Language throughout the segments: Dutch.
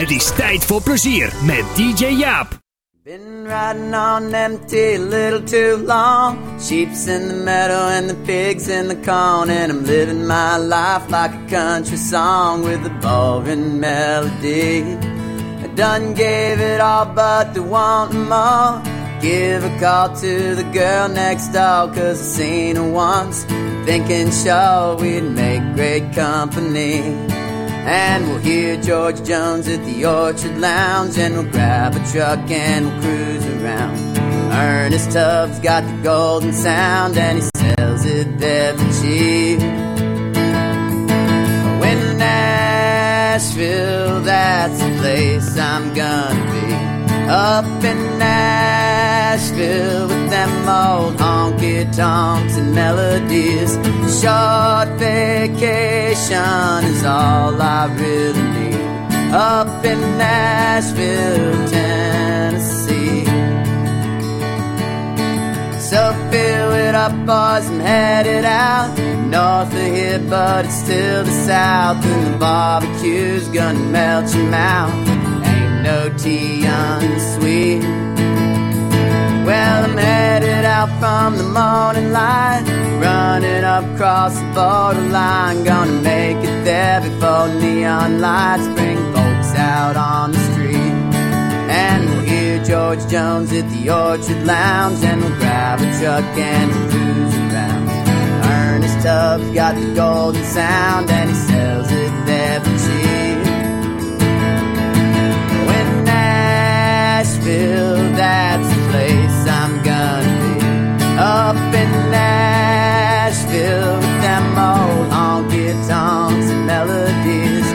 Het is tijd voor plezier met DJ Jaap. Been riding on empty a little too long. Sheep's in the meadow and the pigs in the corn. And I'm living my life like a country song with a boring melody. I done gave it all, but they want more. Give a call to the girl next door, cause I seen her once. Thinking sure we'd make great company. And we'll hear George Jones at the Orchard Lounge, and we'll grab a truck and we'll cruise around. Ernest Tubbs got the golden sound, and he sells it for cheap. When Nashville, that's the place I'm gonna be. Up in Nashville with them old honky tonks and melodies. Short vacation is all I really need. Up in Nashville, Tennessee. So fill it up, boys, I'm headed out. North of here, but it's still the south. And the barbecue's gonna melt your mouth. Ain't no tea unsweet. Well, I'm headed out from the morning light, running up across the borderline. Gonna make it there before neon lights bring folks out on the street. And we'll hear George Jones at the Orchard Lounge, and we'll grab a truck and we'll cruise around. Ernest Tubbs got the golden sound, and he sells it there for cheap. When Nashville, that's Nashville with them old honky tonks and melodies.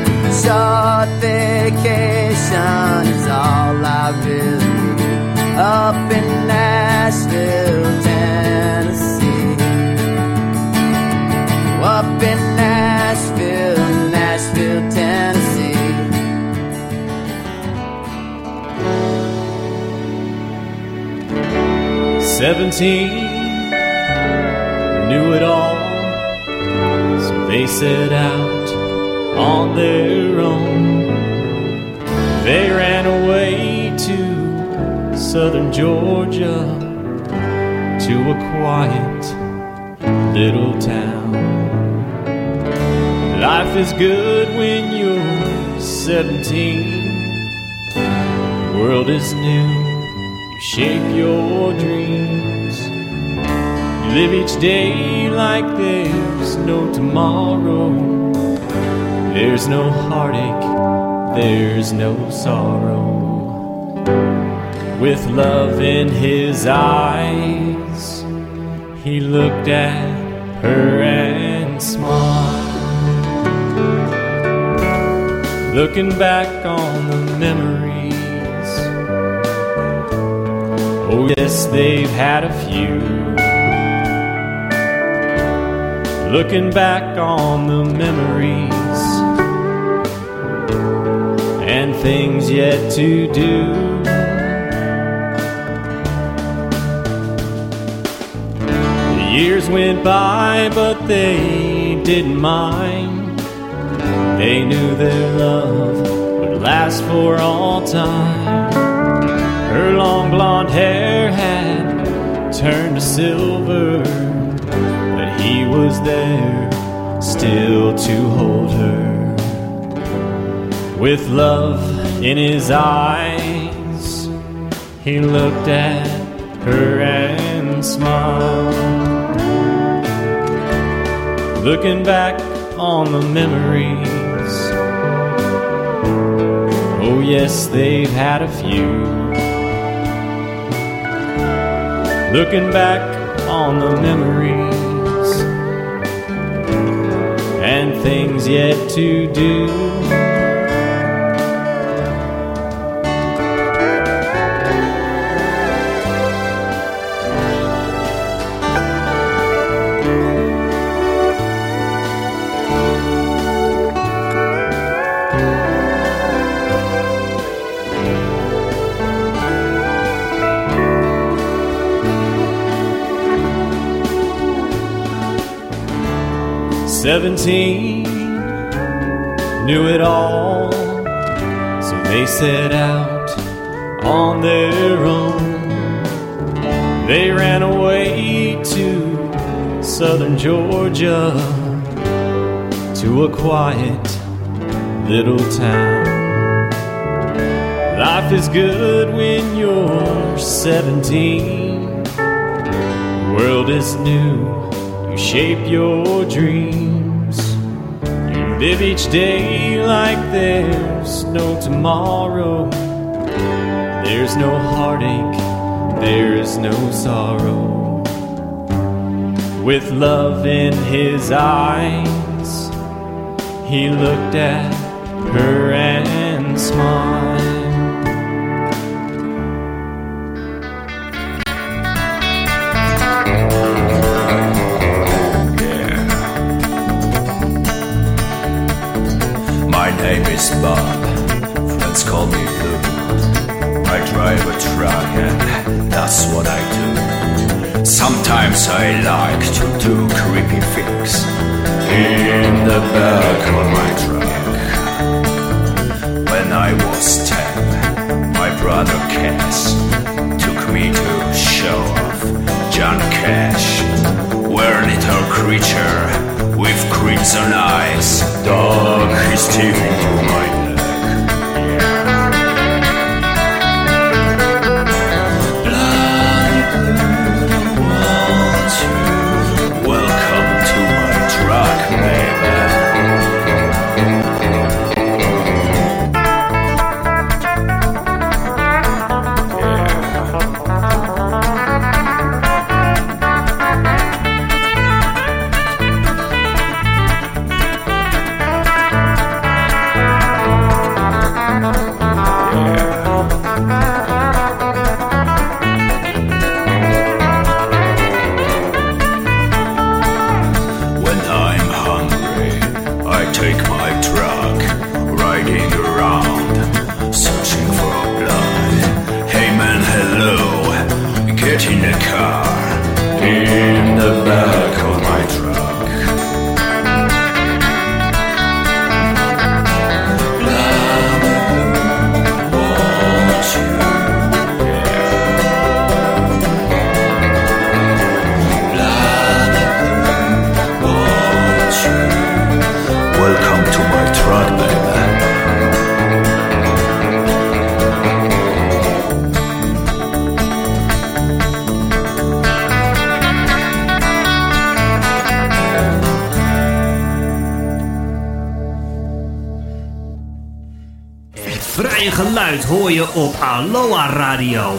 Short vacation is all I really need. Up in Nashville, Tennessee. Up in Nashville, Nashville, Tennessee. 17 knew it all, so they set out on their own. They ran away to southern Georgia to a quiet little town. Life is good when you're 17. The world is new you shape your dreams. Live each day like there's no tomorrow. There's no heartache, there's no sorrow. With love in his eyes, he looked at her and smiled. Looking back on the memories Oh, yes, they've had a few. Looking back on the memories and things yet to do. The years went by, but they didn't mind. They knew their love would last for all time. Her long blonde hair had turned to silver, he was there still to hold her. With love in his eyes, he looked at her and smiled. Looking back on the memories, oh, yes, they've had a few. looking back on the memories things yet to do. Seventeen knew it all. So they set out on their own. They ran away to southern Georgia to a quiet little town. Life is good when you're 17. The world is new, you shape your dreams live each day like there's no tomorrow. There's no heartache, there's no sorrow. With love in his eyes, he looked at her and smiled.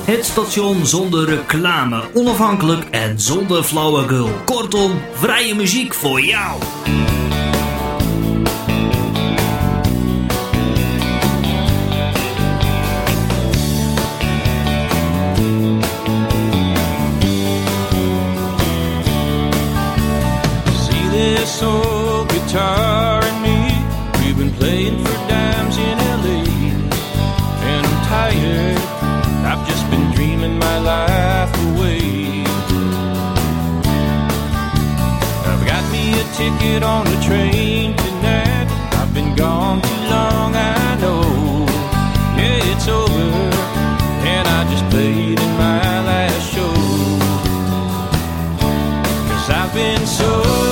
Het station zonder reclame, onafhankelijk en zonder flauwekul. Kortom, vrije muziek voor jou. ticket on the train tonight. I've been gone too long, I know. Yeah, it's over, and I just played in my last show. Cause I've been so.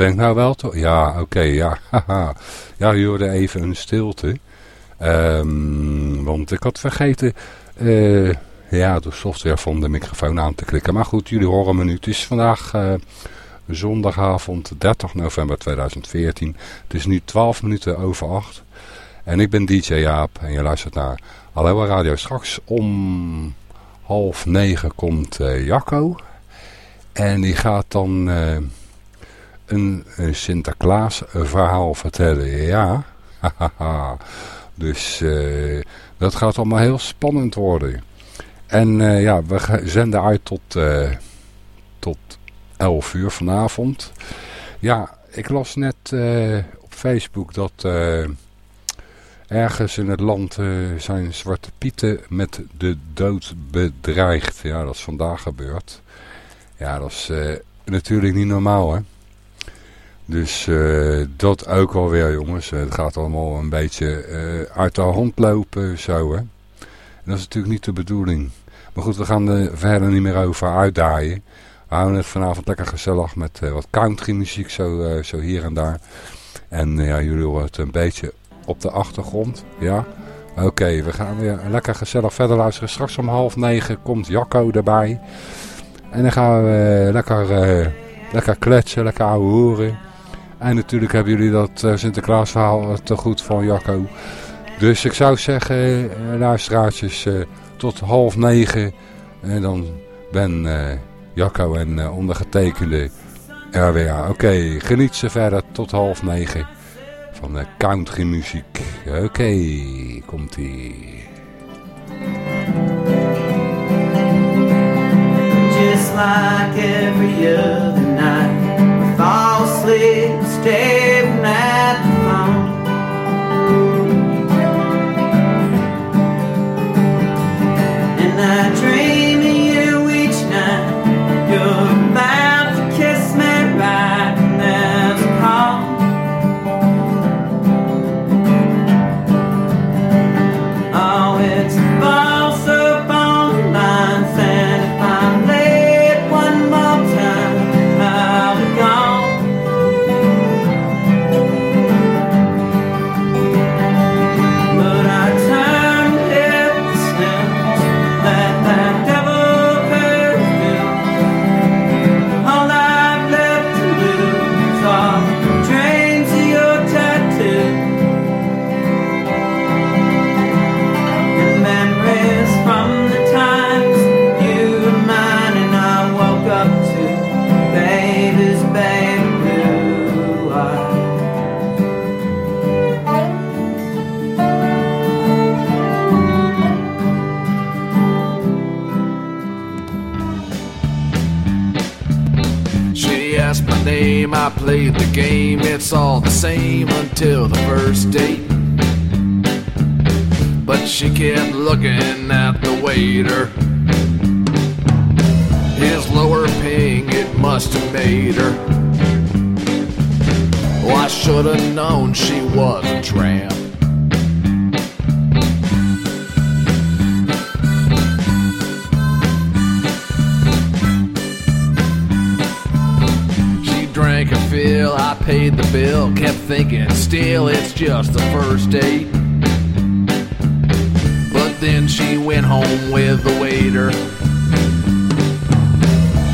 Ben ik nou wel toch? Ja, oké, ja. haha. ja, je hoorde even een stilte. Ehm, want ik had vergeten eh, ja, de software van de microfoon aan te klikken. Maar goed, jullie horen me nu. Het is vandaag eh, zondagavond 30 november 2014. Het is nu 12 minuten over 8. En ik ben DJ Jaap en je luistert naar Aloha Radio. Straks om half negen komt eh, Jacco. En die gaat dan een, een Sinterklaas verhaal vertellen. Ja. Dus eh, dat gaat allemaal heel spannend worden. En eh, ja, we zenden uit tot, eh, tot 11 uur vanavond. Ja, ik las net eh, op Facebook dat eh, ergens in het land eh, zijn zwarte pieten met de dood bedreigd. Ja, dat is vandaag gebeurd. Ja, dat is eh, natuurlijk niet normaal, hè. Dus eh, dat ook alweer, jongens. Het gaat allemaal een beetje eh, uit de hand lopen, zo, hè. Dat is natuurlijk niet de bedoeling. Maar goed, we gaan er verder niet meer over uitdaaien. We houden het vanavond lekker gezellig met eh, wat country muziek, zo, eh, zo hier en daar. En eh, ja, jullie horen het een beetje op de achtergrond, ja. Oké, we gaan weer lekker gezellig verder luisteren. Straks om half negen komt Jacco erbij. En dan gaan we eh, lekker, eh, lekker kletsen, lekker ouwe horen. En natuurlijk hebben jullie dat uh, Sinterklaas verhaal te goed van Jacco. Dus ik zou zeggen, uh, luisteraartjes, tot half negen. En dan ben Jacco en ondergetekende er weer. Oké, geniet ze verder tot half negen van de country muziek. Oké, okay, komt ie. Just like every other night, I'll sleep, staring at the phone. And I the game. It's all the same until the first date. But she kept looking at the waiter. His lower ping, it must have made her. Oh, I should have known she was a tramp. Drank a fill, I paid the bill. Kept thinking, still, it's just the first date. But then she went home with the waiter.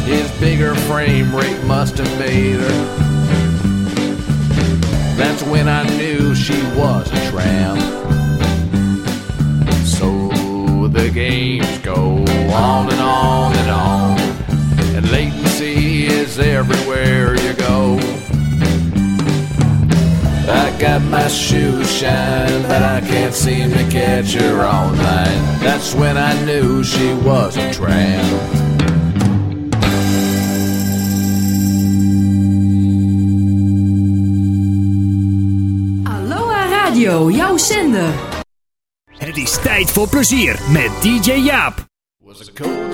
His bigger frame rate must have made her. That's when I knew she was a tramp. So the games go on and on and on. And latency is everywhere you go. I got my shoes shine, but I can't seem to catch her all night. That's when I knew she was a tramp. Aloha Radio, jouw zender. Het is tijd voor plezier met DJ Jaap.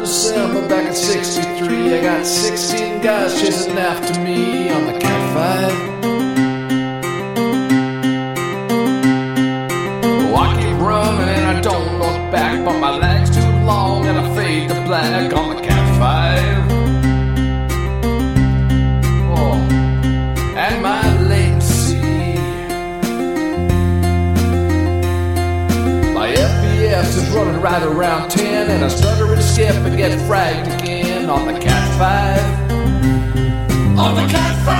Cold December back in 63. I got 16 guys chasing after me on the Cat 5. Oh, I keep running and I don't look back, but my leg's too long and I fade to black on the Cat running right around 10, and I stutter and skip and get fragged again on the Cat 5. On the Cat 5!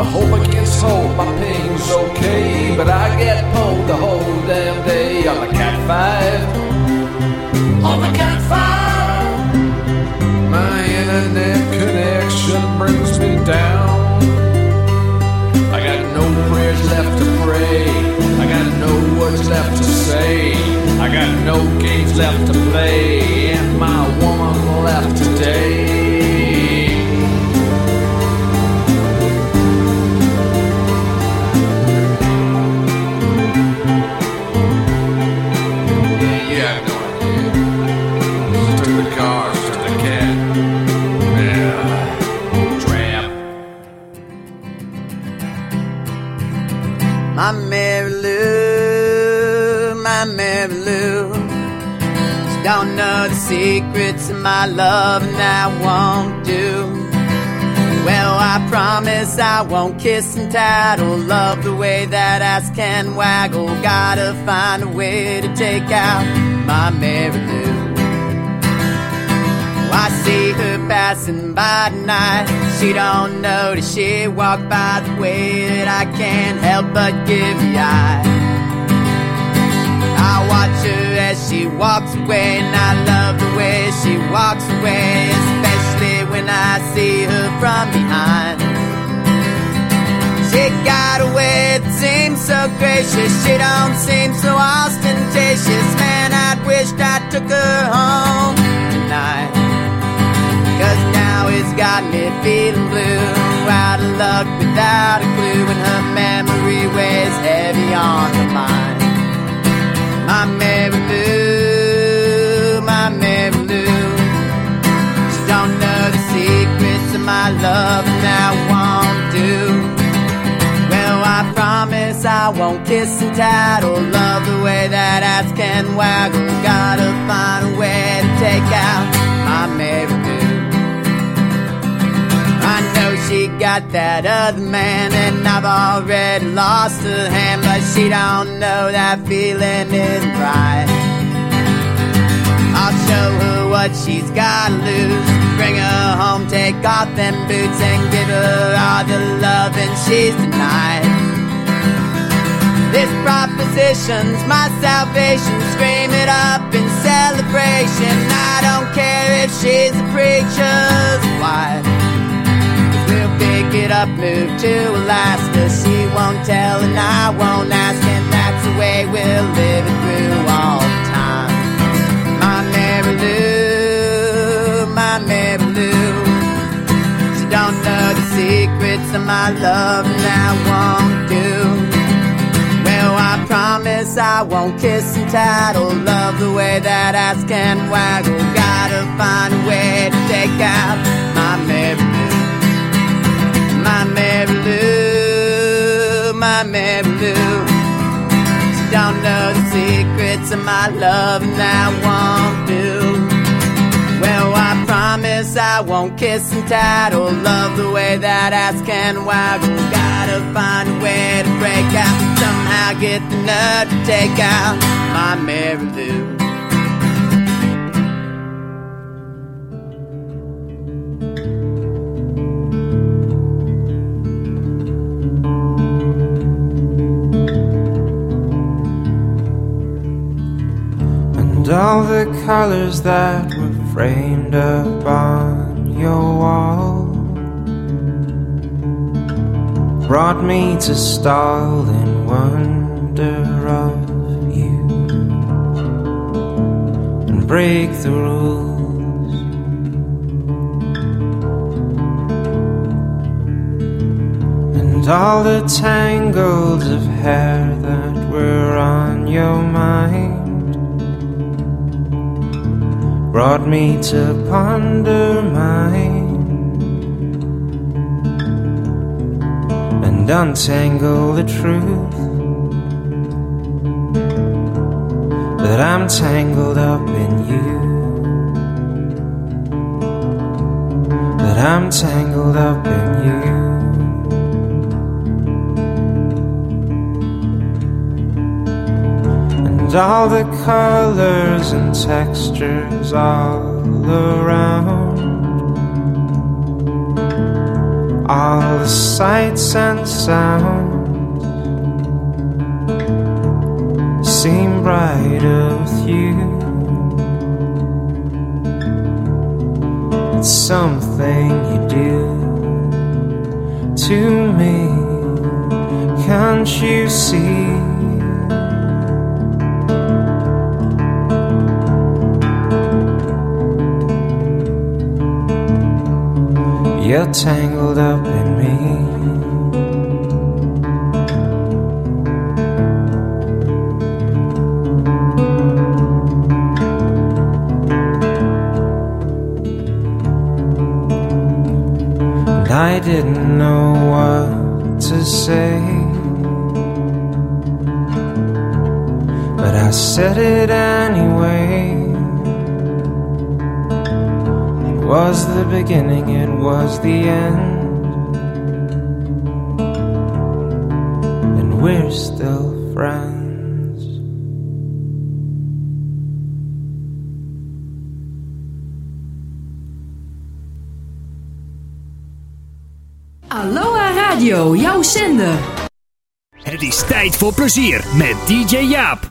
I hope against hope my ping's okay, but I get pulled the whole damn day on the Cat 5. On the Cat 5! My internet connection brings me down. Words left to say. I got no games left to play. And my woman left today. Secrets of my love, and I won't do. Well, I promise I won't kiss and tattle. Love the way that ass can waggle. Gotta find a way to take out my Mary Lou. I see her passing by tonight. She don't notice she walk by the way that I can't help but give the eye. I watch her as she walks away, and I love the way she walks away, especially when I see her from behind. She got away, way that seems so gracious. She don't seem so ostentatious. Man, I wished I took her home tonight. Cause now it's got me feeling blue. Out of luck without a clue. And her memory weighs heavy on her mind. My Mary Lou, secrets love, and I won't do. Well, I promise I won't kiss and tattle. Love the way that ass can waggle. Gotta find a way to take out my Mary. I know she got that other man, and I've already lost her hand, but she don't know that feeling isn't right. I'll show her what she's gotta lose. Bring her home, take off them boots, and give her all the loving she's denied. This proposition's my salvation. Scream it up in celebration. I don't care if she's a preacher's wife. We'll pick it up, move to Alaska. She won't tell, and I won't ask, and that's the way we'll live it secrets of my love, and I won't do. Well, I promise I won't kiss and tattle. Love the way that ass can waggle. Gotta find a way to take out my Mary Lou. My Mary Lou, my Mary Lou. She don't know the secrets of my love, and I won't do promise I won't kiss and tattle. Love the way that ass can wow. Gotta find a way to break out. Somehow get the nerve to take out my Mary Lou. all the colors that framed upon your wall. Brought me to stall in wonder of you. And break the rules. And all the tangles of hair that were on your mind brought me to ponder mine and untangle the truth that I'm tangled up in you. That I'm tangled up in you. And all the colors and textures all around. All the sights and sounds seem brighter with you. It's something you do to me. Can't you see? You're tangled up in me. And I didn't know what to say. But I said it anyway. Was the beginning, it was the end. And we're still friends. Aloha Radio, jouw zender. Het is tijd voor plezier met DJ Jaap.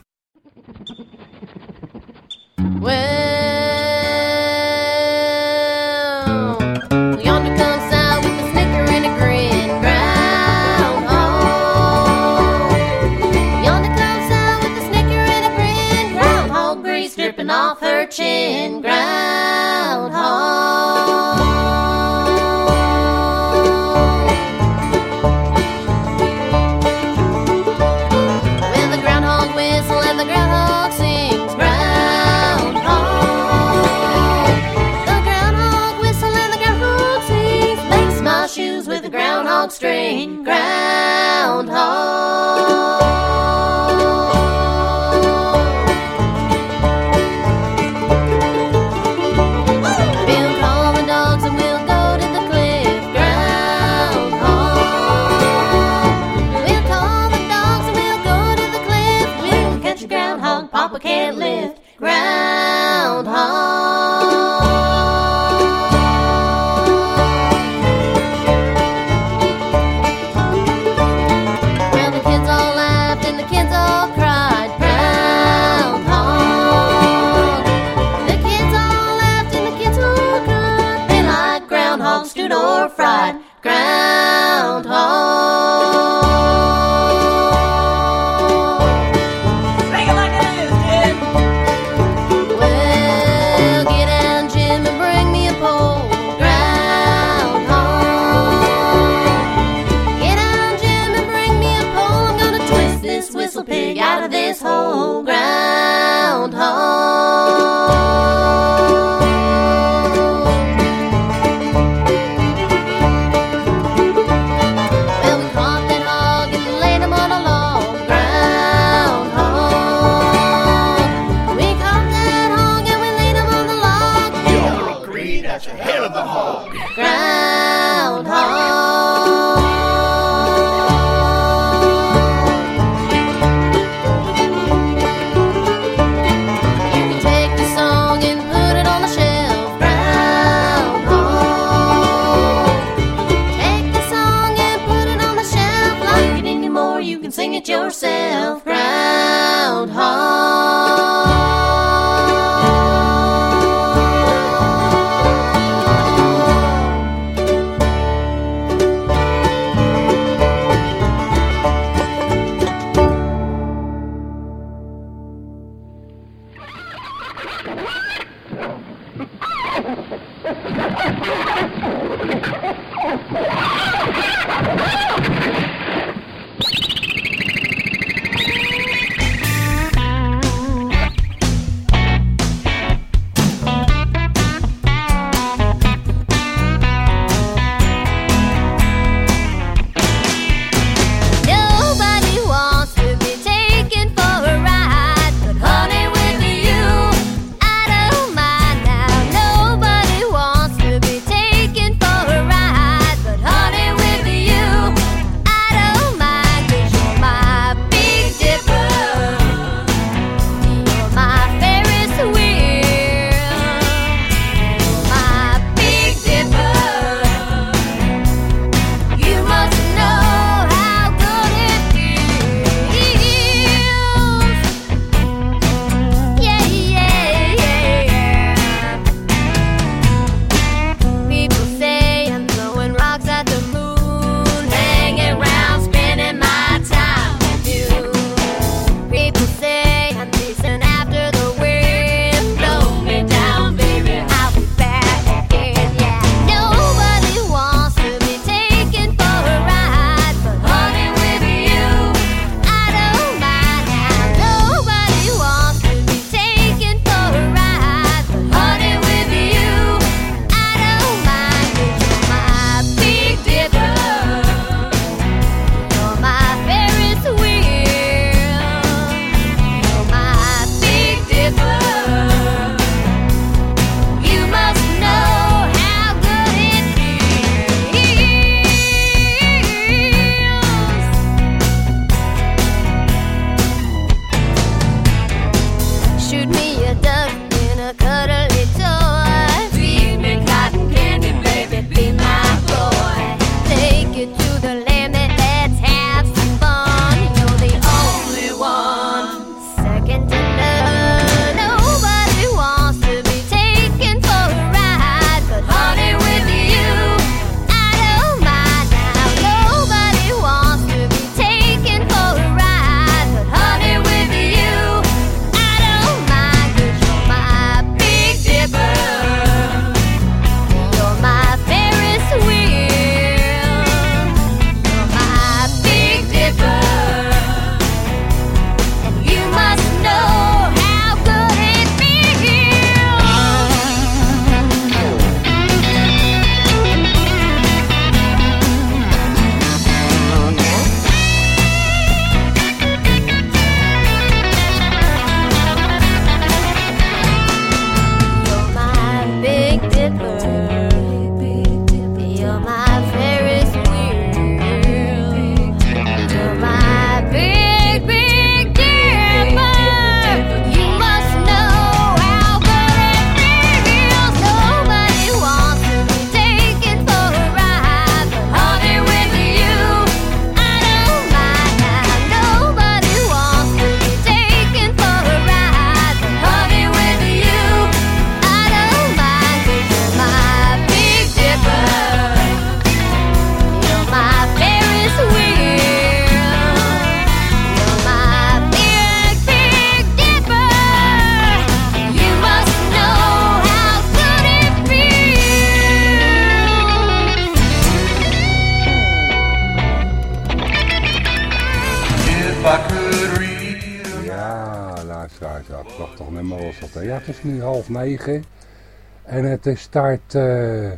het is tijd eh,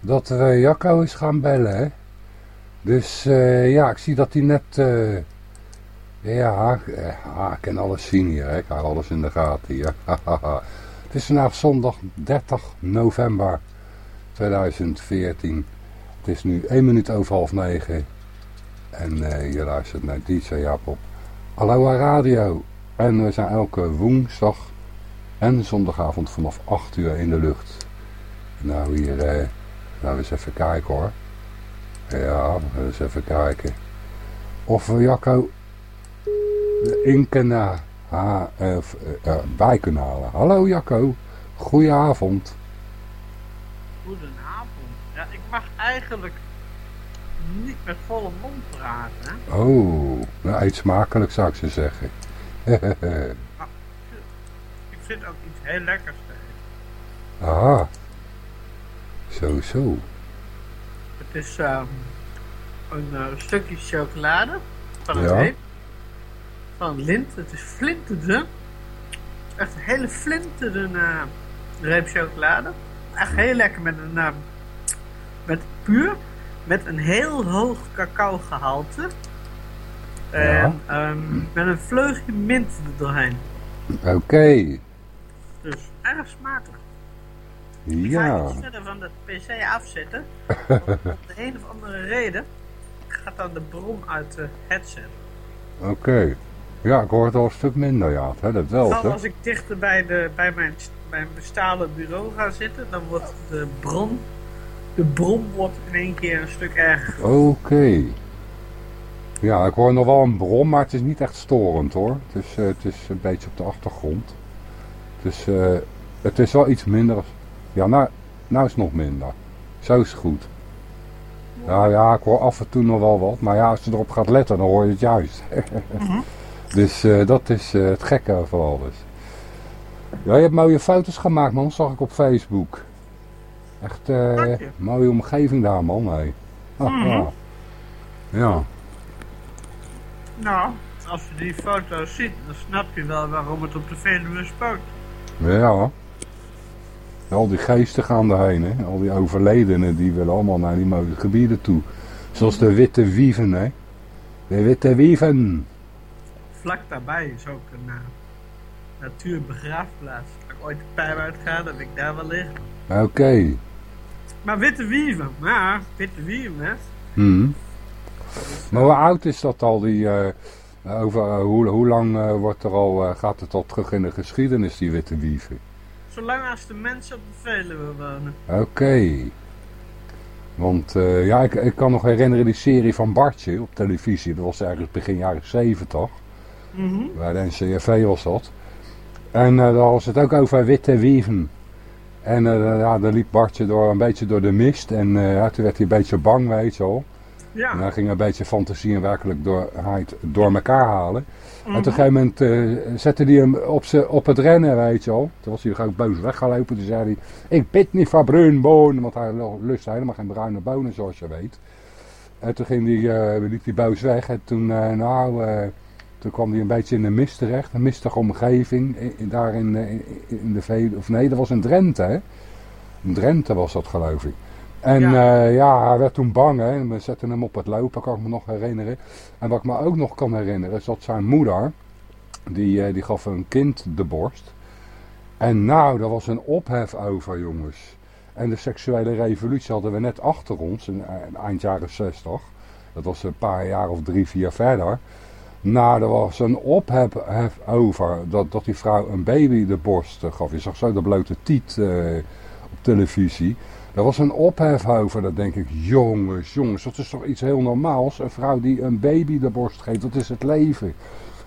dat we Jacco eens gaan bellen. Dus eh, ja, ik zie dat hij net... Eh, ja, ik kan alles zien hier. Hè? Ik hou alles in de gaten hier. het is vandaag zondag 30 november 2014. Het is nu 1 minuut over half 9. En je luistert naar DJ Jaap op Aloha Radio. En we zijn elke woensdag en zondagavond vanaf 8 uur in de lucht. Nou, hier, eh, laten we eens even kijken hoor. Ja, eens even kijken. Of Jacco de Inkena ha, eh, eh, bij kunnen halen. Hallo Jacco, goedenavond. Goedenavond. Ja, ik mag eigenlijk niet met volle mond praten. Oh, nou, iets smakelijk zou ik ze zeggen. Ah, ik vind ook iets heel lekkers tegen. Ah. Zo, zo. Het is ehm, een eh, stukje chocolade van een Ja. reep. Van lint. Het is flinterdun. Echt een hele flinterdunne reep chocolade. Echt heel lekker met een... ehm, met puur. Met een heel hoog cacao gehalte. En ehm, met een vleugje mint er doorheen. Oké. Dus erg smakelijk. Ik ga Ja. iets verder van de pc afzetten. om de een of andere reden gaat dan de brom uit de headset. Oké. Ja, ik hoor het al een stuk minder, ja. Hè, dat wel, hè. als ik dichter bij, de, bij mijn, mijn stalen bureau ga zitten, dan wordt de bron, de brom wordt in één keer een stuk erger. Oké. Ja, ik hoor nog wel een brom, maar het is niet echt storend, hoor. Het is, eh, het is een beetje op de achtergrond. Dus het is wel iets minder. Ja, nou, nou is het nog minder. Zo is het goed. Nou ja, ik hoor af en toe nog wel wat. Maar ja, als je erop gaat letten, dan hoor je het juist. Dus eh, dat is eh, het gekke van alles. Ja, je hebt mooie foto's gemaakt, man. Zag ik op Facebook. Echt je. mooie omgeving daar, man. Hey. Ah, Mhm. ja. ja. Nou, als je die foto's ziet, dan snap je wel waarom het op de Veluwe spookt. Ja. Al die geesten gaan erheen, hè. Al die overledenen, die willen allemaal naar die mooie gebieden toe. Zoals de Witte Wieven, hè. De Witte Wieven. Vlak daarbij is ook een uh, natuurbegraafplaats. Als ik ooit de pijp uitga, dan wil ik daar wel liggen. Oké. Maar Witte Wieven, ja, Witte Wieven, hè. Hm. Maar hoe oud is dat al? Die, eh, over, eh, hoe, hoe lang wordt er al, gaat het al terug in de geschiedenis, die Witte Wieven? Zolang als de mensen op de Veluwe wonen. Oké. Want eh, ja, ik, ik kan nog herinneren die serie van Bartje op televisie. Dat was ergens begin jaren 70. Mhm. Bij de NCRV was dat. En eh, daar was het ook over witte wieven. En eh, ja, daar liep Bartje door, een beetje door de mist. En ja, toen werd hij een beetje bang, weet je wel. Ja. En hij ging een beetje fantasie en werkelijkheid door elkaar halen. En op een gegeven moment eh, zette hij hem op, op het rennen, weet je wel. Toen was hij ook boos weggelopen. Toen zei hij, ik bid niet van bruinboon. Want hij lust helemaal geen bruine bonen, zoals je weet. En toen ging hij, eh, liep hij boos weg. En toen, eh, nou, toen kwam hij een beetje in de mist terecht. Een mistige omgeving. In, in- daar in, de Veluwe. Of nee, dat was in Drenthe, hè. In Drenthe was dat, geloof ik. En ja. ja, hij werd toen bang, hè. We zetten hem op het lopen, kan ik me nog herinneren. En wat ik me ook nog kan herinneren, is dat zijn moeder, die, eh, die gaf een kind de borst. En nou, daar was een ophef over, jongens. En de seksuele revolutie hadden we net achter ons, in, in eind jaren 60. Dat was een paar jaar of drie, vier verder. Nou, er was een ophef hef over dat, dat die vrouw een baby de borst eh, gaf. Je zag zo de blote tiet eh, op televisie. Er was een ophef over, dat denk ik, jongens, jongens, dat is toch iets heel normaals. Een vrouw die een baby de borst geeft, dat is het leven.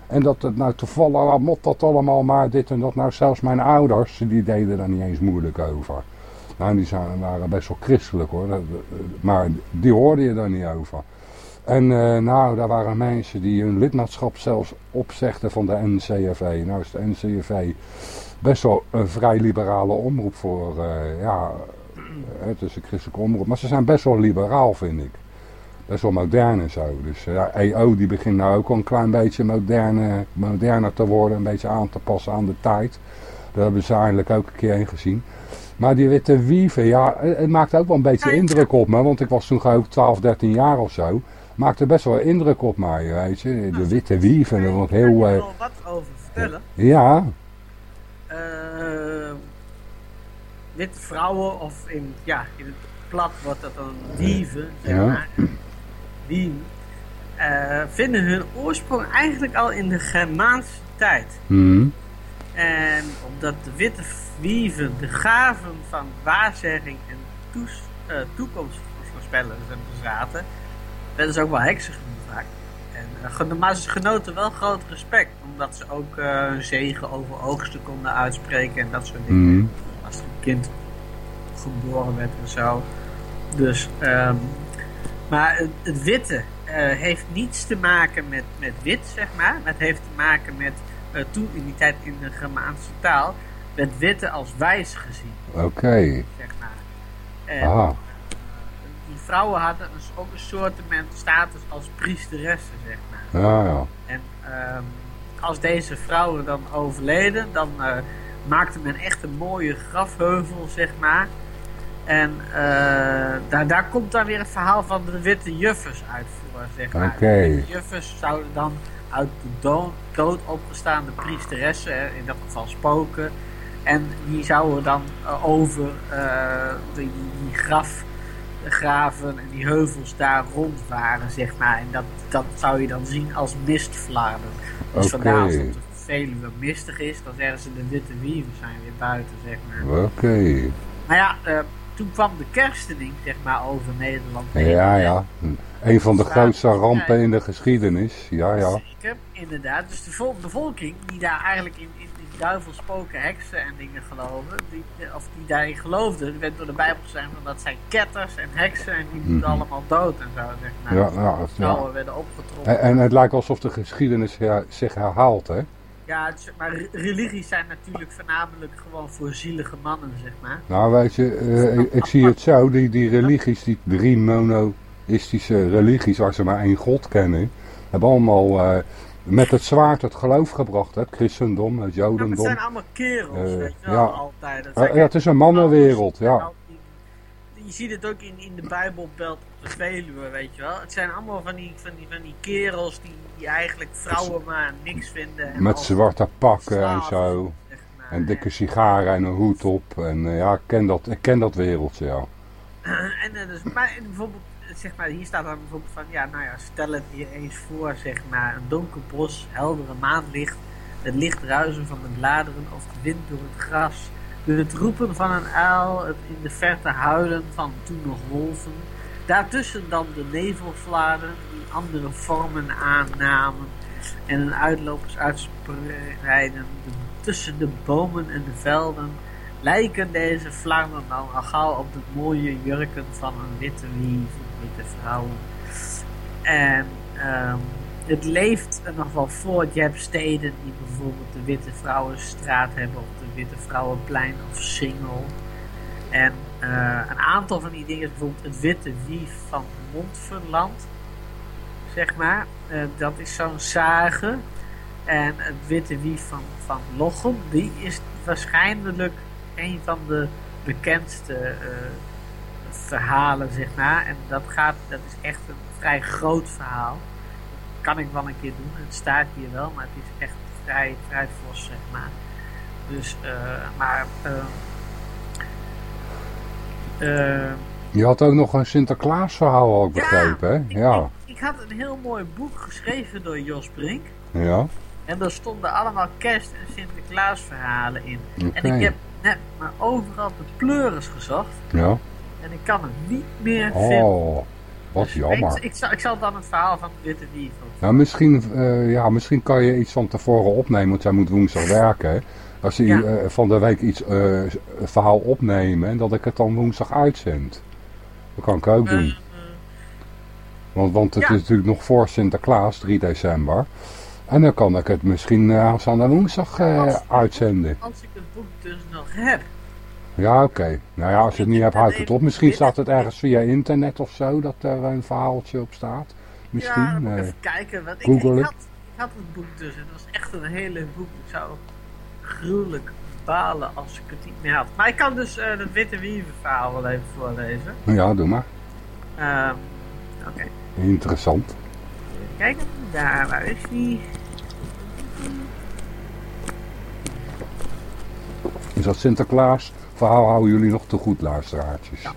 En dat het nou toevallig, ah, mot dat allemaal maar dit en dat. Nou, zelfs mijn ouders, die deden daar niet eens moeilijk over. Nou, die waren best wel christelijk hoor, dat- maar die hoorde je daar niet over. En eh, nou, daar waren mensen die hun lidmaatschap zelfs opzegden van de NCRV. Nou is de NCRV best wel een vrij liberale omroep voor, eh, ja, het is een christelijke omroep. Maar ze zijn best wel liberaal, vind ik. Best wel modern en zo. Dus eh, ja, EO die begint nou ook al een klein beetje moderne, moderner te worden. Een beetje aan te passen aan de tijd. Daar hebben ze eindelijk ook een keer heen gezien. Maar die witte wieven, ja, het het maakte ook wel een beetje indruk op me. Want ik was toen ik 12, 13 jaar of zo. Maakte best wel indruk op mij, weet je. De witte wieven, dat ik heel... Ik eh, wat over vertellen. ja, Eh, witte vrouwen, of in, ja, in het plat wordt dat dan dieven, zeg Ja. maar. Dieven. eh, vinden hun oorsprong eigenlijk al in de Germaanse tijd. hm, En omdat de witte wieven de gaven van waarzegging en toes, eh, toekomstvoorspellers bezaten, werden ze ook wel heksen genoemd vaak. En, gen- maar ze genoten wel groot respect, omdat ze ook hun zegen over oogsten konden uitspreken en dat soort dingen. hm, Als er een kind geboren werd en zo. Dus, ehm, maar het, het witte eh, heeft niets te maken met, met wit, zeg maar. Maar het heeft te maken met, eh, toen in die tijd in de Germaanse taal, werd witte als wijs gezien, Oké. zeg maar. En Ah, die vrouwen hadden dus ook een soort status als priesteressen, zeg maar. ja, ja. En ehm, als deze vrouwen dan overleden, dan eh, maakte men echt een mooie grafheuvel, zeg maar. En eh, daar, daar komt dan weer het verhaal van de witte juffers uit voor, zeg maar. De witte juffers zouden dan uit de dood, opgestaande priesteressen, in dat geval spoken. En die zouden dan eh, over eh, die, die grafgraven en die heuvels daar rond waren, zeg maar. En dat, dat zou je dan zien als mistvladen. Dus Oké. vandaar het de Veluwe mistig is, dan zeggen ze de witte wieven zijn weer buiten, zeg maar. Oké. Maar ja, eh, toen kwam de kerstening, zeg maar, over Nederland heen. Ja, ja. Een van de grootste rampen in de geschiedenis. Ja, ja. Zeker, inderdaad. Dus de vol- bevolking die daar eigenlijk in, in, in duivelspoken, heksen en dingen geloven, die, of die daarin geloofden, werd door de Bijbel gezegd van dat zijn ketters en heksen en die moeten Mhm. allemaal dood en zo, zeg maar. Ja, ja, Die ja. werden opgetrokken. En, en het lijkt alsof de geschiedenis zich herhaalt, hè? Ja, het maar re- religies zijn natuurlijk voornamelijk gewoon voor zielige mannen, zeg maar. Nou, weet je, eh, ik, ik zie het zo, die, die religies, die drie monoïstische religies waar ze maar één god kennen, hebben allemaal eh, met het zwaard het geloof gebracht, hè? Het christendom, het Ja, maar het jodendom. zijn allemaal kerels, Eh, weet je wel, ja. altijd. Ja, het is een mannenwereld, ja. Je ziet het ook in, in de Bijbelbelt de Veluwe, weet je wel. Het zijn allemaal van die, van die, van die kerels die, die eigenlijk vrouwen maar niks vinden. en Met zwarte pakken en zo. maar. En dikke sigaren en een hoed op. En eh, ja, ik ken dat, ik ken dat wereldje, ja. en eh, dus, maar bijvoorbeeld, zeg maar, hier staat dan bijvoorbeeld van, ja, nou ja, stel het je eens voor, zeg maar, een donker bos, heldere maanlicht, het licht ruizen van de bladeren of de wind door het gras, door het roepen van een uil, het in de verte huilen van toen nog wolven, daartussen dan de nevelvladen die andere vormen aannamen en hun uitlopers uitspreiden tussen de bomen en de velden, lijken deze vlaggen dan al gauw op de mooie jurken van een witte wief, witte vrouwen. En ehm, het leeft er nog wel voort. Je hebt steden die bijvoorbeeld de Witte Vrouwenstraat hebben, of de Witte Vrouwenplein of Singel. En eh, een aantal van die dingen is bijvoorbeeld het Witte Wief van Montferland, zeg maar. Eh, dat is zo'n sage. En het Witte Wief van, van Lochem, die is waarschijnlijk een van de bekendste eh, verhalen, zeg maar. En dat, gaat, dat is echt een vrij groot verhaal. Kan ik wel een keer doen. Het staat hier wel, maar het is echt vrij, vrij zeg maar. Dus, maar... eh, Je had ook nog een Sinterklaas verhaal al begrepen, hè? Ja. ik had een heel mooi boek geschreven door Jos Brink. Ja. En daar stonden allemaal kerst- en Sinterklaas verhalen in. En ik heb net maar overal de pleuris gezocht. Ja. En ik kan het niet meer vinden. Oh, wat Ik, jammer. ik, zal, ik zal dan het verhaal van Witte Wief. Nou, misschien, eh, ja, misschien kan je iets van tevoren opnemen, want zij moet woensdag werken. Als Ja. eh, van de week iets, eh, verhaal opnemen en dat ik het dan woensdag uitzend. Dat kan ik ook doen. Want, want het Eh, ja. is natuurlijk nog voor Sinterklaas, 3 december. En dan kan ik het misschien uh, aanstaande woensdag eh, uitzenden. Als ik het boek dus nog heb. Ja, oké. Nou ja, als je het niet hebt, houd het op. Misschien staat het ergens via internet of zo, dat er een verhaaltje op staat. Misschien. Ja, dan moet ik eh, even kijken. Want ik, had, ik had het boek dus. Het was echt een heel leuk boek. Ik zou gruwelijk balen als ik het niet meer had. Maar ik kan dus eh het Witte Wieven verhaal wel even voorlezen. ja, doe maar. Ehm, Oké. Interessant. Even kijken. Daar, waar is die? Dus dat Sinterklaas verhaal houden jullie nog te goed, luisteraartjes. Het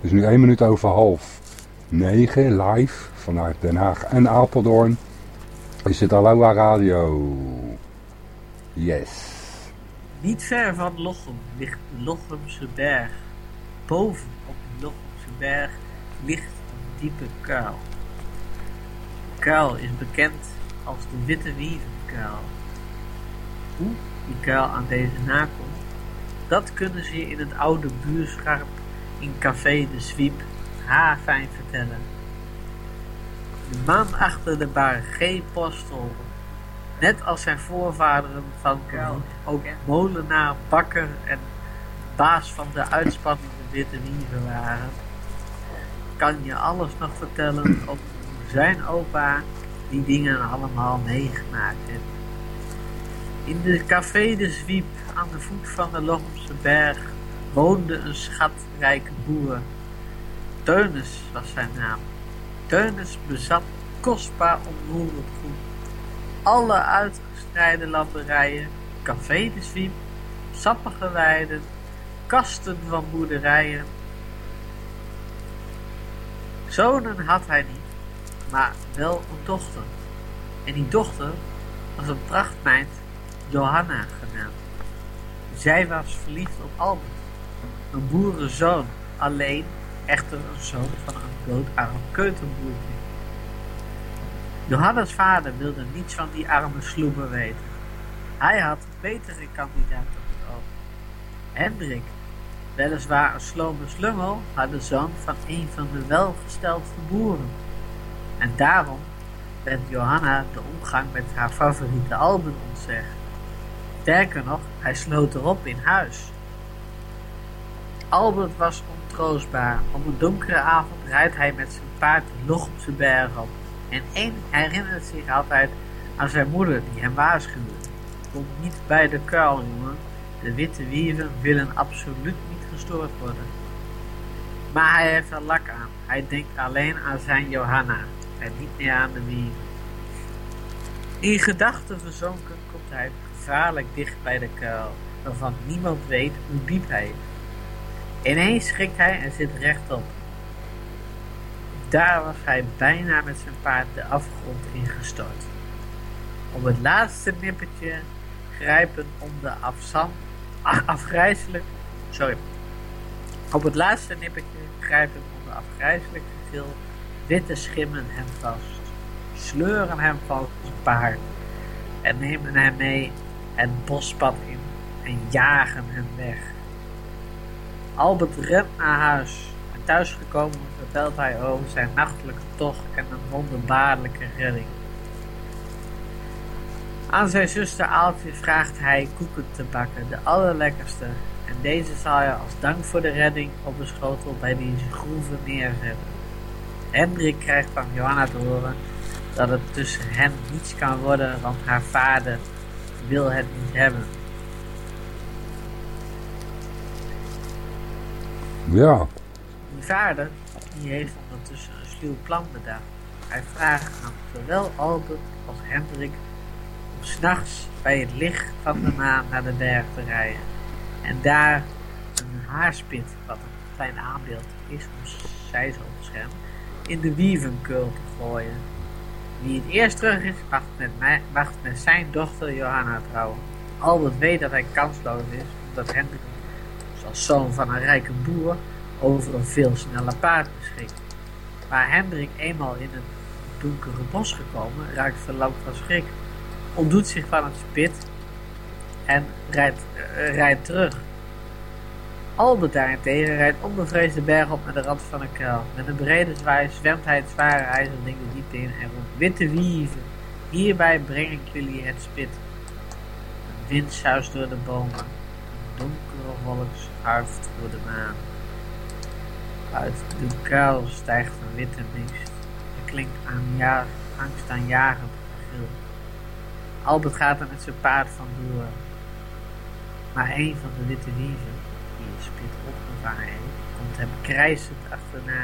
is nu 1 minuut over half 9, live vanuit Den Haag en Apeldoorn. Is dit Aloha Radio? Yes. Niet ver van Lochem ligt Lochemse berg. Boven op de Lochemse berg ligt een diepe kuil. De kuil is bekend als de Witte Wievenkuil. Hoe die kuil aan deze nakomt, dat kunnen ze in het oude buurschap in Café de Zwiep haarfijn vertellen. De man achter de bar G-postel Net als zijn voorvaderen van ook molenaar, bakker en baas van de uitspanning de Witte Wieven waren, kan je alles nog vertellen over zijn opa die dingen allemaal meegemaakt heeft. In de café de Zwiep aan de voet van de Lochemse berg woonde een schatrijke boer. Teunis was zijn naam. Teunis bezat kostbaar onroerend goed. Alle uitgespreide landerijen, café de Zwiep, sappige weiden, kasten van boerderijen. Zonen had hij niet, maar wel een dochter. En die dochter was een prachtmeid, Johanna genaamd. Zij was verliefd op Albert, een boerenzoon, alleen echter een zoon van een doodarm keuterboertje. Johannes vader wilde niets van die arme sloeber weten. Hij had betere kandidaat op het oog. Hendrik, weliswaar een slome slungel, maar de zoon van een van de welgesteldste boeren. En daarom werd Johanna de omgang met haar favoriete Alben ontzegd. Sterker nog, hij sloot erop in huis. Albert was ontroostbaar. Op een donkere avond rijdt hij met zijn paard de Lochemse berg op. En één herinnert zich altijd aan zijn moeder die hem waarschuwde. Kom niet bij de kuil, jongen. De witte wieven willen absoluut niet gestoord worden. Maar hij heeft er lak aan. Hij denkt alleen aan zijn Johanna en niet meer aan de wieven. In gedachten verzonken komt hij gevaarlijk dicht bij de kuil, waarvan niemand weet hoe diep hij is. Ineens schrikt hij en zit rechtop. Daar was hij bijna met zijn paard de afgrond ingestort. Op het laatste nippertje grijpen om de afzand, afgrijzelijk, sorry, op het laatste nippertje grijpen om de afgrijzelijk gegil witte schimmen hem vast, sleuren hem van zijn paard en nemen hem mee het bospad in en jagen hem weg. Albert rent naar huis thuisgekomen vertelt hij over zijn nachtelijke tocht en een wonderbaarlijke redding. Aan zijn zuster Aaltje vraagt hij koeken te bakken, de allerlekkerste, en deze zal hij als dank voor de redding op de schotel bij die groeven neerzetten. Hendrik krijgt van Johanna te horen dat het tussen hen niets kan worden, want haar vader wil het niet hebben. Ja. Vader die heeft ondertussen een sluw plan bedacht. Hij vraagt aan zowel Albert als Hendrik om s'nachts bij het licht van de maan naar de berg te rijden. En daar een haarspit, wat een klein aanbeeld is om zij zo te beschermen, in de wievenkeul te gooien. Wie het eerst terug is, mag met, met zijn dochter Johanna trouwen. Albert weet dat hij kansloos is, omdat Hendrik, als zoon van een rijke boer, over een veel sneller paard beschikt. Maar Hendrik eenmaal in het donkere bos gekomen, raakt verlamd van schrik, ontdoet zich van het spit en rijdt, uh, rijdt terug. Albert daarentegen rijdt onbevreesd de berg op naar de rand van een kuil. Met een brede zwaai zwemt hij het zware ijzerding de diepte in en roept witte wieven. Hierbij breng ik jullie het spit. Een wind zuist door de bomen. Een donkere wolk schuift voor de maan. Uit de kuil stijgt een witte mist. Er klinkt aan ja angstaanjagend gegil. Albert gaat er met zijn paard vandoor. Maar een van de witte wieven die het spit opgevangen heeft, komt hem krijzend achterna.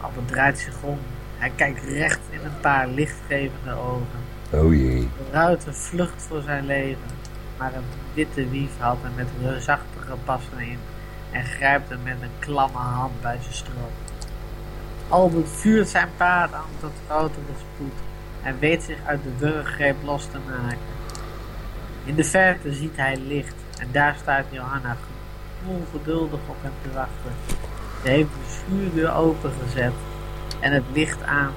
Albert draait zich om. Hij kijkt recht in een paar lichtgevende ogen. Oh jee. De ruiter vlucht voor zijn leven, maar een witte wief haalt hem met reusachtige passen in en grijpt hem met een klamme hand bij zijn strop. Albert vuurt zijn paard aan tot grotere spoed en weet zich uit de wurggreep los te maken. In de verte ziet hij licht en daar staat Johanna ongeduldig op hem te wachten. Ze heeft de schuurdeur opengezet en het licht aan.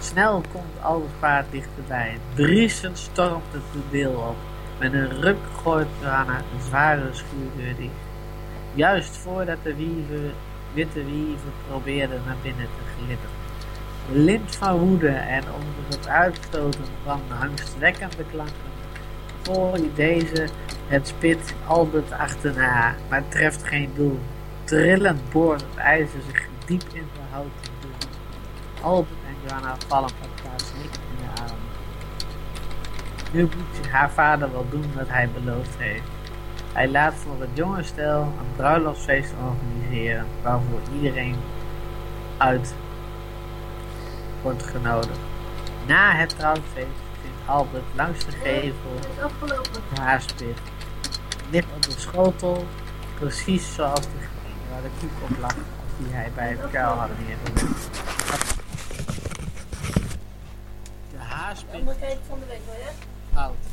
Snel komt Albert paard dichterbij. Briesend stormt het toedeel op. Met een ruk gooit Johanna de zware schuurdeur dicht. Juist voordat de wieven, witte wieven probeerden naar binnen te glippen. lint van woede en onder het uitstoten van angstwekkende klanken je deze het spit Albert achterna, maar treft geen doel. Trillend boort het ijzer zich diep in de houten doel. Albert en Johanna vallen elkaar snik in de armen. Nu moet haar vader wel doen wat hij beloofd heeft. Hij laat voor het jonge stel een bruiloftsfeest organiseren waarvoor iedereen uit wordt genodigd. Na het trouwfeest vindt Albert langs de gevel de haarspit. Ligt op de schotel, precies zoals degene waar de koek op lag die hij bij het kuil had neergelegd. De haarspit van de week hoor, hè? fout.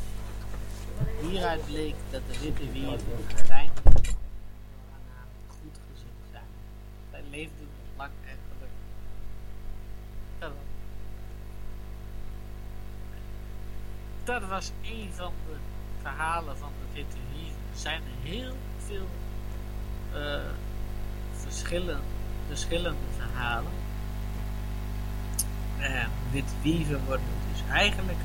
Hieruit bleek dat de witte wieven uiteindelijk goed gezond zijn. Zij leefden nog lang en gelukkig. Dat was- een van de verhalen van de witte wieven. Er zijn heel veel verschillen, verschillende verhalen. En witte wieven worden dus eigenlijk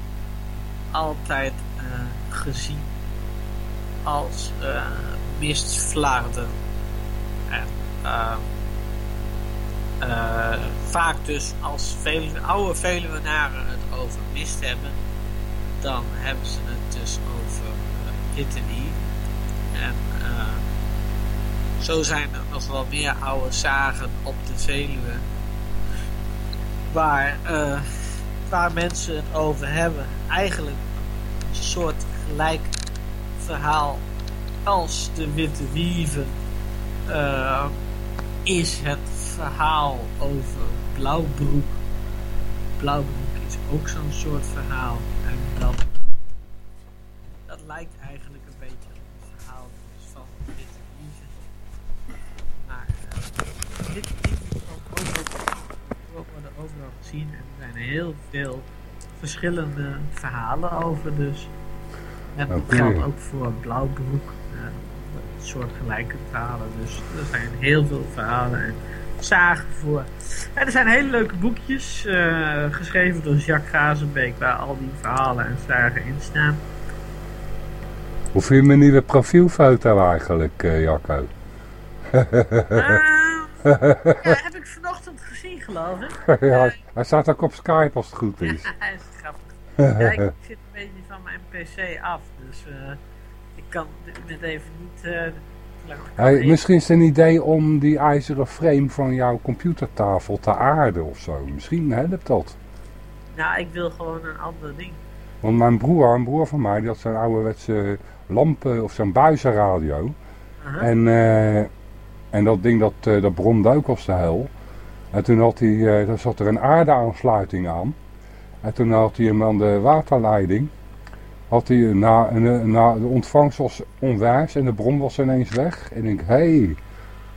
altijd eh, gezien als eh mistvlaarden. En eh, eh, vaak dus als oude Veluwenaren het over mist hebben, dan hebben ze het dus over uh, wieven. En eh, zo zijn er nog wel meer oude zagen op de Veluwe waar, waar mensen het over hebben. Eigenlijk een soort gelijk verhaal als de witte wieven eh, is het verhaal over Blauwbroek. Blauwbroek is ook zo'n soort verhaal. En dat, dat lijkt eigenlijk een beetje op het verhaal van de witte wieven. Maar uh, dit, dit is ook overal, worden overal gezien en er zijn heel veel verschillende verhalen over dus. En dat geldt ook voor Blauwbroek. eh, een soort gelijke verhalen. Dus er zijn heel veel verhalen en zagen voor. En er zijn hele leuke boekjes eh, geschreven door Jacques Gazenbeek waar al die verhalen en zagen in staan. Hoe vind je mijn nieuwe profielfoto eigenlijk, eh, Jacco? Ja, heb ik vanochtend geloof ik. ja, hij staat ook op Skype als het goed is. Hij is grappig. Ja, ik zit een beetje van mijn PC af, dus eh, ik kan dit- even niet. lang- Hey, misschien is het een idee om die ijzeren frame van jouw computertafel te aarden of zo. Misschien helpt dat. Nou, ik wil gewoon een ander ding. Want mijn broer, een broer van mij, die had zo'n ouderwetse lampen of zo'n buizenradio. En, eh, en dat ding dat, eh, dat bromde ook als de hel. En toen had hij, eh, daar zat er een aardeaansluiting aan. En toen had hij hem aan de waterleiding. Had hij na, na, na de ontvangst was onwijs en de bron was ineens weg. En ik denk, hé, hey,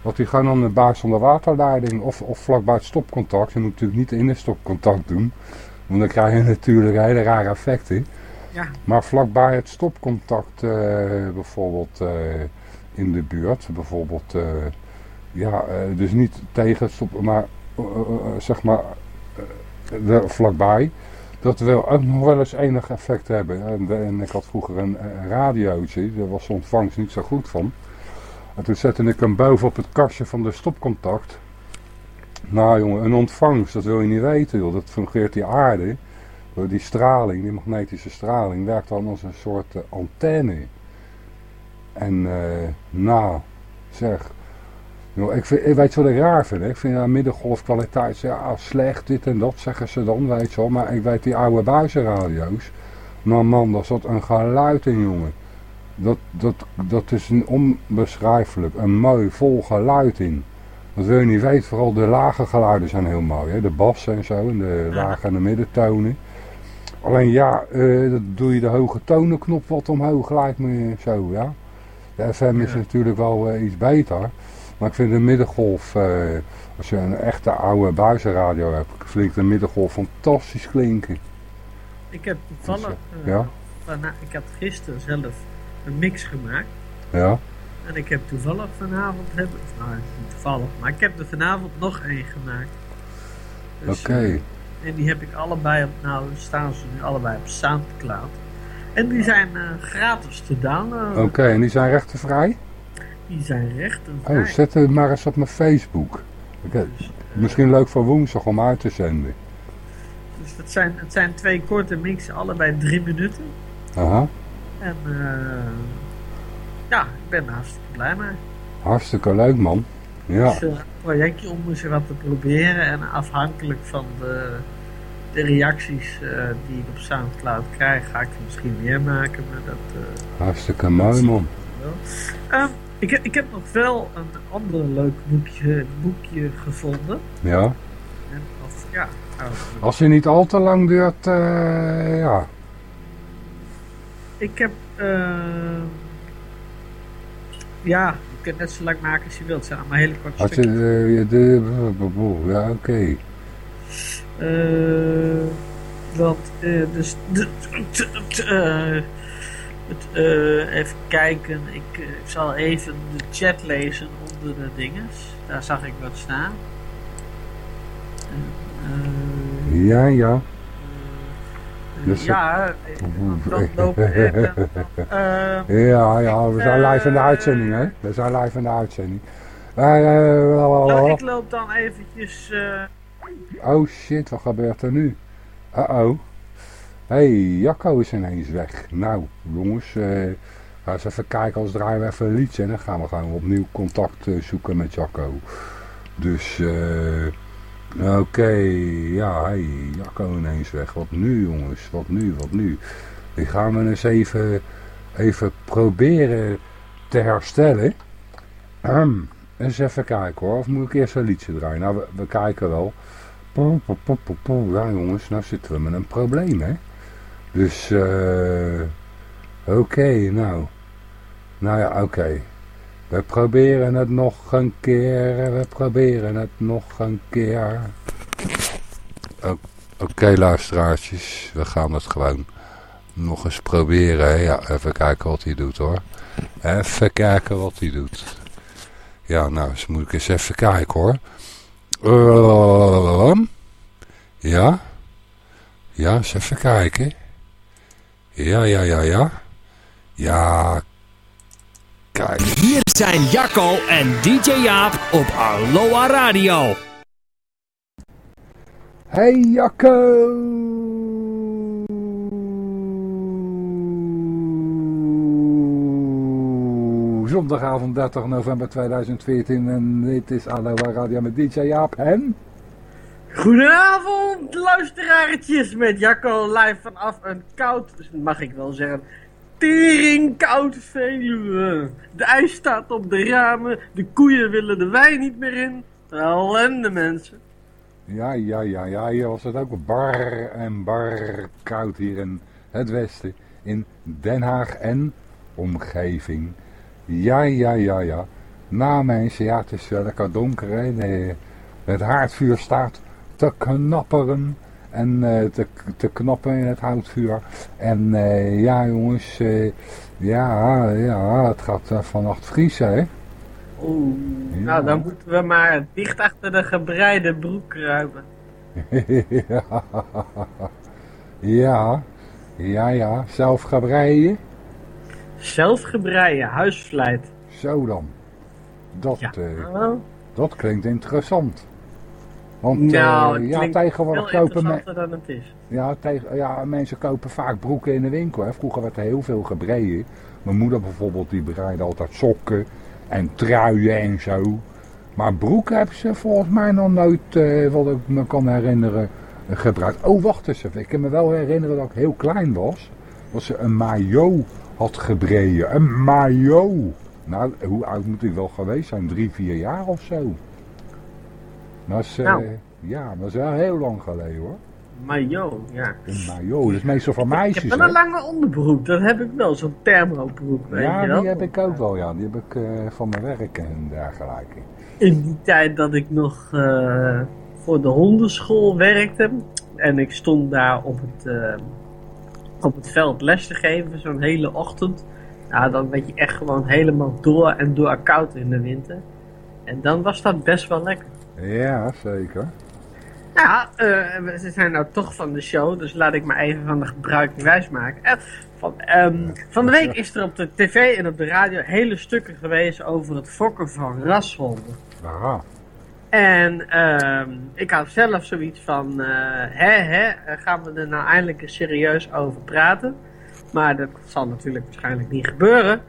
had hij gewoon aan de baas van de waterleiding of, of vlakbij het stopcontact. Je moet natuurlijk niet in het stopcontact doen. Want dan krijg je natuurlijk hele rare effecten. Ja. Maar vlakbij het stopcontact eh, bijvoorbeeld eh, in de buurt. Bijvoorbeeld, ja, dus niet tegen het stop, maar zeg maar eh, wel vlakbij. Dat wil ook nog wel eens enig effect hebben. En, ik had vroeger een, radiootje, daar was ontvangst niet zo goed van. En toen zette ik hem boven op het kastje van de stopcontact. Nou jongen, een ontvangst, dat wil je niet weten joh. Dat fungeert die aarde. Die straling, die magnetische straling, werkt dan als een soort eh, antenne. En eh nou, zeg. Ik, vind, ik weet je wat ik raar vind? Ik vind ja, middengolfkwaliteit ja, slecht, dit en dat zeggen ze dan, weet je wel. Maar ik weet die oude buizenradio's. Nou man, daar zat een geluid in jongen. Dat, dat, dat is een onbeschrijfelijk, een mooi vol geluid in. Dat wil je niet weten, vooral de lage geluiden zijn heel mooi. Hè? De bassen en zo, en de lage en de middentonen. Alleen ja, eh, dat doe je de hoge tonenknop wat omhoog lijkt me zo, ja. De FM is natuurlijk wel eh, iets beter. Maar ik vind de middengolf, eh, als je een echte oude buizenradio hebt, vind ik de middengolf fantastisch klinken. Ik heb toevallig. eh, Ja? vana- ik had gisteren zelf een mix gemaakt. Ja? En ik heb toevallig vanavond. Heb, nou, niet toevallig, maar ik heb er vanavond nog één gemaakt. Dus, Oké. eh, En die heb ik allebei op, nou staan ze nu allebei op Soundcloud. En die zijn eh, gratis te downloaden. Oké, en die zijn rechtenvrij? Die zijn rechtenvrij. Oh, zet het maar eens op mijn Facebook. Oké, Misschien leuk voor woensdag om uit te zenden. Dus het zijn, het zijn twee korte mixen, allebei drie minuten. Aha, En eh, ja, ik ben er hartstikke blij mee. hartstikke leuk man. Ja, Het is eh, een projectje om eens wat te proberen. En afhankelijk van de, de reacties eh, die ik op Soundcloud krijg, ga ik er misschien meer maken. Maar dat, eh, hartstikke mooi man. wel. Ik, heb- ik heb nog wel een ander leuk boekje, boekje gevonden. Ja, En, of, ja, nou, als je niet al te lang duurt, eh, ja. ik heb... eh, ja, je kunt net zo lang maken als je wilt. Zijn allemaal hele korte Als je, je de, ja oké. Eh, want, eh, dus, de, eh, het, eh, even kijken, ik, eh, ik zal even de chat lezen onder de dinges. Daar zag ik wat staan. Eh, Ja, ja. Dus- ja, lopen er, eh, Ja, ja, we zijn live in de uitzending, hè? We zijn live in de uitzending. Nou, ik loop dan eventjes... oh shit, wat gebeurt er nu? Uh-oh. Hey, Jacco is ineens weg. Nou, jongens, eh ga eens even kijken als draaien we even een liedje. En dan gaan we gewoon opnieuw contact eh, zoeken met Jacco. Dus, eh oké, ja, hey, Jacco ineens weg. Wat nu, jongens? Wat nu, wat nu? Die gaan we eens even, even proberen te herstellen. Ahem. eens even kijken hoor. Of moet ik eerst een liedje draaien? Nou, we, we kijken wel. Ja jongens, nou zitten we met een probleem hè. Dus, eh oké, nou. Nou ja, oké. We proberen het nog een keer. We proberen het nog een keer. Oké luisteraartjes, we gaan het gewoon nog eens proberen. Ja, even kijken wat hij doet hoor. Even kijken wat hij doet. Ja, nou, eens moet ik eens even kijken hoor. Ehm, ja. Ja, eens even kijken. Ja, ja, ja, ja. Ja. Kijk. Hier zijn Jacco en DJ Jaap op Aloha Radio. Hey Jacco! Zondagavond 30 november 2014 en dit is Aloha Radio met DJ Jaap en... Goedenavond, luisteraartjes, met Jacco live vanaf een koud, mag ik wel zeggen, tering koud Veluwe. De ijs staat op de ramen, de koeien willen de wijn niet meer in. Ellende mensen. Ja, ja, ja, ja, hier was het ook bar en bar koud hier in het westen. In Den Haag en omgeving. Ja, ja, ja, ja. Nou mensen, ja, het is wel lekker donker hè. Het haardvuur staat te knapperen en eh, te, te knappen in het houtvuur. En eh, ja jongens, eh, ja, ja, het gaat vannacht vriezen hè. Oeh, nou dan moeten we maar dicht achter de gebreide broek kruipen. ja. ja, ja, ja, zelf gebreien. Zelf gebreien, huisvlijt. Zo dan. Dat, Ja. dat klinkt interessant. Want Nou, eh, ja, tegenwoordig kopen, me- interessanter dan het is. ja, tegen, ja, mensen kopen vaak broeken in de winkel. Hè. Vroeger werd er heel veel gebreien. Mijn moeder bijvoorbeeld, die breide altijd sokken en truien en zo. Maar broeken hebben ze volgens mij nog nooit, eh, wat ik me kan herinneren, gebruikt. Oh, wacht eens even. Ik kan me wel herinneren dat ik heel klein was. Dat ze een maillot had gebreien. Een maillot. Nou, hoe oud moet ik wel geweest zijn? Drie, vier jaar of zo. Dat is, Nou. ja, dat is wel heel lang geleden hoor. Maar joh, ja. Een maillot, dat is meestal Ik meisjes. heb wel hè? een lange onderbroek, dat heb ik wel, zo'n thermobroek, weet Ja, je wel. die heb ik ook wel, ja. Die heb ik eh, van mijn werk en dergelijke. In die tijd dat ik nog eh, voor de hondenschool werkte en ik stond daar op het, eh, op het veld les te geven, zo'n hele ochtend. Nou, dan werd je echt gewoon helemaal door en door koud in de winter. En dan was dat best wel lekker. Ja, zeker. Ja, eh, we- ze zijn nou toch van de show, dus laat ik me even van de gebruiking wijsmaken. Eh, van, ehm, van de week is er op de tv en op de radio hele stukken geweest over het fokken van rashonden. Aha. En ehm, ik had zelf zoiets van, eh, hè, hè, gaan we er nou eindelijk eens serieus over praten? Maar dat zal natuurlijk waarschijnlijk niet gebeuren.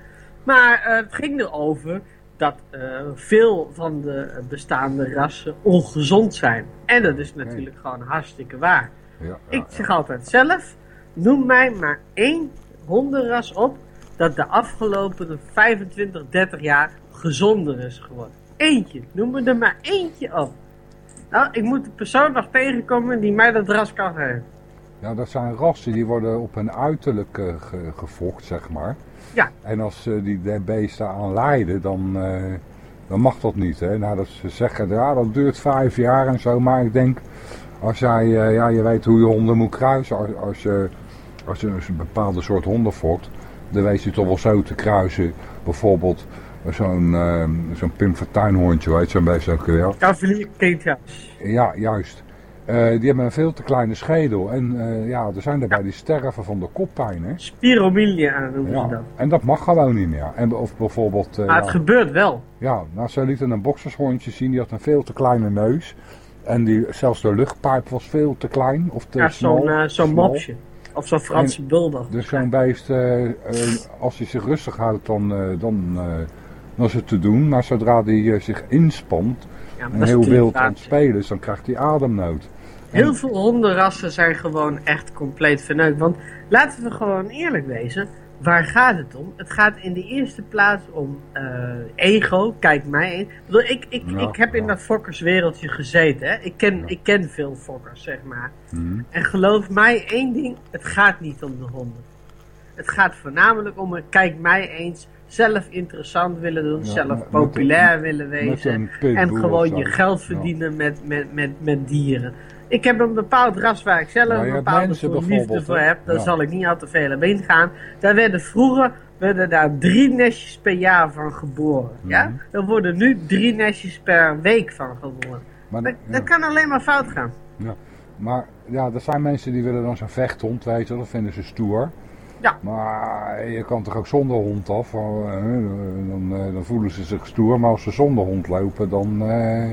Maar het ging erover dat eh, veel van de bestaande rassen ongezond zijn. En dat is natuurlijk gewoon hartstikke waar. Ja, Ik zeg altijd zelf, noem mij maar één hondenras op dat de afgelopen 25, 30 jaar gezonder is geworden. Eentje, noem me er maar eentje op. Nou, ik moet de persoon nog tegenkomen die mij dat ras kan geven. Ja, dat zijn rassen die worden op hun uiterlijk eh, ge- gefokt, zeg maar. Ja. En als eh, die de beesten aan lijden, dan, eh, dan mag dat niet. Hè? Nou, dat ze zeggen, ja, dat duurt vijf jaar en zo. Maar ik denk, als jij, eh, ja, je weet hoe je honden moet kruisen. Als, als, je, als je een bepaalde soort honden fokt, dan weet je toch wel zo te kruisen. Bijvoorbeeld zo'n eh, zo'n Pim Fortuynhondje, weet je, zo'n beest ook weer. Cavalier. Ja, juist. Eh, die hebben een veel te kleine schedel. En eh, ja, er zijn daarbij die sterven van de koppijn. Hè? Spiromilia noemen ze Ja, dat. en dat mag gewoon niet meer. En, of bijvoorbeeld... eh, Maar het ja, gebeurt wel. ja, nou, ze lieten een boksershondje zien. Die had een veel te kleine neus. En die, zelfs de luchtpijp was veel te klein. Of te Ja, zo'n zo'n smal. mopsje. Of zo'n Franse bulldog. Dus zo'n beest, als hij zich rustig houdt, dan, dan, dan is het te doen. Maar zodra hij zich inspant Ja, en heel wild aan het spelen is, dan krijgt hij ademnood. Heel veel hondenrassen zijn gewoon echt compleet verneukt. Want laten we gewoon eerlijk wezen. Waar gaat het om? Het gaat in de eerste plaats om eh, ego. Kijk mij eens. Ik, ik, ik, Ja, ik heb in dat fokkerswereldje gezeten. Hè? Ik, ken, ik ken veel fokkers, zeg maar. Mhm. En geloof mij één ding. Het gaat niet om de honden. Het gaat voornamelijk om een kijk mij eens. Zelf interessant willen doen. Ja, zelf met- populair willen wezen. En gewoon je geld Ja. verdienen met, met, met, met dieren. Ik heb een bepaald ras waar ik zelf Nou, een bepaalde liefde voor heb. Daar Ja. zal ik niet al te veel op ingaan. Daar werden vroeger werden daar drie nestjes per jaar van geboren. Ja? Mhm. Er worden nu drie nestjes per week van geboren. Maar, Dat, ja. dat kan alleen maar fout gaan. Ja, maar ja, er zijn mensen die willen dan zo'n vechthond, weet je, wel, dat vinden ze stoer. Ja. Maar je kan toch ook zonder hond af, eh, dan, eh, dan voelen ze zich stoer. Maar als ze zonder hond lopen, dan, eh,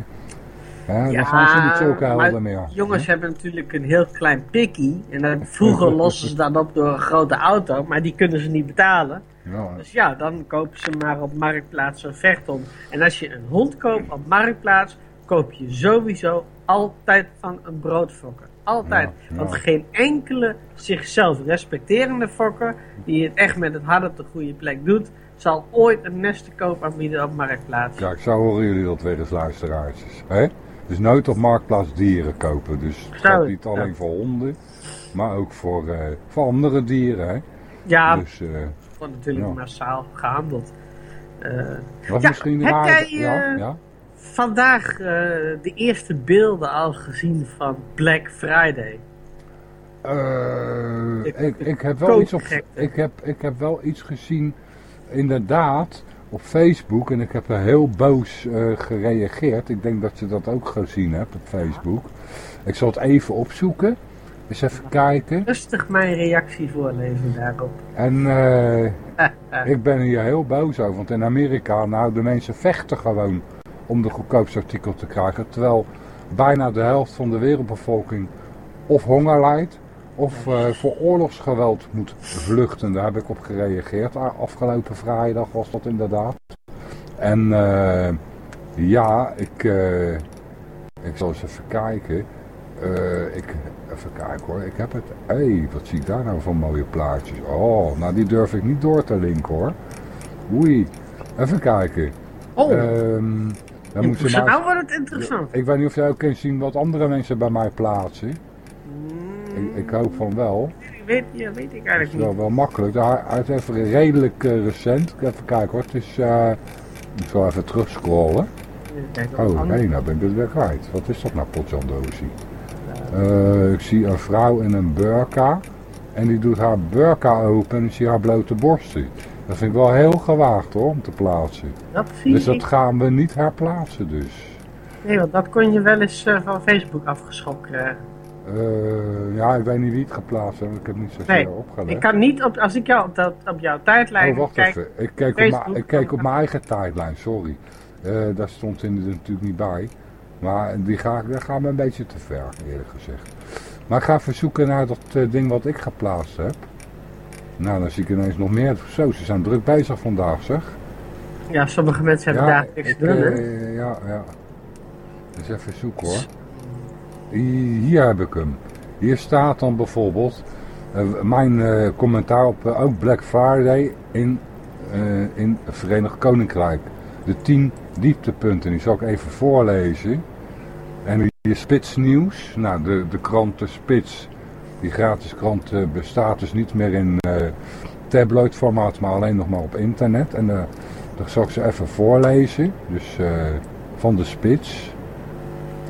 hè, dan zijn ze niet maar helden meer. Jongens hebben natuurlijk een heel klein pikkie. En dan, vroeger lossen ze dat op door een grote auto. Maar die kunnen ze niet betalen. Ja, Dus ja, dan kopen ze maar op Marktplaats een vechthond. En als je een hond koopt op Marktplaats, koop je sowieso altijd van een broodfokker. Altijd. Ja, ja. Want geen enkele zichzelf respecterende fokker, die het echt met het hart op de goede plek doet, zal ooit een nest te koop aanbieden op Marktplaats. Kijk, zo horen jullie dat weer eens. Hè? Dus nooit op Marktplaats dieren kopen. Dus het geldt niet ja. alleen voor honden, maar ook voor, eh, voor andere dieren. Hè? Ja, Dus, eh, wordt natuurlijk ja. massaal gehandeld. Eh, was Ja, misschien heb jij, ja, vandaag de eerste beelden al gezien van Black Friday. Ik- ik, ik, heb wel iets op, ik, heb, ik heb wel iets gezien, inderdaad, op Facebook. En ik heb er heel boos eh, gereageerd. Ik denk dat je dat ook gezien hebt op Facebook. Ik zal het even opzoeken. Eens even kijken. Rustig mijn reactie voorlezen daarop. En eh, ik ben hier heel boos over. Want in Amerika, nou, de mensen vechten gewoon om de goedkoopste artikel te krijgen. Terwijl bijna de helft van de wereldbevolking of honger lijdt. Of eh, voor oorlogsgeweld moet vluchten. Daar heb ik op gereageerd. Afgelopen vrijdag was dat inderdaad. En eh, ja, ik, eh, ik zal eens even kijken. Ik, even kijken hoor. Ik heb het. Hé, hey, wat zie ik daar nou voor mooie plaatjes? Oh, nou die durf ik niet door te linken hoor. Oei. Even kijken. Oh, dan moet je nou wordt het interessant. ik weet niet of jij ook kunt zien wat andere mensen bij mij plaatsen. Ik, ik hoop van wel. Weet, ja, weet ik eigenlijk wel, niet. wel makkelijk. Daar- Hij is even redelijk eh, recent. Even kijken hoor. Het is... eh, ik zal even terugscrollen. Oh, nee, nou ben ik het weer kwijt. Wat is dat nou, potjandozie? Eh ik zie een vrouw in een burka. En die doet haar burka open en ik zie haar blote borsten. Dat vind ik wel heel gewaagd hoor, om te plaatsen. Dat zie Dus dat ik. gaan we niet herplaatsen dus. Nee, want dat kon je wel eens van Facebook afgeschokt krijgen. Eh, ja, ik weet niet wie het geplaatst heeft. Ik heb niet zozeer Nee, ik kan niet op, als ik jou op, dat, op jouw tijdlijn Oh, wacht kijk, even. Ik keek, op Facebook, ik keek op mijn eigen tijdlijn, sorry. Eh, daar stond in er natuurlijk niet bij. Maar die ga, gaat me een beetje te ver, eerlijk gezegd. Maar ik ga even zoeken naar dat eh, ding wat ik geplaatst heb. Nou, dan zie ik ineens nog meer. Zo, ze zijn druk bezig vandaag, zeg. Ja, sommige mensen hebben ja, daar niks ik, te doen, hè? ja, ja. Dus even zoeken hoor. Hier, heb ik hem. Hier staat dan bijvoorbeeld eh, mijn eh, commentaar op eh, ook Black Friday in, in het Verenigd Koninkrijk. De 10 dieptepunten, die zal ik even voorlezen. En hier is Spits Nieuws. Nou, de, de krant de Spits, die gratis krant bestaat dus niet meer in tabloid formaat, maar alleen nog maar op internet. En dat zal ik ze even voorlezen. Dus van de Spits.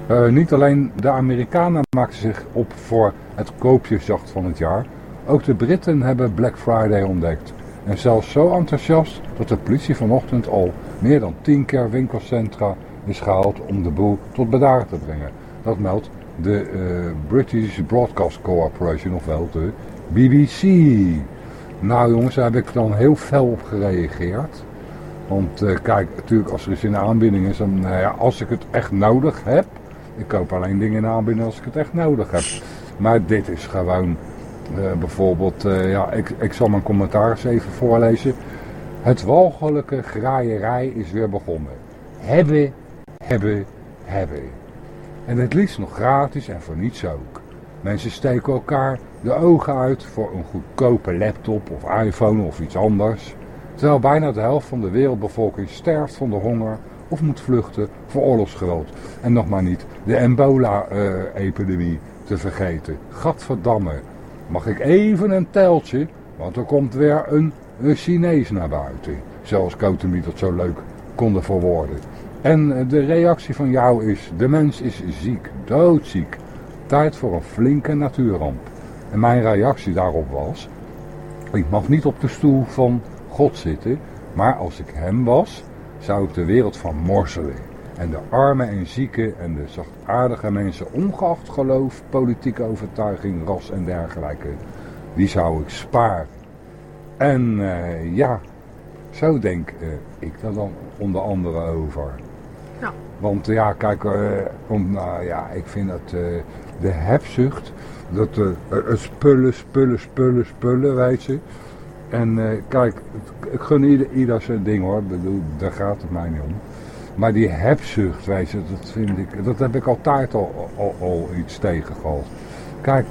Eh, niet alleen de Amerikanen maken zich op voor het koopjesjacht van het jaar. Ook de Britten hebben Black Friday ontdekt. En zelfs zo enthousiast dat de politie vanochtend al meer dan 10 keer winkelcentra is gehaald om de boel tot bedaren te brengen. Dat meldt de eh, British Broadcast Corporation, ofwel de BBC. Nou jongens, daar heb ik dan heel fel op gereageerd. Want eh, kijk, natuurlijk als er iets in de aanbieding is, dan nou ja, als ik het echt nodig heb. Ik koop alleen dingen in aanbieding als ik het echt nodig heb. Maar dit is gewoon eh, bijvoorbeeld, eh, ja, ik, ik zal mijn commentaar even voorlezen. Het walgelijke graaierij is weer begonnen. Hebben, hebben, hebben. En het liefst nog gratis en voor niets ook. Mensen steken elkaar de ogen uit voor een goedkope laptop of iPhone of iets anders. Terwijl bijna de helft van de wereldbevolking sterft van de honger of moet vluchten voor oorlogsgeweld. En nog maar niet de ebola-epidemie te vergeten. Gadverdamme. Mag ik even een teltje? Want er komt weer een, een Chinees naar buiten. Zoals Kotemi dat zo leuk konden verwoorden. En eh, de reactie van jou is, de mens is ziek, doodziek. Tijd voor een flinke natuurramp. En mijn reactie daarop was, ik mag niet op de stoel van God zitten, maar als ik hem was, zou ik de wereld van morselen. En de armen en zieken en de zachtaardige mensen, ongeacht geloof, politieke overtuiging, ras en dergelijke, die zou ik sparen. En eh, ja, zo denk eh, ik daar dan onder andere over. Ja. Want ja, kijk, eh, om, nou, ja, ik vind dat de hebzucht, dat het spullen, spullen, spullen, spullen, weet je. En eh, kijk, ik gun ieder, ieder zijn ding hoor, bedoel, daar gaat het mij niet om. Maar die hebzucht, weet je, dat vind ik, dat heb ik altijd al, al, al iets tegen gehad. Kijk,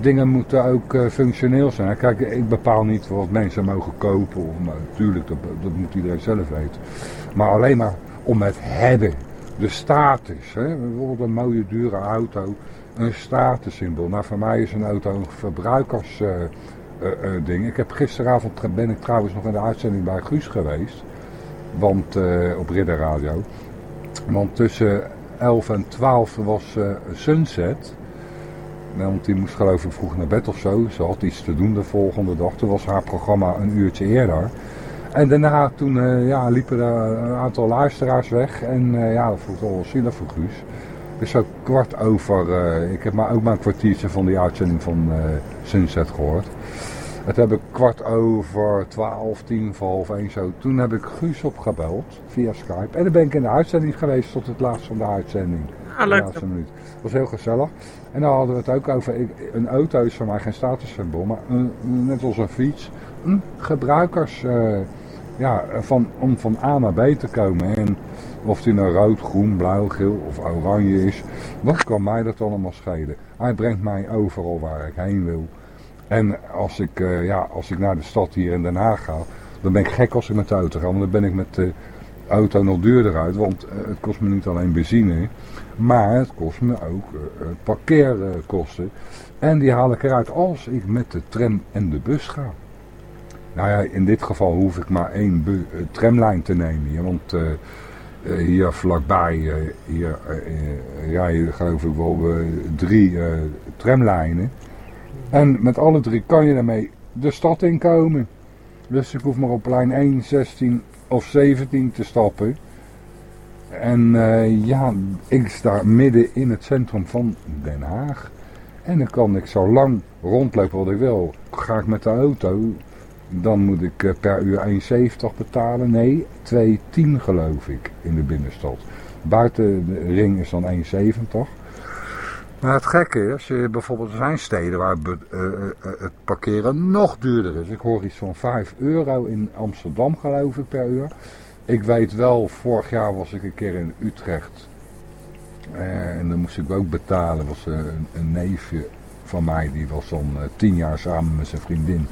dingen moeten ook eh, functioneel zijn. Kijk, ik bepaal niet wat mensen mogen kopen. Of, natuurlijk, dat, dat moet iedereen zelf weten. Maar alleen maar om het hebben. De status. Hè? Bijvoorbeeld een mooie dure auto. Een statussymbool. Nou, voor mij is een auto een verbruikers eh, eh, eh, ding. Ik heb gisteravond ben ik trouwens nog in de uitzending bij Guus geweest. Want eh, op Ridder Radio. Want tussen 11 en 12 was Sunset. Want die moest geloof ik vroeg naar bed of zo. Ze had iets te doen de volgende dag. Toen was haar programma een uurtje eerder. En daarna toen ja, liepen er een aantal luisteraars weg. En ja, dat wel zielig voor Guus. Dus zo kwart over, ik heb maar ook maar een kwartiertje van die uitzending van Sunset gehoord. Het heb ik kwart over twaalf, tien voor half één zo. Toen heb ik Guus opgebeld via Skype. En dan ben ik in de uitzending geweest tot het laatst van de uitzending. Ah, leuk. De laatste minuut. Dat was heel gezellig. En dan hadden we het ook over, ik, een auto is voor mij geen statussymbool, maar een, net als een fiets, een gebruikers, eh, ja, van, om van A naar B te komen. En of die nou rood, groen, blauw, geel of oranje is, wat kan mij dat allemaal schelen? Hij brengt mij overal waar ik heen wil. En als ik, eh, ja, als ik naar de stad hier in Den Haag ga, dan ben ik gek als ik met de auto ga. Want dan ben ik met de auto nog duurder uit. Want eh, het kost me niet alleen benzine, maar het kost me ook eh, parkeerkosten. En die haal ik eruit als ik met de tram en de bus ga. Nou ja, in dit geval hoef ik maar één tramlijn te nemen. hier, Want hier vlakbij, hier eh, rijden geloof ik wel drie tramlijnen. En met alle drie kan je daarmee de stad inkomen. Dus ik hoef maar op lijn 1, 16 of 17 te stappen. En eh, ja, ik sta midden in het centrum van Den Haag. En dan kan ik zo lang rondlopen wat ik wil. Ga ik met de auto, dan moet ik eh, per uur 1,70 betalen. Nee, 2,10 geloof ik in de binnenstad. Buiten de ring is dan 1,70. Maar het gekke is, eh, bijvoorbeeld er zijn steden waar eh, eh, het parkeren nog duurder is. Ik hoor iets van 5 euro in Amsterdam geloof ik per uur. Ik weet wel, vorig jaar was ik een keer in Utrecht. En dan moest ik ook betalen. was een, een neefje van mij, die was dan tien jaar samen met zijn vriendin.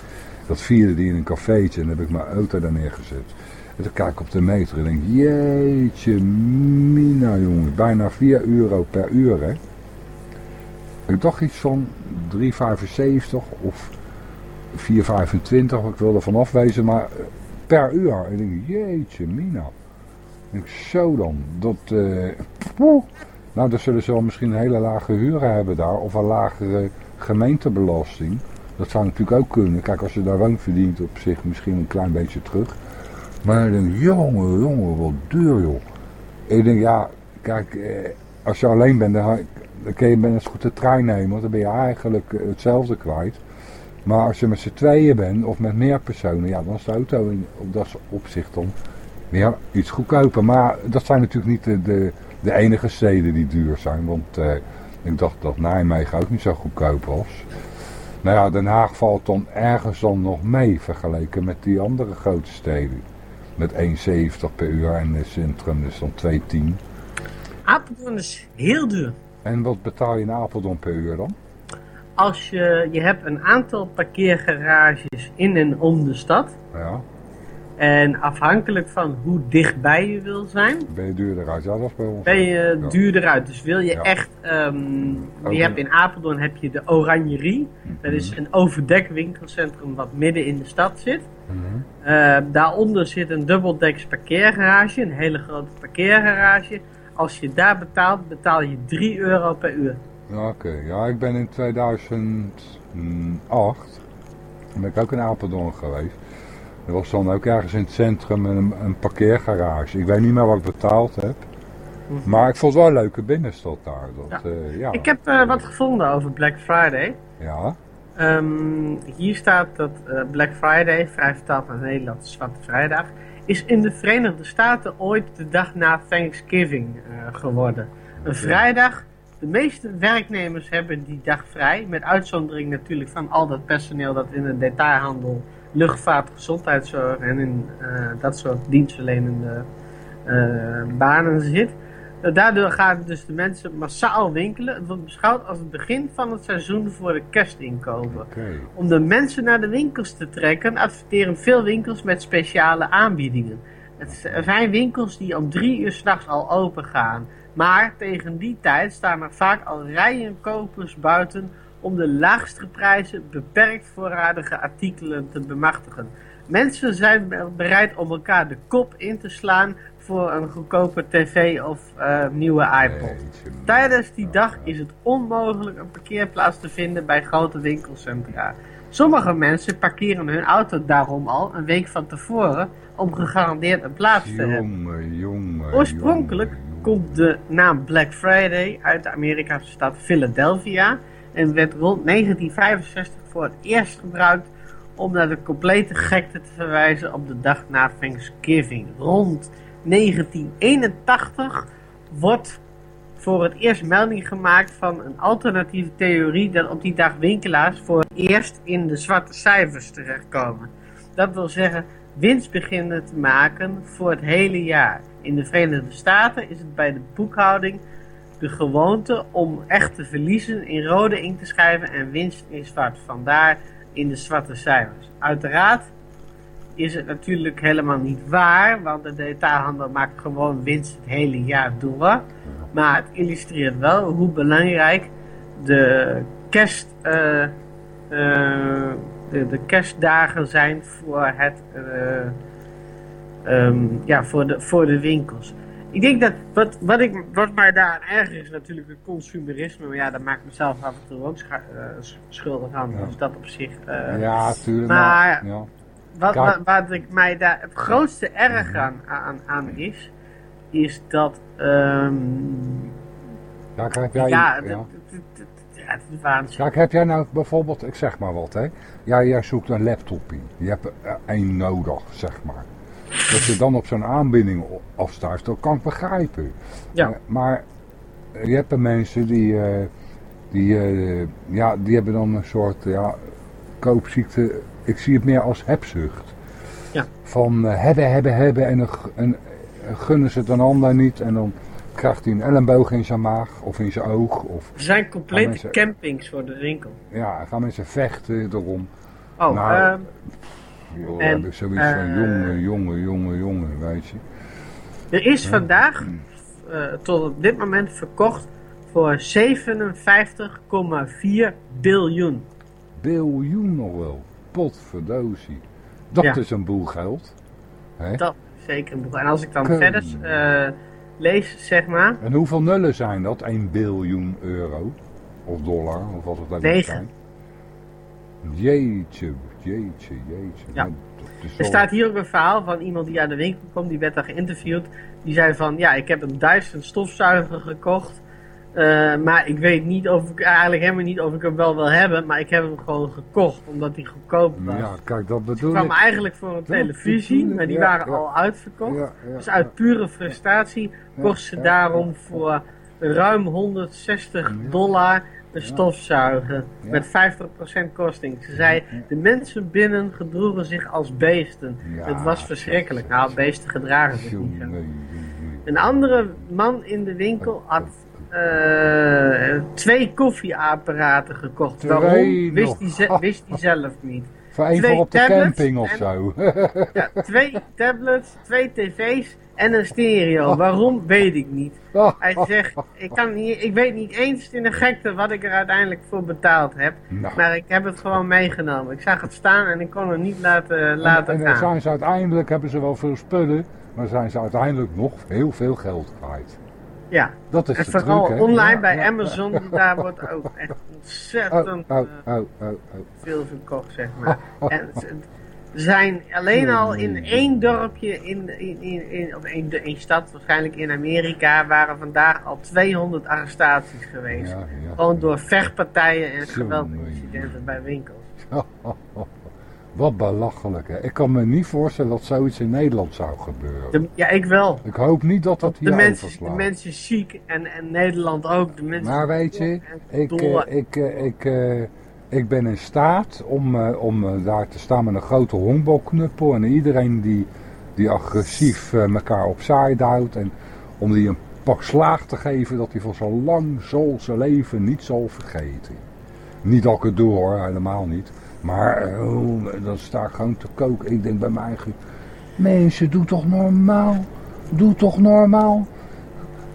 Dat vierde die in een cafeetje en heb ik mijn auto daar neergezet. En dan kijk ik op de meter en denk, jeetje mina jongen, bijna 4 euro per uur hè. Ik dacht iets van 3,75 of 4,25, ik wil er vanaf wezen, maar eh, per uur. En ik denk, jeetje mina. Ik denk, zo dan, dat... poeh. nou, dan zullen ze wel misschien een hele lage huren hebben daar, of een lagere gemeentebelasting. Dat zou natuurlijk ook kunnen. Kijk, als je daar woont, verdient op zich misschien een klein beetje terug. Maar ik denk, jongen, jongen, wat duur joh. Ik denk, ja, kijk, eh, als je alleen bent, dan, dan kun je net goed de trein nemen, want dan ben je eigenlijk eh, hetzelfde kwijt. Maar als je met z'n tweeën bent, of met meer personen, ja, dan is de auto in, op dat opzicht dan ja, iets goedkoper. Maar dat zijn natuurlijk niet de, de, de enige steden die duur zijn, want eh, ik dacht dat Nijmegen ook niet zo goedkoop was. Nou ja, Den Haag valt dan ergens dan nog mee vergeleken met die andere grote steden. Met 1,70 per uur en het centrum is dan 2,10. Apeldoorn is heel duur. En wat betaal je in Apeldoorn per uur dan? Als je, je hebt een aantal parkeergarages in en om de stad. Ja, En afhankelijk van hoe dichtbij je wil zijn, ben je duurder uit? Ja, dat is bij ons. ben je Ja. duurder uit. Dus wil je Ja. echt, ehm, je hebt in Apeldoorn heb je de Oranjerie. Dat is een overdek winkelcentrum wat midden in de stad zit. Mhm. Eh, daaronder zit een dubbeldeks parkeergarage, een hele grote parkeergarage. Als je daar betaalt, betaal je 3 euro per uur. Ja, Oké, ja, ik ben in 2008 ben ik ook in Apeldoorn geweest. Er was dan ook ergens in het centrum een, een parkeergarage. Ik weet niet meer wat ik betaald heb. Maar ik vond het wel een leuke binnenstad daar. Dat, Ja. ja. ja. Ik heb eh, wat gevonden over Black Friday. Ja, Ehm, hier staat dat eh, Black Friday, vrij vertaald naar Nederland, Zwarte Vrijdag, is in de Verenigde Staten ooit de dag na Thanksgiving eh, geworden. Een vrijdag. De meeste werknemers hebben die dag vrij, met uitzondering natuurlijk van al dat personeel dat in de detailhandel, luchtvaart, gezondheidszorg en in eh, dat soort dienstverlenende eh, banen zit. Daardoor gaan dus de mensen massaal winkelen. Het wordt beschouwd als het begin van het seizoen voor de kerstinkopen. Om de mensen naar de winkels te trekken, adverteren veel winkels met speciale aanbiedingen. Het er zijn winkels die om drie uur s'nachts al open gaan. Maar tegen die tijd staan er vaak al rijen kopers buiten om de laagste prijzen beperkt voorradige artikelen te bemachtigen. Mensen zijn be- bereid om elkaar de kop in te slaan voor een goedkope tv of eh, nieuwe iPod. Tijdens die dag is het onmogelijk een parkeerplaats te vinden bij grote winkelcentra. Sommige mensen parkeren hun auto daarom al een week van tevoren om gegarandeerd een plaats te hebben. Jongen. Oorspronkelijk jongen. komt de naam Black Friday uit de Amerikaanse stad Philadelphia en werd rond 1965 voor het eerst gebruikt om naar de complete gekte te verwijzen op de dag na Thanksgiving. Rond 1981 wordt voor het eerst melding gemaakt van een alternatieve theorie dat op die dag winkelaars voor het eerst in de zwarte cijfers terechtkomen. Dat wil zeggen winst beginnen te maken voor het hele jaar. In de Verenigde Staten is het bij de boekhouding de gewoonte om echte verliezen in rode inkt te schrijven en winst in zwart. Vandaar in de zwarte cijfers. Uiteraard is het natuurlijk helemaal niet waar, want de detailhandel maakt gewoon winst het hele jaar door. Maar het illustreert wel hoe belangrijk de kerst, eh, eh, de, de kerstdagen zijn voor, het, eh, ehm, ja, voor, de, voor de winkels. Ik denk dat wat, wat, ik, wat mij daar erger is natuurlijk het consumerisme. Maar ja, daar maak ik mezelf af en toe ook schuldig aan. Ja. Dus dat op zich. Ja, tuurlijk. maar- ja. Wat, wat, wat ik mij daar het grootste erg aan, aan, aan is, is dat... ehm, Ja, kijk, jij, ja, ja. ja, het is waanzin. Kijk, heb jij nou bijvoorbeeld, ik zeg maar wat, hè. Ja, jij zoekt een laptopje. Je hebt er één nodig, zeg maar. Dat je dan op zo'n aanbinding afstuift, dat kan ik begrijpen. Ja. Eh, maar je hebt er mensen die, eh, die, eh, ja, die hebben dan een soort ja, koopziekte. Ik zie het meer als hebzucht. Ja. Van eh, hebben, hebben, hebben en, en gunnen ze het een ander niet. En dan krijgt hij een elleboog in zijn maag of in zijn oog. Of Er zijn complete mensen- campings voor de winkel. ja, gaan mensen vechten erom. Oh, Nou, ehm, Joh, En, heb ik zoiets van eh, jongen, jongen, jongen, jongen, weet je. er is vandaag eh, tot op dit moment verkocht voor 57,4 biljoen. Biljoen nog wel. Potverdozie. Dat Ja. is een boel geld. Hè? Dat is zeker een boel. En als ik dan Kun- verder eh, lees, zeg maar, En hoeveel nullen zijn dat? 1 biljoen euro? Of dollar, of wat het ook zijn. Jeetje, jeetje, jeetje. Ja. Nou, Er staat hier ook een verhaal van iemand die uit de winkel komt, die werd daar geïnterviewd. Die zei van, ja, ik heb een Dyson stofzuiger gekocht. Eh, maar ik weet niet of ik, eigenlijk helemaal niet of ik hem wel wil hebben. Maar ik heb hem gewoon gekocht, omdat hij goedkoop was. Ja, kijk, dat bedoel kwamen ik. eigenlijk voor een televisie, maar die ja, waren ja. al uitverkocht. Ja, dus uit pure frustratie kocht ze daarom voor ruim 160 dollar een stofzuiger. Met 50% korting. Ze zei, de mensen binnen gedroegen zich als beesten. Het was verschrikkelijk. Nou, beesten gedragen zich niet zo. Een andere man in de winkel had eh, twee koffieapparaten gekocht. Twee Waarom? Wist hij, wist hij zelf niet. Voor één Twee voor op de camping of en- zo. Ja, twee tablets, twee tv's en een stereo. Waarom, weet ik niet. Hij zegt, ik, kan niet, ik weet niet eens in de gekte wat ik er uiteindelijk voor betaald heb. Nou. Maar ik heb het gewoon meegenomen. Ik zag het staan en ik kon het niet laten, laten en, en gaan. zijn ze uiteindelijk, hebben ze wel veel spullen, maar zijn ze uiteindelijk nog heel veel geld kwijt. Ja, Dat is en vooral truc, online Ja, bij ja, Amazon, daar wordt ook echt Oh, ontzettend oh, eh, oh, oh, oh. veel verkocht, zeg maar. En er zijn alleen al in één dorpje, in, in, in, in, of één, één stad, waarschijnlijk in Amerika, waren vandaag al 200 arrestaties geweest. Ja. Gewoon door vechtpartijen en geweldincidenten bij winkels. Wat belachelijk, hè? Ik kan me niet voorstellen dat zoiets in Nederland zou gebeuren. De- ja, ik wel. Ik hoop niet dat dat De hier mensen, de mensen ziek en, en Nederland ook. De mensen Maar weet je, ik, eh, ik, eh, ik, eh, ik ben in staat om, om daar te staan met een grote honkbalknuppel en iedereen die, die agressief elkaar opzij duwt en om die een pak slaag te geven dat hij voor zo lang zal zijn leven niet zal vergeten. Niet dat ik het doe hoor, helemaal niet. Maar eh, oh, dan sta ik gewoon te koken. Ik denk bij mij eigen, mensen doe toch normaal. Doe toch normaal.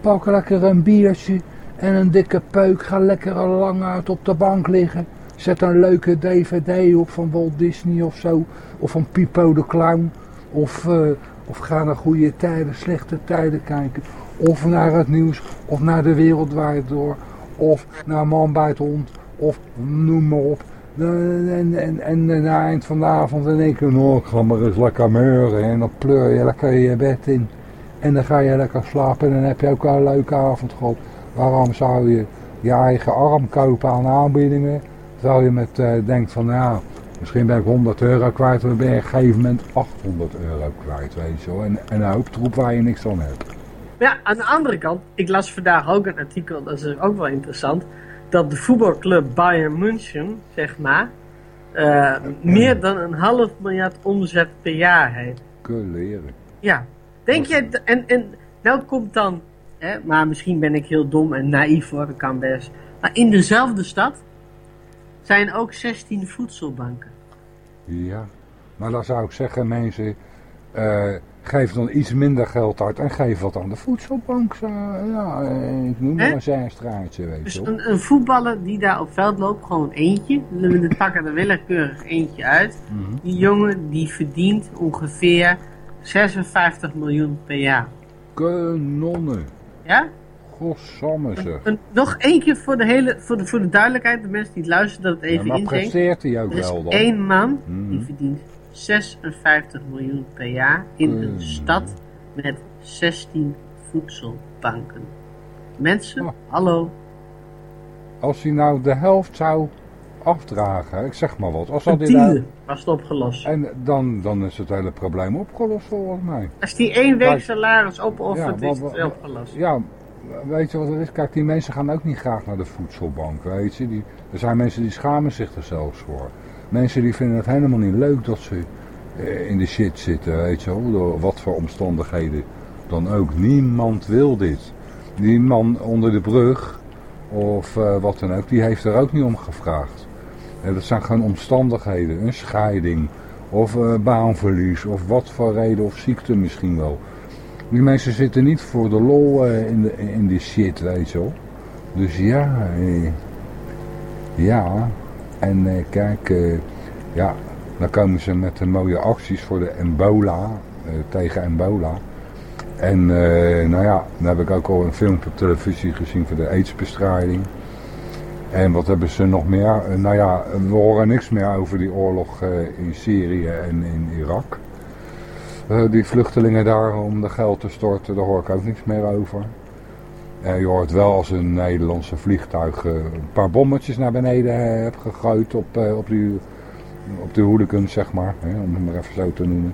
Pak lekker een biertje en een dikke peuk. Ga lekker lang uit op de bank liggen. Zet een leuke dvd op van Walt Disney of zo. Of van Pipo de Clown. Of, eh, of ga naar goede tijden, slechte tijden kijken. Of naar het nieuws. Of naar de wereld draait door. Of naar Man bij het hond. Of noem maar op. En, en, en, na eind van de avond dan denk je, nou ik ga maar eens lekker meuren. En dan pleur je lekker je bed in. En dan ga je lekker slapen en dan heb je ook een leuke avond gehad. Waarom zou je je eigen arm kopen aan aanbiedingen? Terwijl je met eh, denkt van ja, misschien ben ik 100 euro kwijt, maar ben je op een gegeven moment 800 euro kwijt, weet je wel. En, en een hoop troep waar je niks aan hebt. Ja, aan de andere kant, ik las vandaag ook een artikel, dat is ook wel interessant, dat de voetbalclub Bayern München, zeg maar, eh, meer dan een half miljard omzet per jaar heeft. Kun leren. Ja, denk je, d- en, en nou komt dan, hè, maar misschien ben ik heel dom en naïef hoor, dat kan best, maar in dezelfde stad zijn ook 16 voedselbanken. Ja, maar dan zou ik zeggen mensen, eh, geef dan iets minder geld uit en geef wat aan de voedselbank. Zo, ja, eh, ik noem maar een zijstraatje, weet Dus je een, een voetballer die daar op veld loopt, gewoon eentje. We pakken er willekeurig eentje uit. Mhm. Die jongen die verdient ongeveer 56 miljoen per jaar. Kanonnen. Ja? Godsamme zeg. Nog één keer voor de, hele, voor, de, voor de duidelijkheid, de mensen die het luisteren, dat het Ja, even maar inzinkt. presteert hij ook Er is wel dan? één man Mhm. die verdient 56 miljoen per jaar in een Mm. stad met 16 voedselbanken. Mensen, hallo. Als hij nou de helft zou afdragen, ik zeg maar wat. Als dat tiende was het opgelost. En dan, dan is het hele probleem opgelost volgens mij. Als die één week Kijk, salaris opoffert, Ja, is het opgelost. Ja, weet je wat het is? Kijk, die mensen gaan ook niet graag naar de voedselbank, weet je. Die, er zijn mensen die schamen zich er zelfs voor. Mensen die vinden het helemaal niet leuk dat ze eh, in de shit zitten, weet je wel. Door wat voor omstandigheden dan ook. Niemand wil dit. Die man onder de brug, of eh, wat dan ook, die heeft er ook niet om gevraagd. En dat zijn gewoon omstandigheden. Een scheiding, of eh, baanverlies, of wat voor reden, of ziekte misschien wel. Die mensen zitten niet voor de lol eh, in, de, in die shit, weet je wel. Dus ja, eh, ja. En eh, kijk, eh, ja, dan komen ze met de mooie acties voor de ebola, eh, tegen ebola. En nou ja, dan heb ik ook al een filmpje op televisie gezien voor de aidsbestrijding. En wat hebben ze nog meer? Nou ja, we horen niks meer over die oorlog in Syrië en in Irak. Die vluchtelingen daar om de geld te storten, daar hoor ik ook niks meer over. Eh, je hoort wel als een Nederlandse vliegtuig eh, een paar bommetjes naar beneden eh, heb gegooid op, op, die, op de hooligans, zeg maar. Hè, om het maar even zo te noemen.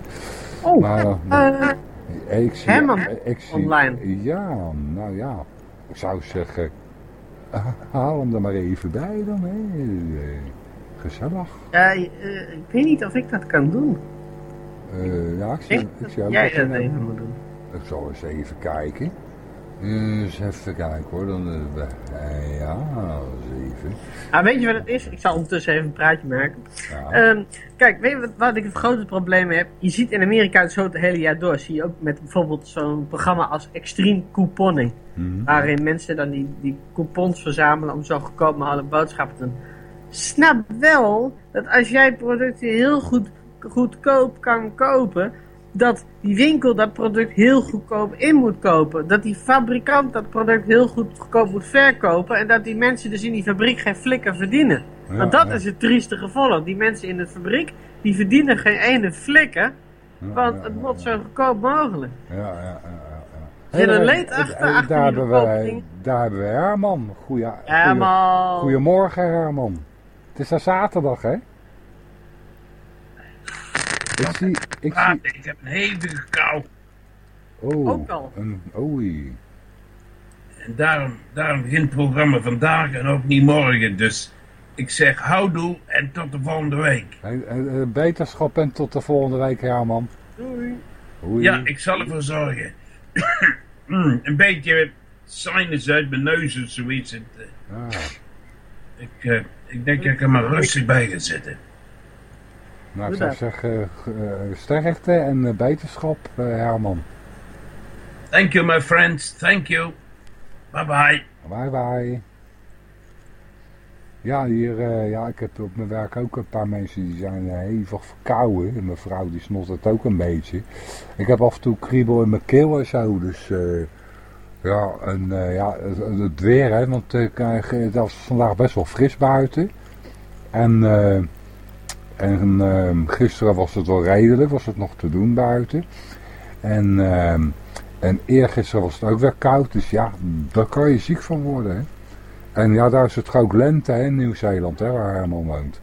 Oh, Maar, ik zie, Herman, ik zie, online. Ja, nou ja. Ik zou zeggen, haal hem er maar even bij dan. Hè. Gezellig. Ja, ik weet niet of ik dat kan doen. Ja, ik zie, Ik, ik ook jij dat even doen. Ik zal eens even kijken. Eens even kijken hoor. Dan, eh, ja, even. Ah, weet je wat het is? Ik zal ondertussen even een praatje maken. Ja. Ehm, kijk, weet je wat, wat ik het grote probleem heb? Je ziet in Amerika zo het hele jaar door. Zie je ook met bijvoorbeeld zo'n programma als Extreme Couponing. Mhm. Waarin mensen dan die, die coupons verzamelen om zo goedkoop mogelijk boodschappen te doen. Snap wel dat als jij producten heel goed, goedkoop kan kopen, dat die winkel dat product heel goedkoop in moet kopen. Dat die fabrikant dat product heel goed goedkoop moet verkopen. En dat die mensen dus in die fabriek geen flikker verdienen. Ja, Want dat ja. is het trieste gevolg. Die mensen in de fabriek, die verdienen geen ene flikker. Want het moet zo goedkoop mogelijk. Ja, ja, ja. Zit een Hey, leed achter- achter daar, hebben verkoping. daar hebben we Herman. Goeie, Herman. Goedemorgen Herman. Het is al zaterdag hè? Ik zie, ik Ah, zie, ik heb een hevige kou. oh, Ook al. een, oei. En daarom, daarom begint het programma vandaag en ook niet morgen. Dus ik zeg houdoe en tot de volgende week. Eh, beterschap en tot de volgende week Herman. Doei. Oei. Ja, ik zal ervoor zorgen. Mm, een beetje sinus uit mijn neus of zoiets. Eh, Ah, ik, eh, ik denk dat ik er maar rustig bij ga zitten. Nou, ik zou zeggen eh, sterkte en eh, beterschap eh, Herman. Thank you, my friends. Thank you. Bye bye. Bye bye. Ja, hier, eh, ja, ik heb op mijn werk ook een paar mensen die zijn eh, hevig verkouden. En mijn vrouw die snot het ook een beetje. Ik heb af en toe kriebel in mijn keel en zo, dus eh, ja, en eh, ja, het, het weer, hè, want eh, het was vandaag best wel fris buiten. En, eh, en eh, gisteren was het wel redelijk, was het nog te doen buiten. En, eh, en eergisteren was het ook weer koud, dus ja, daar kan je ziek van worden, hè. En ja, daar is het ook lente hè, in Nieuw-Zeeland, hè, waar Herman woont.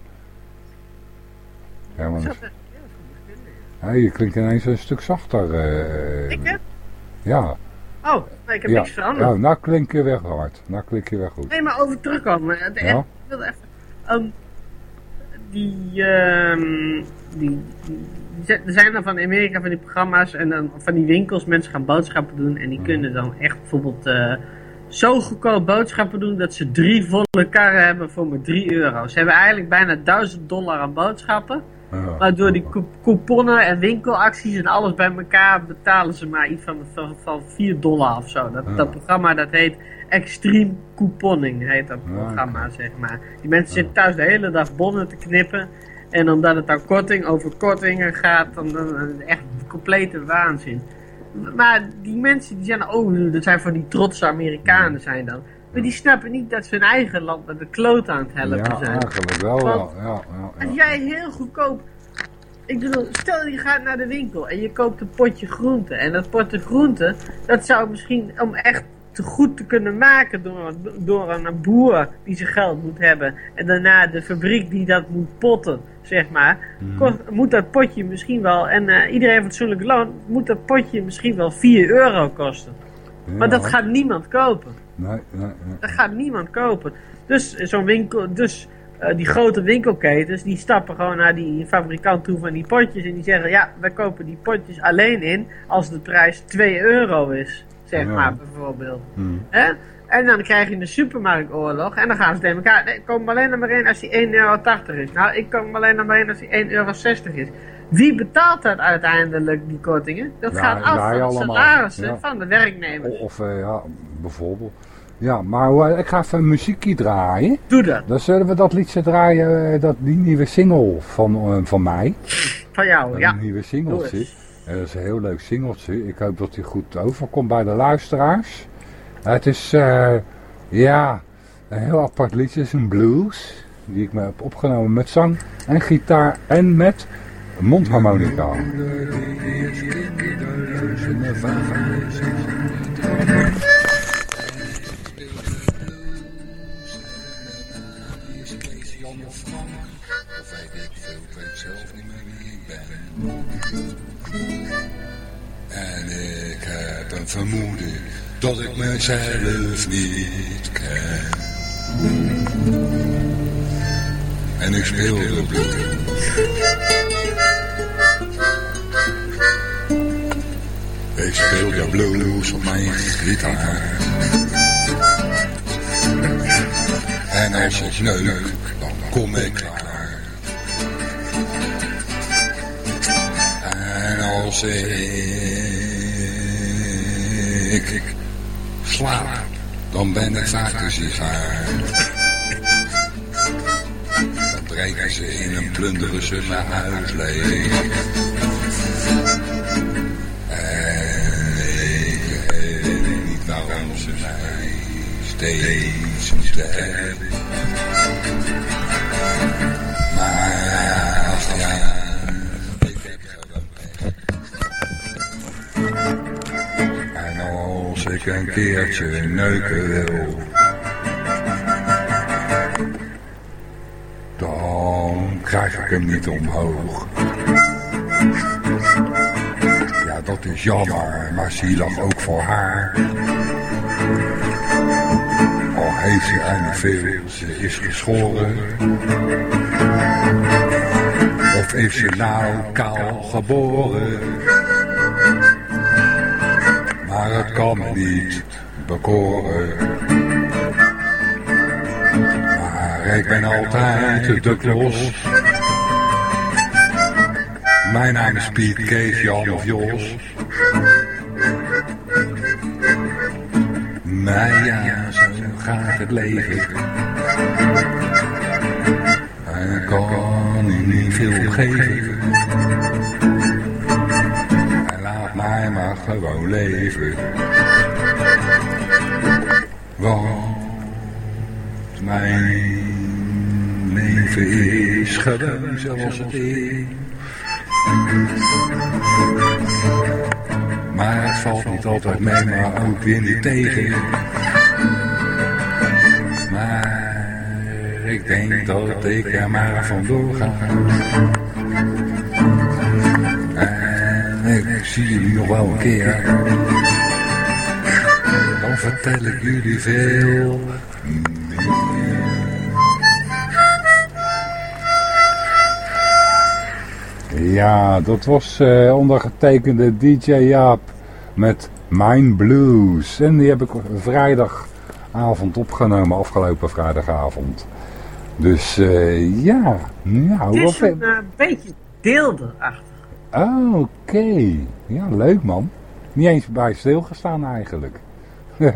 Herman is... Je klinkt ineens een stuk zachter. eh, Ik, hè? Ja. Oh, ik heb ja. niks veranderd. Ja, nou klink je weer hard. Nou klink je weer goed. Nee, maar over terugkomen. Het- Ja. Ik even... ehm, die, ehm, die, Er zijn dan van Amerika van die programma's en dan van die winkels. Mensen gaan boodschappen doen en die kunnen dan echt bijvoorbeeld eh, zo goedkoop boodschappen doen dat ze drie volle karren hebben voor maar 3 euro. Ze hebben eigenlijk bijna 1000 dollar aan boodschappen. Ja. Maar door die coup- couponnen en winkelacties en alles bij elkaar betalen ze maar iets van, van, van 4 dollar of zo. Dat, dat programma dat heet Extreme Couponing, heet dat Ja, programma zeg maar. Die mensen zitten thuis de hele dag bonnen te knippen. En omdat het dan korting over kortingen gaat, dan, dan dan echt complete waanzin. Maar die mensen die zijn, oh, dat zijn van die trotse Amerikanen zijn dan. Maar die snappen niet dat ze hun eigen land met de kloot aan het helpen Ja, zijn. eigenlijk wel. Want- ja, ja, ja, Als ja. jij heel goedkoop Ik bedoel, stel je gaat naar de winkel en je koopt een potje groente. En dat potje groente, dat zou misschien om echt te goed te kunnen maken door, door een boer die zijn geld moet hebben. En daarna de fabriek die dat moet potten, zeg maar. Kost, moet dat potje misschien wel, en eh, iedereen fatsoenlijk loon, moet dat potje misschien wel 4 euro kosten. Maar dat gaat niemand kopen. Nee, nee, nee. Dat gaat niemand kopen. Dus zo'n winkel, dus eh, die grote winkelketens, die stappen gewoon naar die fabrikant toe van die potjes en die zeggen, ja, wij kopen die potjes alleen in als de prijs 2 euro is, zeg Ja. maar bijvoorbeeld. Hmm. Hè? En dan krijg je een supermarktoorlog en dan gaan ze tegen elkaar, nee, ik kom alleen nog maar in als die 1,80 euro is. Nou, ik kom alleen nog maar in als die 1,60 euro is. Wie betaalt dat uiteindelijk, die kortingen? Dat Ja, gaat af van de salarissen Ja. van de werknemers. Of eh, ja, bijvoorbeeld. Ja, maar ik ga even een muziekje draaien. Doe dat. Dan zullen we dat liedje draaien, eh, dat, die nieuwe single van, eh, van mij. Van jou, ja. nieuwe singeltje. Doe Eh, dat is een heel leuk singeltje. Ik hoop dat die goed overkomt bij de luisteraars. het is, eh, ja, een heel apart liedje. Het is een blues. Die ik me heb opgenomen met zang en gitaar en met mondharmonica. En heb een vermoeden dat ik mezelf niet ken. En ik speel de blues. Ik speel de blues op mijn gitaar. En als ik neuk, dan kom ik klaar. En als ik slaap, dan ben ik vaak een sigaar. Dan breken ze in en plunderen ze mijn huis leeg. En ik weet niet waarom ze mij steeds moeten hebben. Ik een keertje neuken wil, dan krijg ik hem niet omhoog. Ja, dat is jammer, maar zielig ook voor haar. Al heeft ze eigenlijk veel, ze is geschoren. Of is ze nou kaal geboren? Het kan me niet bekoren. Maar ik ben altijd de klos. Mijn naam is Piet, Kees, Jan of Jos. Maar ja, zo gaat het leven. En ik kan niet veel geven. Gewoon leven. Want mijn leven is gewoon zoals het is. Maar het valt niet altijd mee, maar ook weer niet tegen. Maar ik denk dat ik er maar vandoor ga. Zie jullie nog wel een keer. Dan vertel ik jullie veel Ja, dat was eh, ondergetekende DJ Jaap met Mijn Blues. En die heb ik vrijdagavond opgenomen, afgelopen vrijdagavond. Dus eh, ja, nou, Het is een eh, beetje deelderachtig. Oh, oké. Ja, leuk man. Niet eens bij stilgestaan eigenlijk.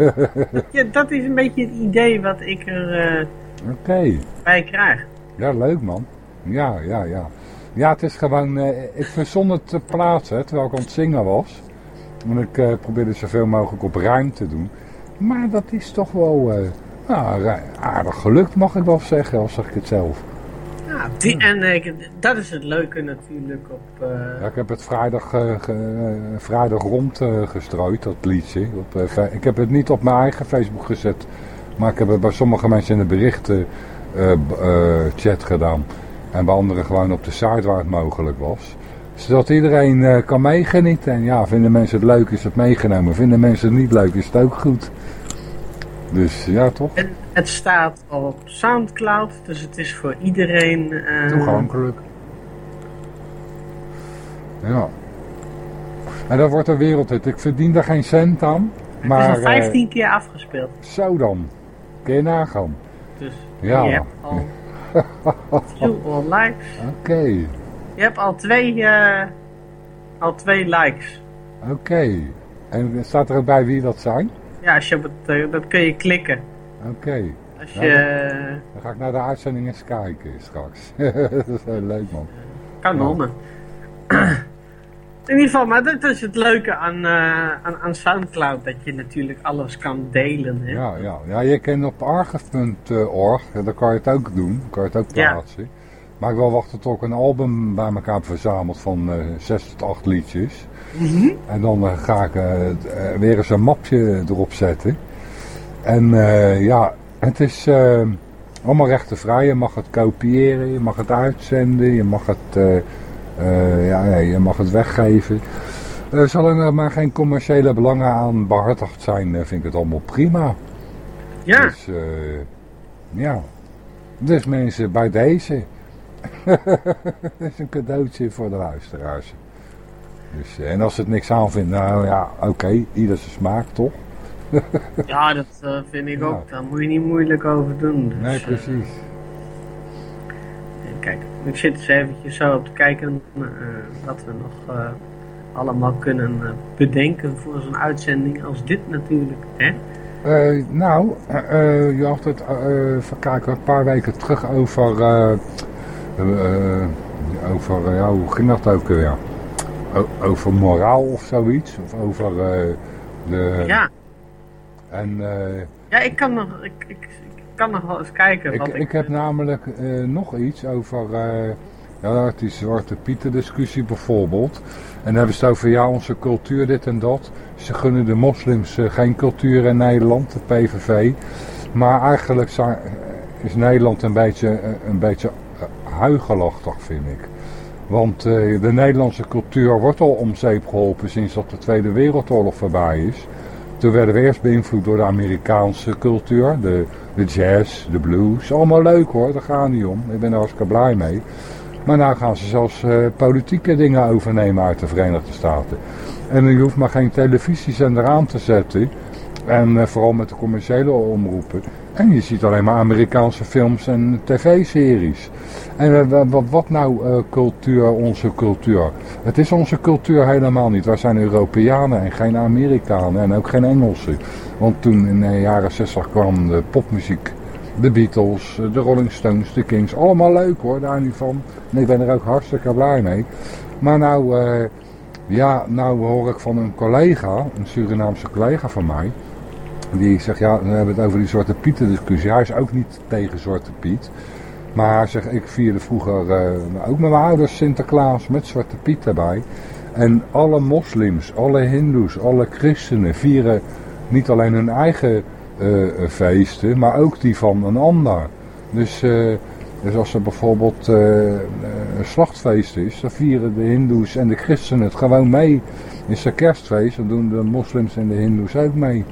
Ja, dat is een beetje het idee wat ik er eh, Oké. bij krijg. Ja, leuk man. Ja, ja, ja. Ja, het is gewoon... eh, ik verzon het te plaatsen terwijl ik aan het zingen was. En ik eh, probeerde zoveel mogelijk op ruim te doen. Maar dat is toch wel nou, aardig gelukt, mag ik wel zeggen, als zeg ik het zelf. Ja, Nou, die, en eh, dat is het leuke natuurlijk op... eh, Ja, ik heb het vrijdag, eh, ge- vrijdag rond eh, gestrooid, dat liedje. Op, ik heb het niet op mijn eigen Facebook gezet. Maar ik heb het bij sommige mensen in de berichten chat gedaan. En bij anderen gewoon op de site waar het mogelijk was. Zodat iedereen kan meegenieten. En ja, vinden mensen het leuk is het meegenomen. Vinden mensen het niet leuk is het ook goed. Dus ja, toch? En het staat op Soundcloud, dus het is voor iedereen... eh, Toegankelijk. Ja. En dat wordt een wereldhit. Ik verdien daar geen cent aan. Het Maar, is al eh, 15 keer afgespeeld. zo dan. Kun je nagaan. Dus Ja. je hebt al all likes. Oké, Je hebt al twee, eh, al twee likes. oké. En staat er ook bij wie dat zijn? Ja, als je op het, eh, dat kun je klikken. Oké. Als Nou, je... dan, dan ga ik naar de uitzending eens kijken straks. dat is heel leuk man. Kanonnen. In ieder geval, maar dat is het leuke aan, eh, aan, aan Soundcloud, dat je natuurlijk alles kan delen. Hè? Ja, ja. ja, je kent op archive.org, daar kan je het ook doen, dan kan je het ook Ja. plaatsen. Maar ik wil wachten tot ik een album bij elkaar verzameld van eh 6 tot 8 liedjes. Mhm. En dan eh, ga ik weer eens een mapje erop zetten. En eh, ja, het is eh, allemaal rechtenvrij. Je mag het kopiëren, je mag het uitzenden, je mag het, eh, ja, je mag het weggeven. Zolang er maar geen commerciële belangen aan behartigd zijn, vind ik het allemaal prima. Ja. Dus ja, dus mensen bij deze. dat is een cadeautje voor de luisteraars. Dus, en als ze het niks aan vinden, nou ja, oké, ieder zijn smaak toch? Ja, dat eh, vind ik ook. Daar moet je niet moeilijk over doen. Dus, Nee, eh, precies. kijk, ik zit eens eventjes zo op te kijken eh, wat we nog eh, allemaal kunnen eh, bedenken voor zo'n uitzending als dit natuurlijk. Hè? Eh, nou, eh, eh, je had het, eh, even kijken, een paar weken terug over, eh, eh, eh, over eh, ja, hoe ging dat ook weer? O- over moraal of zoiets, of over eh, de... Ja. En eh, Ja, ik kan nog, ik, ik, ik kan nog wel eens kijken. ik, wat ik, ik heb namelijk eh, nog iets over eh, ja, die Zwarte Pieten discussie bijvoorbeeld. En dan hebben ze het over ja, onze cultuur, dit en dat. Ze gunnen de moslims geen cultuur in Nederland, de PVV. Maar eigenlijk is Nederland een beetje, een beetje huigelachtig, vind ik. Want de Nederlandse cultuur wordt al om zeep geholpen sinds dat de Tweede Wereldoorlog voorbij is. Toen werden we eerst beïnvloed door de Amerikaanse cultuur, de, de jazz, de blues. Allemaal leuk hoor, daar gaat niet om. Ik ben er hartstikke blij mee. Maar nu gaan ze zelfs eh, politieke dingen overnemen uit de Verenigde Staten. En je hoeft maar geen televisiezender aan te zetten. En eh, vooral met de commerciële omroepen. En je ziet alleen maar Amerikaanse films en tv-series. En eh, wa- wat, nou eh, cultuur, onze cultuur? Het is onze cultuur helemaal niet. Wij zijn Europeanen en geen Amerikanen en ook geen Engelsen. Want toen in de jaren 60 kwam de popmuziek. De Beatles, de Rolling Stones, de Kings. Allemaal leuk hoor, daar niet van. En ik ben er ook hartstikke blij mee. Maar nou, eh, ja, nou hoor ik van een collega, een Surinaamse collega van mij. Die zegt, ja, we hebben het over die Zwarte Pieten discussie. Hij is ook niet tegen Zwarte Piet. Maar zegt, ik vierde vroeger eh, ook met mijn ouders Sinterklaas met Zwarte Piet erbij. En alle moslims, alle hindoes, alle christenen vieren niet alleen hun eigen eh, eh, feesten, maar ook die van een ander. Dus, dus als er bijvoorbeeld een slachtfeest is, dan vieren de hindoes en de christenen het gewoon mee. Is er kerstfeest, dan doen de moslims en de hindoes ook mee.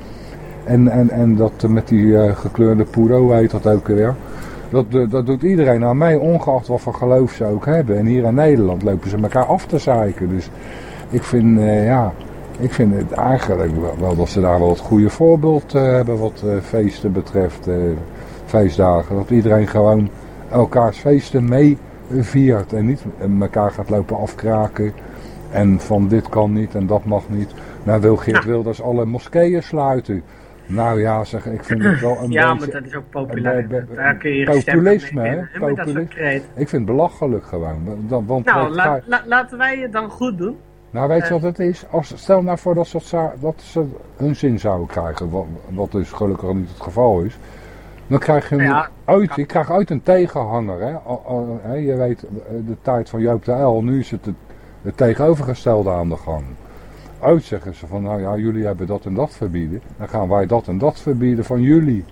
En, en, en dat met die gekleurde poeder, hoe heet dat ook weer? Dat, eh, dat doet iedereen aan mij, ongeacht wat voor geloof ze ook hebben. En hier in Nederland lopen ze elkaar af te zeiken. Dus ik vind, eh, ja, ik vind het eigenlijk wel, wel dat ze daar wel het goede voorbeeld eh, hebben wat feesten betreft. feestdagen. Dat iedereen gewoon elkaars feesten mee viert. En niet elkaar gaat lopen afkraken. En van dit kan niet en dat mag niet. Nou wil Geert Wilders alle moskeeën sluiten. Nou ja, zeg, ik vind het wel een ja, beetje... maar dat is ook populair. Be- be- Daar kun je populisme, hè? Populisme. Ik vind het belachelijk gewoon. Dan, want Nou, la- la- laten wij het dan goed doen. nou, weet je eh, wat het is? Als, stel nou voor dat ze, dat hun zin zouden krijgen, wat, wat dus gelukkig niet het geval is. Dan krijg je Ja. ooit, je krijgt ooit een tegenhanger. Hè, je weet, eh, de tijd van Joop de L, nu is het het, het tegenovergestelde aan de gang. Ooit zeggen ze van, nou ja, jullie hebben dat en dat verbieden. Dan gaan wij dat en dat verbieden van jullie.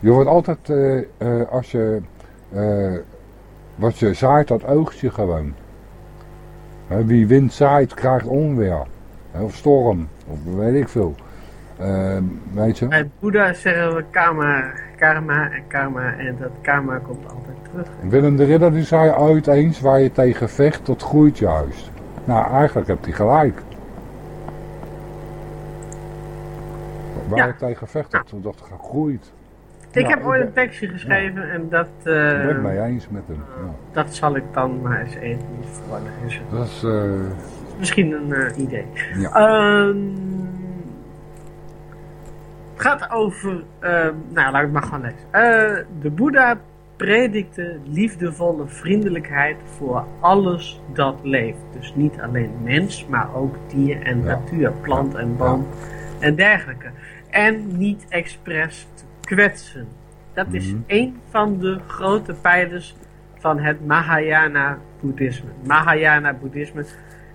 Je wordt altijd, eh, eh, als je, eh, wat je zaait, dat oogst je gewoon. Wie wind zaait, krijgt onweer. Of storm, of weet ik veel. Eh, weet je? Bij Boeddha zeggen we karma, karma en karma. En dat karma komt altijd terug. Willem de Ridder die zei ooit eens, waar je tegen vecht, dat groeit juist. Nou, eigenlijk hebt hij gelijk. Waar Ja. je tegen vecht, dat, dat groeit. Ik Ja, heb ooit een tekstje geschreven en dat, Ik ben eh, het mee eens met hem. Dat zal ik dan maar eens even voorlezen. Dat is, eh, Misschien een eh, idee. Ehm, het gaat over, ehm, nou laat ik het maar gewoon lezen. Eh, de Boeddha predikte liefdevolle vriendelijkheid voor alles dat leeft. Dus niet alleen mens, maar ook dier en natuur, plant en boom en dergelijke. En niet expres te kwetsen. Dat is Mhm. een van de grote pijlers van het Mahayana boeddhisme. Mahayana boeddhisme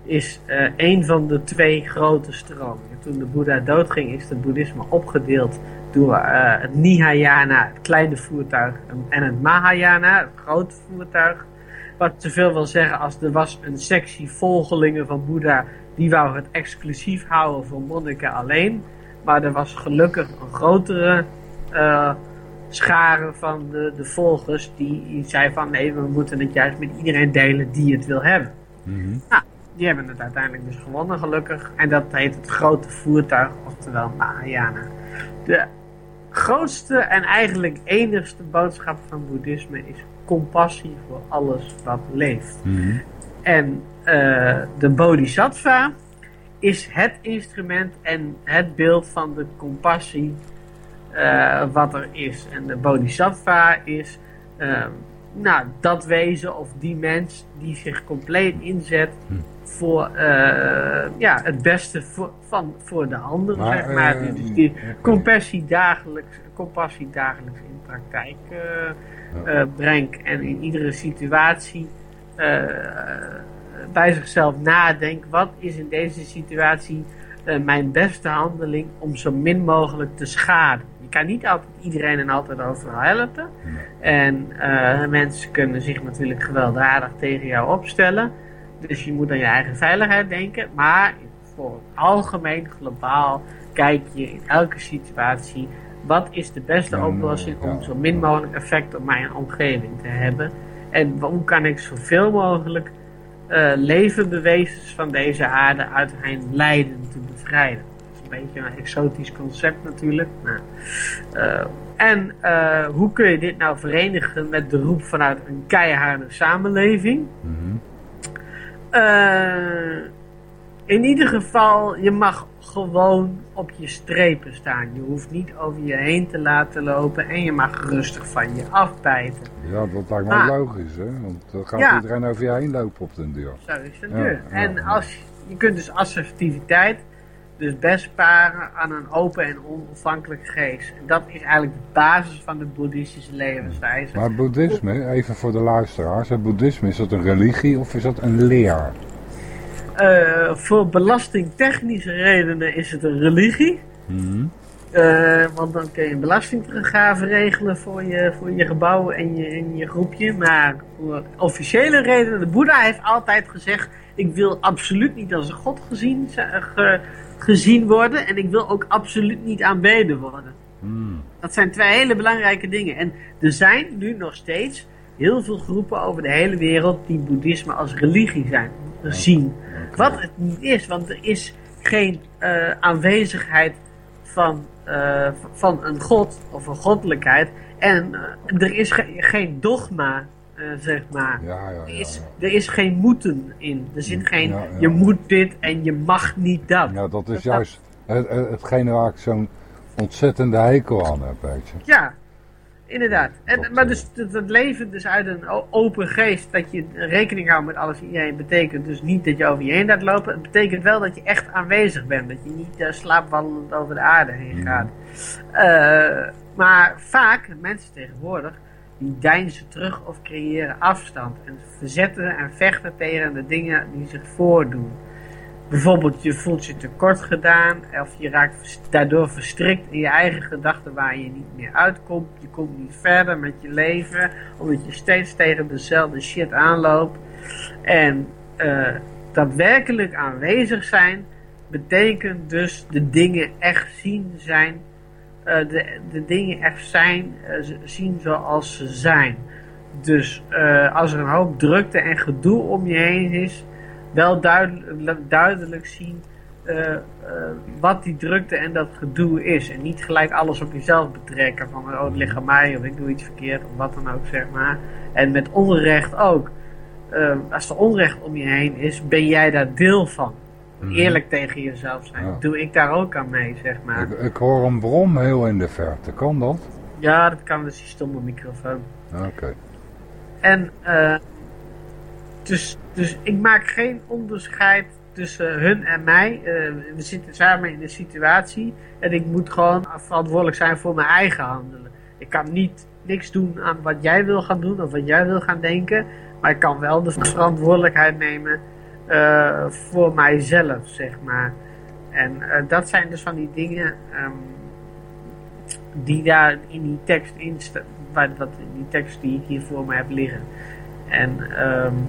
is eh, een van de twee grote stromingen. Toen de Boeddha doodging is het boeddhisme opgedeeld door eh, het Nihayana, het kleine voertuig, en- en het Mahayana, het grote voertuig. Wat zoveel wil zeggen als er was een sectie volgelingen van Boeddha, die wou het exclusief houden voor monniken alleen. Maar er was gelukkig een grotere eh, schare van de, de volgers die zei van nee, we moeten het juist met iedereen delen die het wil hebben. Nou, die hebben het uiteindelijk dus gewonnen gelukkig. En dat heet het grote voertuig, oftewel Mahayana. De grootste en eigenlijk enigste boodschap van boeddhisme is compassie voor alles wat leeft. En eh, de bodhisattva is het instrument en het beeld van de compassie eh, wat er is. En de bodhisattva is eh, nou, dat wezen of die mens die zich compleet inzet voor eh, ja, het beste voor, van, voor de Maar, zeg maar. eh, dus die compassie dagelijks, compassie dagelijks in praktijk brengt en in iedere situatie bij zichzelf nadenkt, wat is in deze situatie eh, mijn beste handeling om zo min mogelijk te schaden. Je kan niet altijd iedereen en altijd overal helpen. En eh, mensen kunnen zich natuurlijk gewelddadig tegen jou opstellen. Dus je moet aan je eigen veiligheid denken. Maar voor het algemeen, globaal, kijk je in elke situatie... wat is de beste oplossing om zo min mogelijk effect op mijn omgeving te hebben. En hoe kan ik zoveel mogelijk eh levende wezens van deze aarde uit hun lijden te bevrijden. Dat is een beetje een exotisch concept natuurlijk. Nou, eh, en eh, hoe kun je dit nou verenigen met de roep vanuit een keiharde samenleving? Eh, in ieder geval, je mag gewoon op je strepen staan. Je hoeft niet over je heen te laten lopen en je mag rustig van je afbijten. Ja, dat lijkt me logisch, hè? Want dan gaat Ja. iedereen over je heen lopen op den deur. Zo is het Ja, nu. ja, en als, je kunt dus assertiviteit dus best paren aan een open en onafhankelijk geest. En dat is eigenlijk de basis van de boeddhistische levenswijze. Maar boeddhisme, even voor de luisteraars, het boeddhisme, is dat een religie of is dat een leer? Eh, voor belastingtechnische redenen is het een religie. Mhm. Eh, want dan kun je een belastingteruggave regelen voor je, voor je gebouw en je, en je groepje. Maar voor officiële redenen, de Boeddha heeft altijd gezegd: ik wil absoluut niet als een god gezien, zi- ge- gezien worden en ik wil ook absoluut niet aanbeden worden. Dat zijn twee hele belangrijke dingen. En er zijn nu nog steeds heel veel groepen over de hele wereld die boeddhisme als religie zijn zien. Wat het niet is, want er is geen eh, aanwezigheid van, eh, van een god of een goddelijkheid. En eh, er is ge- geen dogma, zeg maar. Ja, ja, Er, is, er is geen moeten in. Er zit geen je moet dit en je mag niet dat. Ja, dat is juist het- hetgene waar ik zo'n ontzettende hekel aan heb, weet je. Ja, Inderdaad. En, maar dus dat, dat leven dus uit een open geest, dat je rekening houdt met alles en iedereen, betekent dus niet dat je over je heen laat lopen. Het betekent wel dat je echt aanwezig bent. Dat je niet uh, slaapwandelend over de aarde heen gaat. Uh, maar vaak, mensen tegenwoordig, die deinzen terug of creëren afstand. En verzetten en vechten tegen de dingen die zich voordoen. Bijvoorbeeld, je voelt je tekort gedaan, of je raakt daardoor verstrikt in je eigen gedachten waar je niet meer uitkomt. Je komt niet verder met je leven, omdat je steeds tegen dezelfde shit aanloopt. En uh, daadwerkelijk aanwezig zijn, betekent dus de dingen echt zien zijn, uh, de, de dingen echt zijn, uh, zien zoals ze zijn. Dus als er een hoop drukte en gedoe om je heen is, wel duidelijk, duidelijk zien uh, uh, wat die drukte en dat gedoe is. En niet gelijk alles op jezelf betrekken. Van oh, het ligt aan mij of ik doe iets verkeerd of wat dan ook, zeg maar. En met onrecht ook. Uh, als er onrecht om je heen is, ben jij daar deel van. Mm. Eerlijk tegen jezelf zijn. Ja. Doe ik daar ook aan mee, zeg maar. Ik, ik, hoor een brom heel in de verte. Kan dat? Ja, dat kan dus die stomme microfoon. Oké. Okay. En dus, dus ik maak geen onderscheid tussen hun en mij. Uh, we zitten samen in een situatie en ik moet gewoon verantwoordelijk zijn voor mijn eigen handelen. Ik kan niet niks doen aan wat jij wil gaan doen of wat jij wil gaan denken, maar ik kan wel de verantwoordelijkheid nemen uh, voor mijzelf, zeg maar. En uh, dat zijn dus van die dingen um, die daar in die tekst in staan, die tekst die ik hier voor me heb liggen. En um,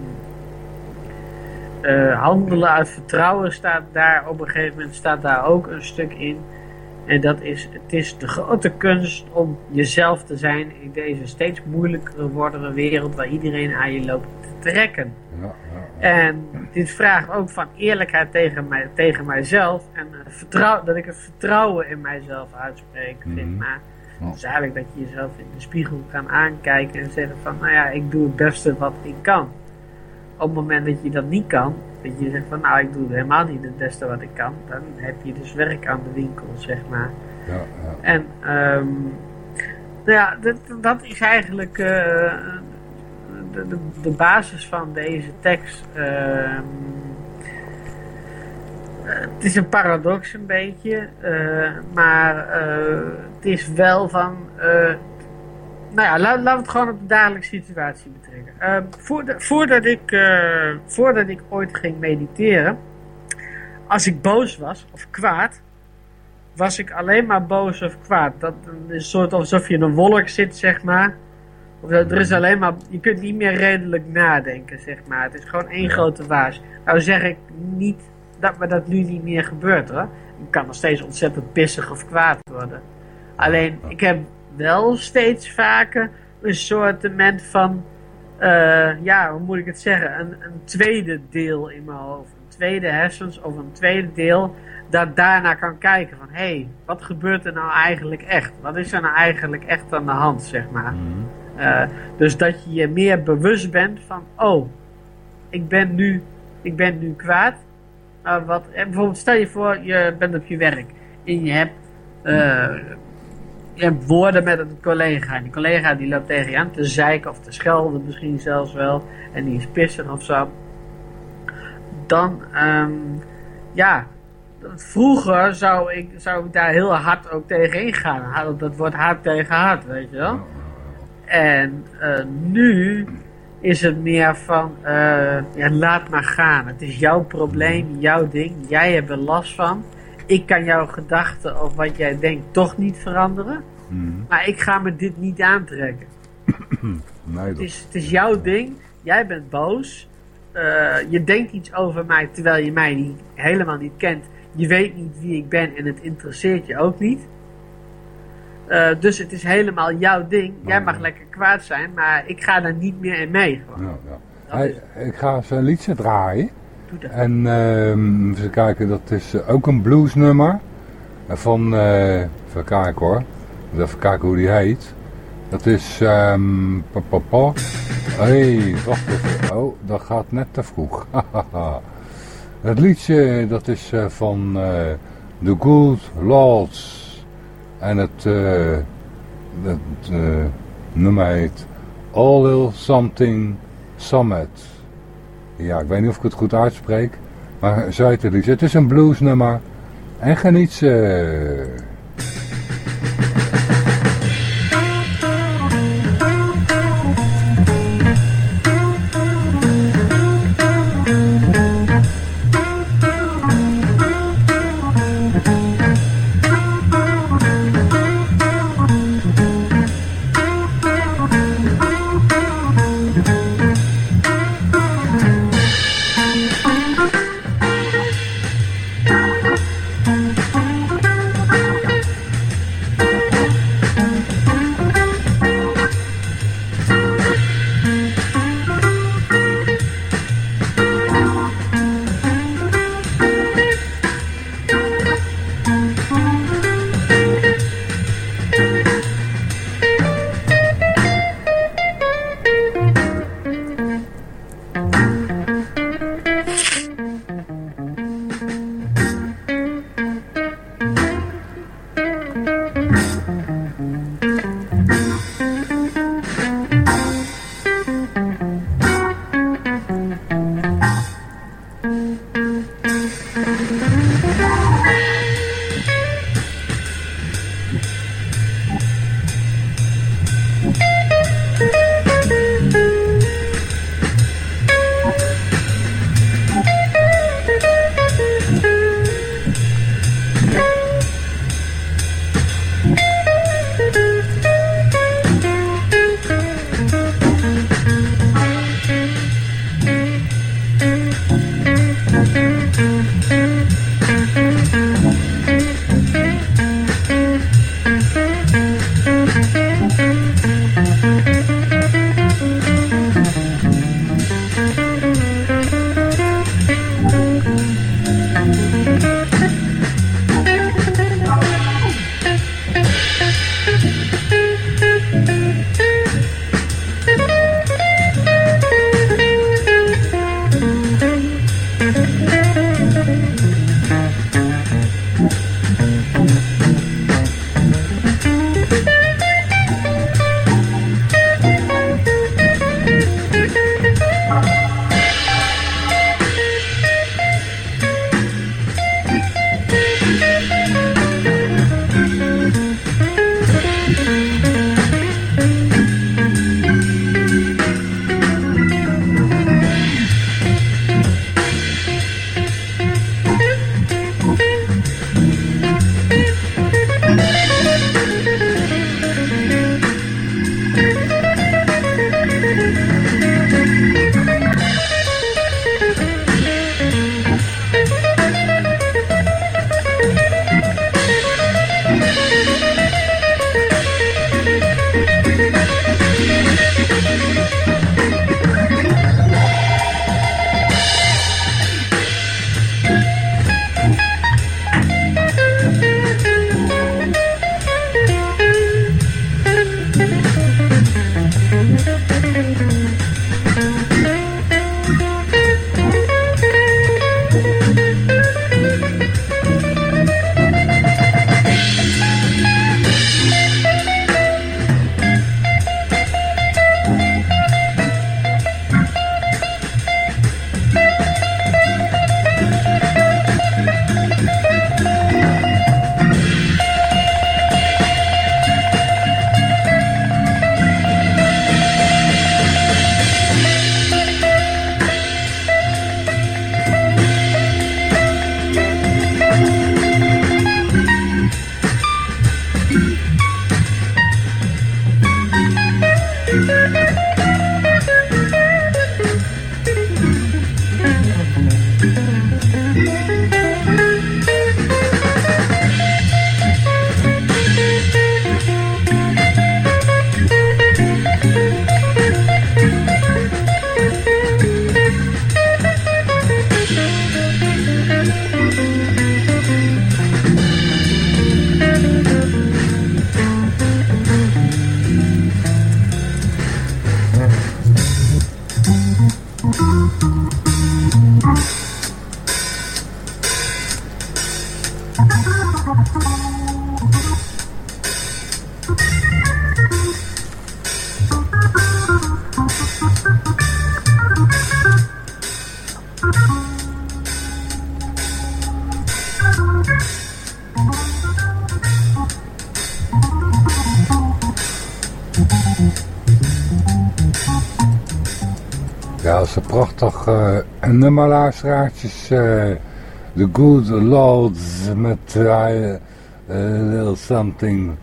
uh, handelen uit vertrouwen staat daar op een gegeven moment staat daar ook een stuk in. En dat is, het is de grote kunst om jezelf te zijn in deze steeds moeilijker wordende wereld waar iedereen aan je loopt te trekken. Ja, ja, ja. En dit vraagt ook van eerlijkheid tegen, mij, tegen mijzelf en vertrouw, dat ik het vertrouwen in mijzelf uitspreek, mm -hmm. vind maar. Dus eigenlijk dat je jezelf in de spiegel kan aankijken en zeggen van, nou ja, ik doe het beste wat ik kan op het moment dat je dat niet kan, dat je zegt van nou ik doe helemaal niet het beste wat ik kan, dan heb je dus werk aan de winkel, zeg maar. Ja, ja. En um, nou ja, dat, dat is eigenlijk uh, de, de, de, basis van deze tekst. Uh, het is een paradox een beetje, uh, maar het is wel van nou ja, laten we het gewoon op de dagelijkse situatie betrekken. Uh, voordat, voordat, ik, uh, voordat ik ooit ging mediteren, als ik boos was of kwaad, was ik alleen maar boos of kwaad. Dat is een soort alsof je in een wolk zit, zeg maar. Of dat, er is alleen maar, je kunt niet meer redelijk nadenken, zeg maar. Het is gewoon één ja. grote waas. Nou zeg ik niet dat me dat nu niet meer gebeurt, hoor. Ik kan nog steeds ontzettend pissig of kwaad worden. Alleen, ik heb wel steeds vaker een soortement van, uh, ja, hoe moet ik het zeggen, een, een, tweede deel in mijn hoofd. Een tweede hersens of een tweede deel dat daarna kan kijken van, hé, hey, wat gebeurt er nou eigenlijk echt? Wat is er nou eigenlijk echt aan de hand, zeg maar. Mm. Uh, dus dat je je meer bewust bent van, oh, ik ben nu, ik ben nu kwaad. Uh, wat, bijvoorbeeld stel je voor, je bent op je werk en je hebt je hebt woorden met een collega. En die collega die loopt tegen je aan te zeiken of te schelden misschien zelfs wel. En die is pissig of zo. Dan, um, ja, vroeger zou ik, zou ik daar heel hard ook tegenin gaan. Dat wordt hard tegen hard, weet je wel. En uh, nu is het meer van, uh, ja, laat maar gaan. Het is jouw probleem, jouw ding. Jij hebt er last van ik kan jouw gedachten of wat jij denkt toch niet veranderen. Mm. Maar ik ga me dit niet aantrekken. nee, het, is, het is jouw ding. Jij bent boos. Uh, je denkt iets over mij terwijl je mij niet, helemaal niet kent. Je weet niet wie ik ben en het interesseert je ook niet. Uh, dus het is helemaal jouw ding. Nou, Jij mag lekker kwaad zijn, maar ik ga daar niet meer in mee. Ja, ik ga zijn liedje draaien. En uh, even kijken, dat is uh, ook een bluesnummer. Van, uh, even kijken hoor. Even kijken hoe die heet. Dat is, um, papa. hey, wacht even. Oh, dat gaat net te vroeg. Het liedje, dat is van The Good Lords. En het, het nummer heet All Little Something Summit. Ja, ik weet niet of ik het goed uitspreek. Maar Zuiderlies, het is een bluesnummer. En geniet ze. Uh, the Good Lords met uh, little something...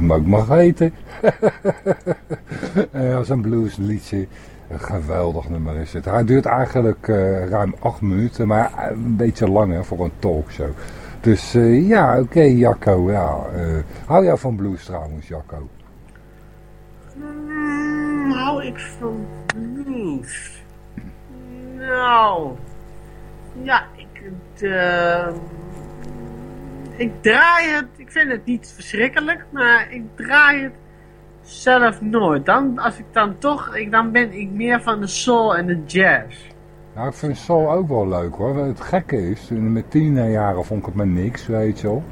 Maar ik mag eten. dat is een bluesliedje. Een geweldig nummer is het. Hij duurt eigenlijk ruim acht minuten, maar een beetje lang hè, voor een talkshow. Dus ja, oké Jacco. Ja, hou jij van blues trouwens, Jacco? hou ik van blues? Nou, ja, ik, uh, ik draai het, ik vind het niet verschrikkelijk, maar ik draai het zelf nooit. Dan, als ik dan toch, ik, dan ben ik meer van de soul en de jazz. Nou, ik vind soul ook wel leuk hoor. Het gekke is, toen met tien jaren vond ik het maar niks, weet je wel.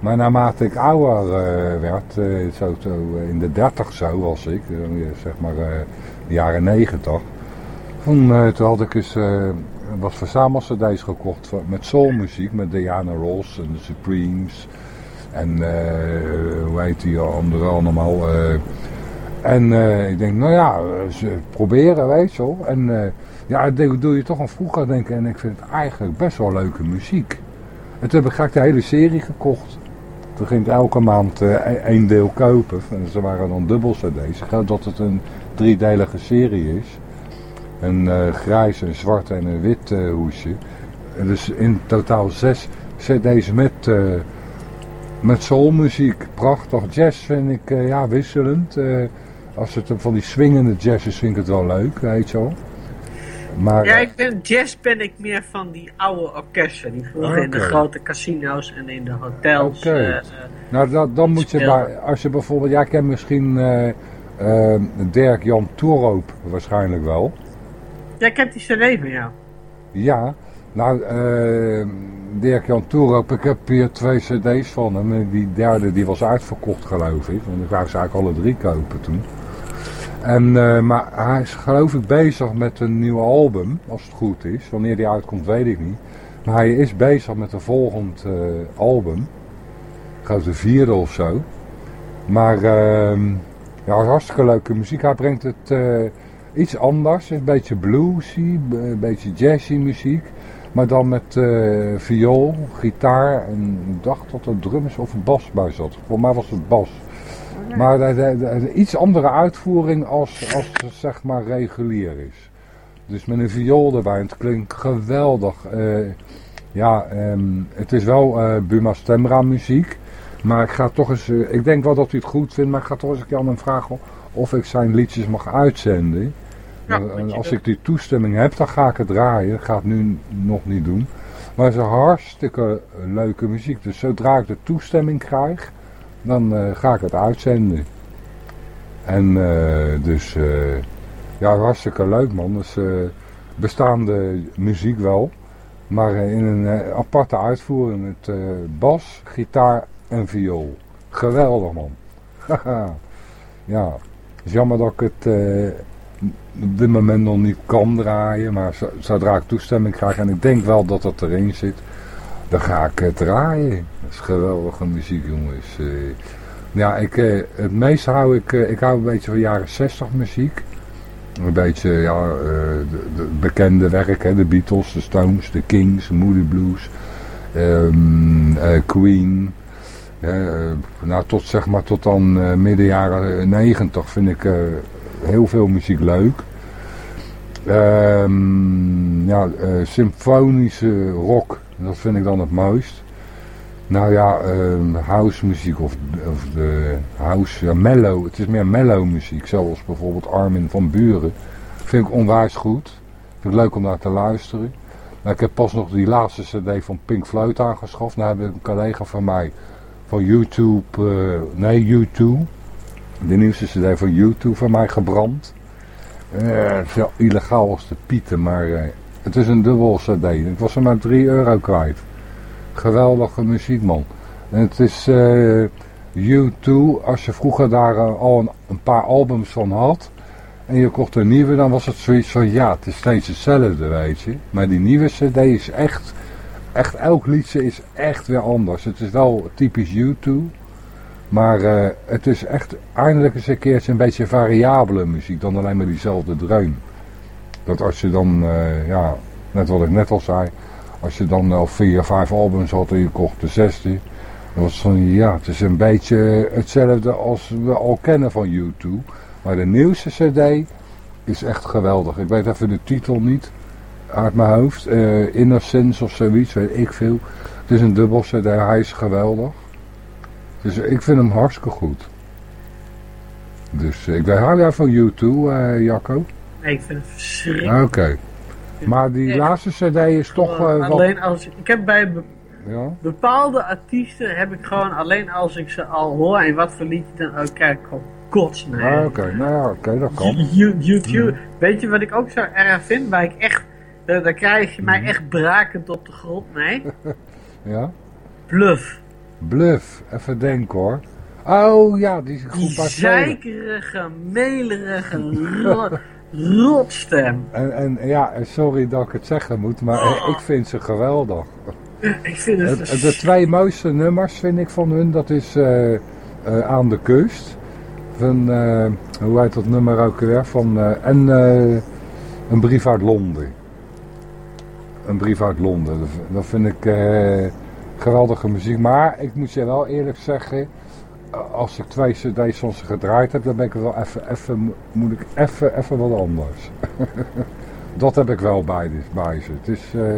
Maar naarmate ik ouder uh, werd, uh, zo, zo uh, in de dertig zo was ik, zeg maar jaren negentig. Toen, toen had ik eens wat verzamelcd's gekocht met soulmuziek, met Diana Ross en de Supremes. En hoe heet die andere allemaal. en ik denk, nou ja, proberen, weet je wel. En ja, dat doe je toch aan vroeger denken. En ik vind het eigenlijk best wel leuke muziek. En toen heb ik graag de hele serie gekocht. Toen ging ik elke maand uh, één deel kopen. En ze waren dan dubbel cd's. Dat het een driedelige serie is. Een uh, grijs, een zwart en een wit uh, hoesje. En dus in totaal zes cd's met, met soulmuziek. Prachtig. Jazz vind ik ja, wisselend. als het van die swingende jazz is, vind ik het wel leuk, weet je wel. Maar, ja, ik ben, jazz ben ik meer van die oude orkesten. Die vroeger in de grote casino's en in de hotels. Oké. Uh, nou, dat, dan moet je bij, als je bijvoorbeeld, jij kent misschien uh, uh, Dirk Jan Toeroop waarschijnlijk wel. Jij kent die cd van jou? Ja, nou, Dirk Jan Toeroop, ik heb hier twee cd's van hem. Die derde die was uitverkocht geloof ik, want ik wou ze eigenlijk alle drie kopen toen. En, uh, maar hij is geloof ik bezig met een nieuw album, als het goed is. Wanneer die uitkomt weet ik niet. Maar hij is bezig met een volgend uh, album. Ik geloof de vierde of zo. Maar uh, ja, hartstikke leuke muziek. Hij brengt het uh, iets anders. Een beetje bluesy, een beetje jazzy muziek. Maar dan met viool, gitaar en ik dacht dat er drums of een bas bij zat. Voor mij was het bas. Maar de, iets andere uitvoering als, als zeg maar regulier is. Dus met een viool erbij. Het klinkt geweldig. Uh, ja, um, het is wel uh, Buma Stemra muziek. Maar ik ga toch eens... Uh, ik denk wel dat u het goed vindt. Maar ik ga toch eens een keer aan hem vragen of ik zijn liedjes mag uitzenden. Ja, en als ik die toestemming heb, dan ga ik het draaien. Ik ga het nu nog niet doen. Maar het is een hartstikke leuke muziek. Dus zodra ik de toestemming krijg, dan uh, ga ik het uitzenden. En uh, dus, uh, ja, hartstikke leuk man. Dus bestaande muziek wel. Maar in een aparte uitvoering met bas, gitaar en viool. Geweldig man. ja, jammer dat ik het op dit moment nog niet kan draaien. Maar zodra ik toestemming krijg, en ik denk wel dat dat erin zit, dan ga ik het draaien. Dat is geweldige muziek, jongens. Uh, ja, ik, uh, het meest hou ik, ik hou een beetje van jaren 60 muziek. Een beetje, ja, de, de, bekende werk, hè, de Beatles, de Stones, de Kings, Moody Blues, um, Queen. Nou, tot zeg maar, tot dan midden jaren 90 vind ik heel veel muziek leuk. Um, ja, symfonische rock dat vind ik dan het mooist. Nou ja, uh, house muziek of, of de house, mellow. Het is meer mellow muziek, zoals bijvoorbeeld Armin van Buren. Vind ik onwijs goed. Vind ik leuk om naar te luisteren. Ik heb pas nog die laatste cd van Pink Floyd aangeschaft. Nou heb een collega van mij van YouTube, uh, nee YouTube, de nieuwste cd van YouTube van mij gebrand. Uh, veel illegaal als de pieten, maar uh, het is een dubbel cd. Het was er maar 3 euro kwijt. Geweldige muziek man. En het is U2. Als je vroeger daar al een, een, paar albums van had. En je kocht een nieuwe. Dan was het zoiets van ja het is steeds hetzelfde weet je. Maar die nieuwe cd is echt. Echt elk liedje is echt weer anders. Het is wel typisch U2. Maar eh, het is echt eindelijk eens een keertje een beetje variabele muziek dan alleen maar diezelfde dreun. Dat als je dan, eh, ja, net wat ik net al zei, als je dan al vier, vijf albums had en je kocht de zesde. Dan was het van, ja, het is een beetje hetzelfde als we al kennen van U2. Maar de nieuwste cd is echt geweldig. Ik weet even de titel niet uit mijn hoofd. Eh Innocence of zoiets, weet ik veel. Het is een dubbel cd, hij is geweldig. Dus ik vind hem hartstikke goed. Dus eh, ik weet, hou jij van U2, eh Jacco? Nee, ik vind het verschrikkelijk. Oké. Maar die laatste cd is toch wat... alleen als ik heb bij be- Ja? bepaalde artiesten heb ik gewoon alleen als ik ze al hoor en wat voor liedje dan ook kijk, gewoon kotsneer. Ah, Oké, nou ja, oké, dat kan. You- YouTube. Weet je wat ik ook zo erg vind? Waar ik echt, eh, daar krijg je mij echt brakend op de grond mee. Ja? Bluff. Bluff, even denken hoor. Oh ja, die is goed spelen. zeikerige, melerige ro- rotstem. En, en ja, sorry dat ik het zeggen moet, maar eh, ik vind ze geweldig. Ik vind het... De twee mooiste nummers vind ik van hun, dat is eh, Aan de Kust. Van, hoe heet dat nummer ook weer? Van, en Een Brief uit Londen. Een Brief uit Londen. Dat, vind ik eh, geweldige muziek. Maar ik moet je wel eerlijk zeggen, als ik twee cd's ze gedraaid heb, dan ben ik wel even, even, moet ik even, even wat anders. dat heb ik wel bij, bij ze. Het is... eh,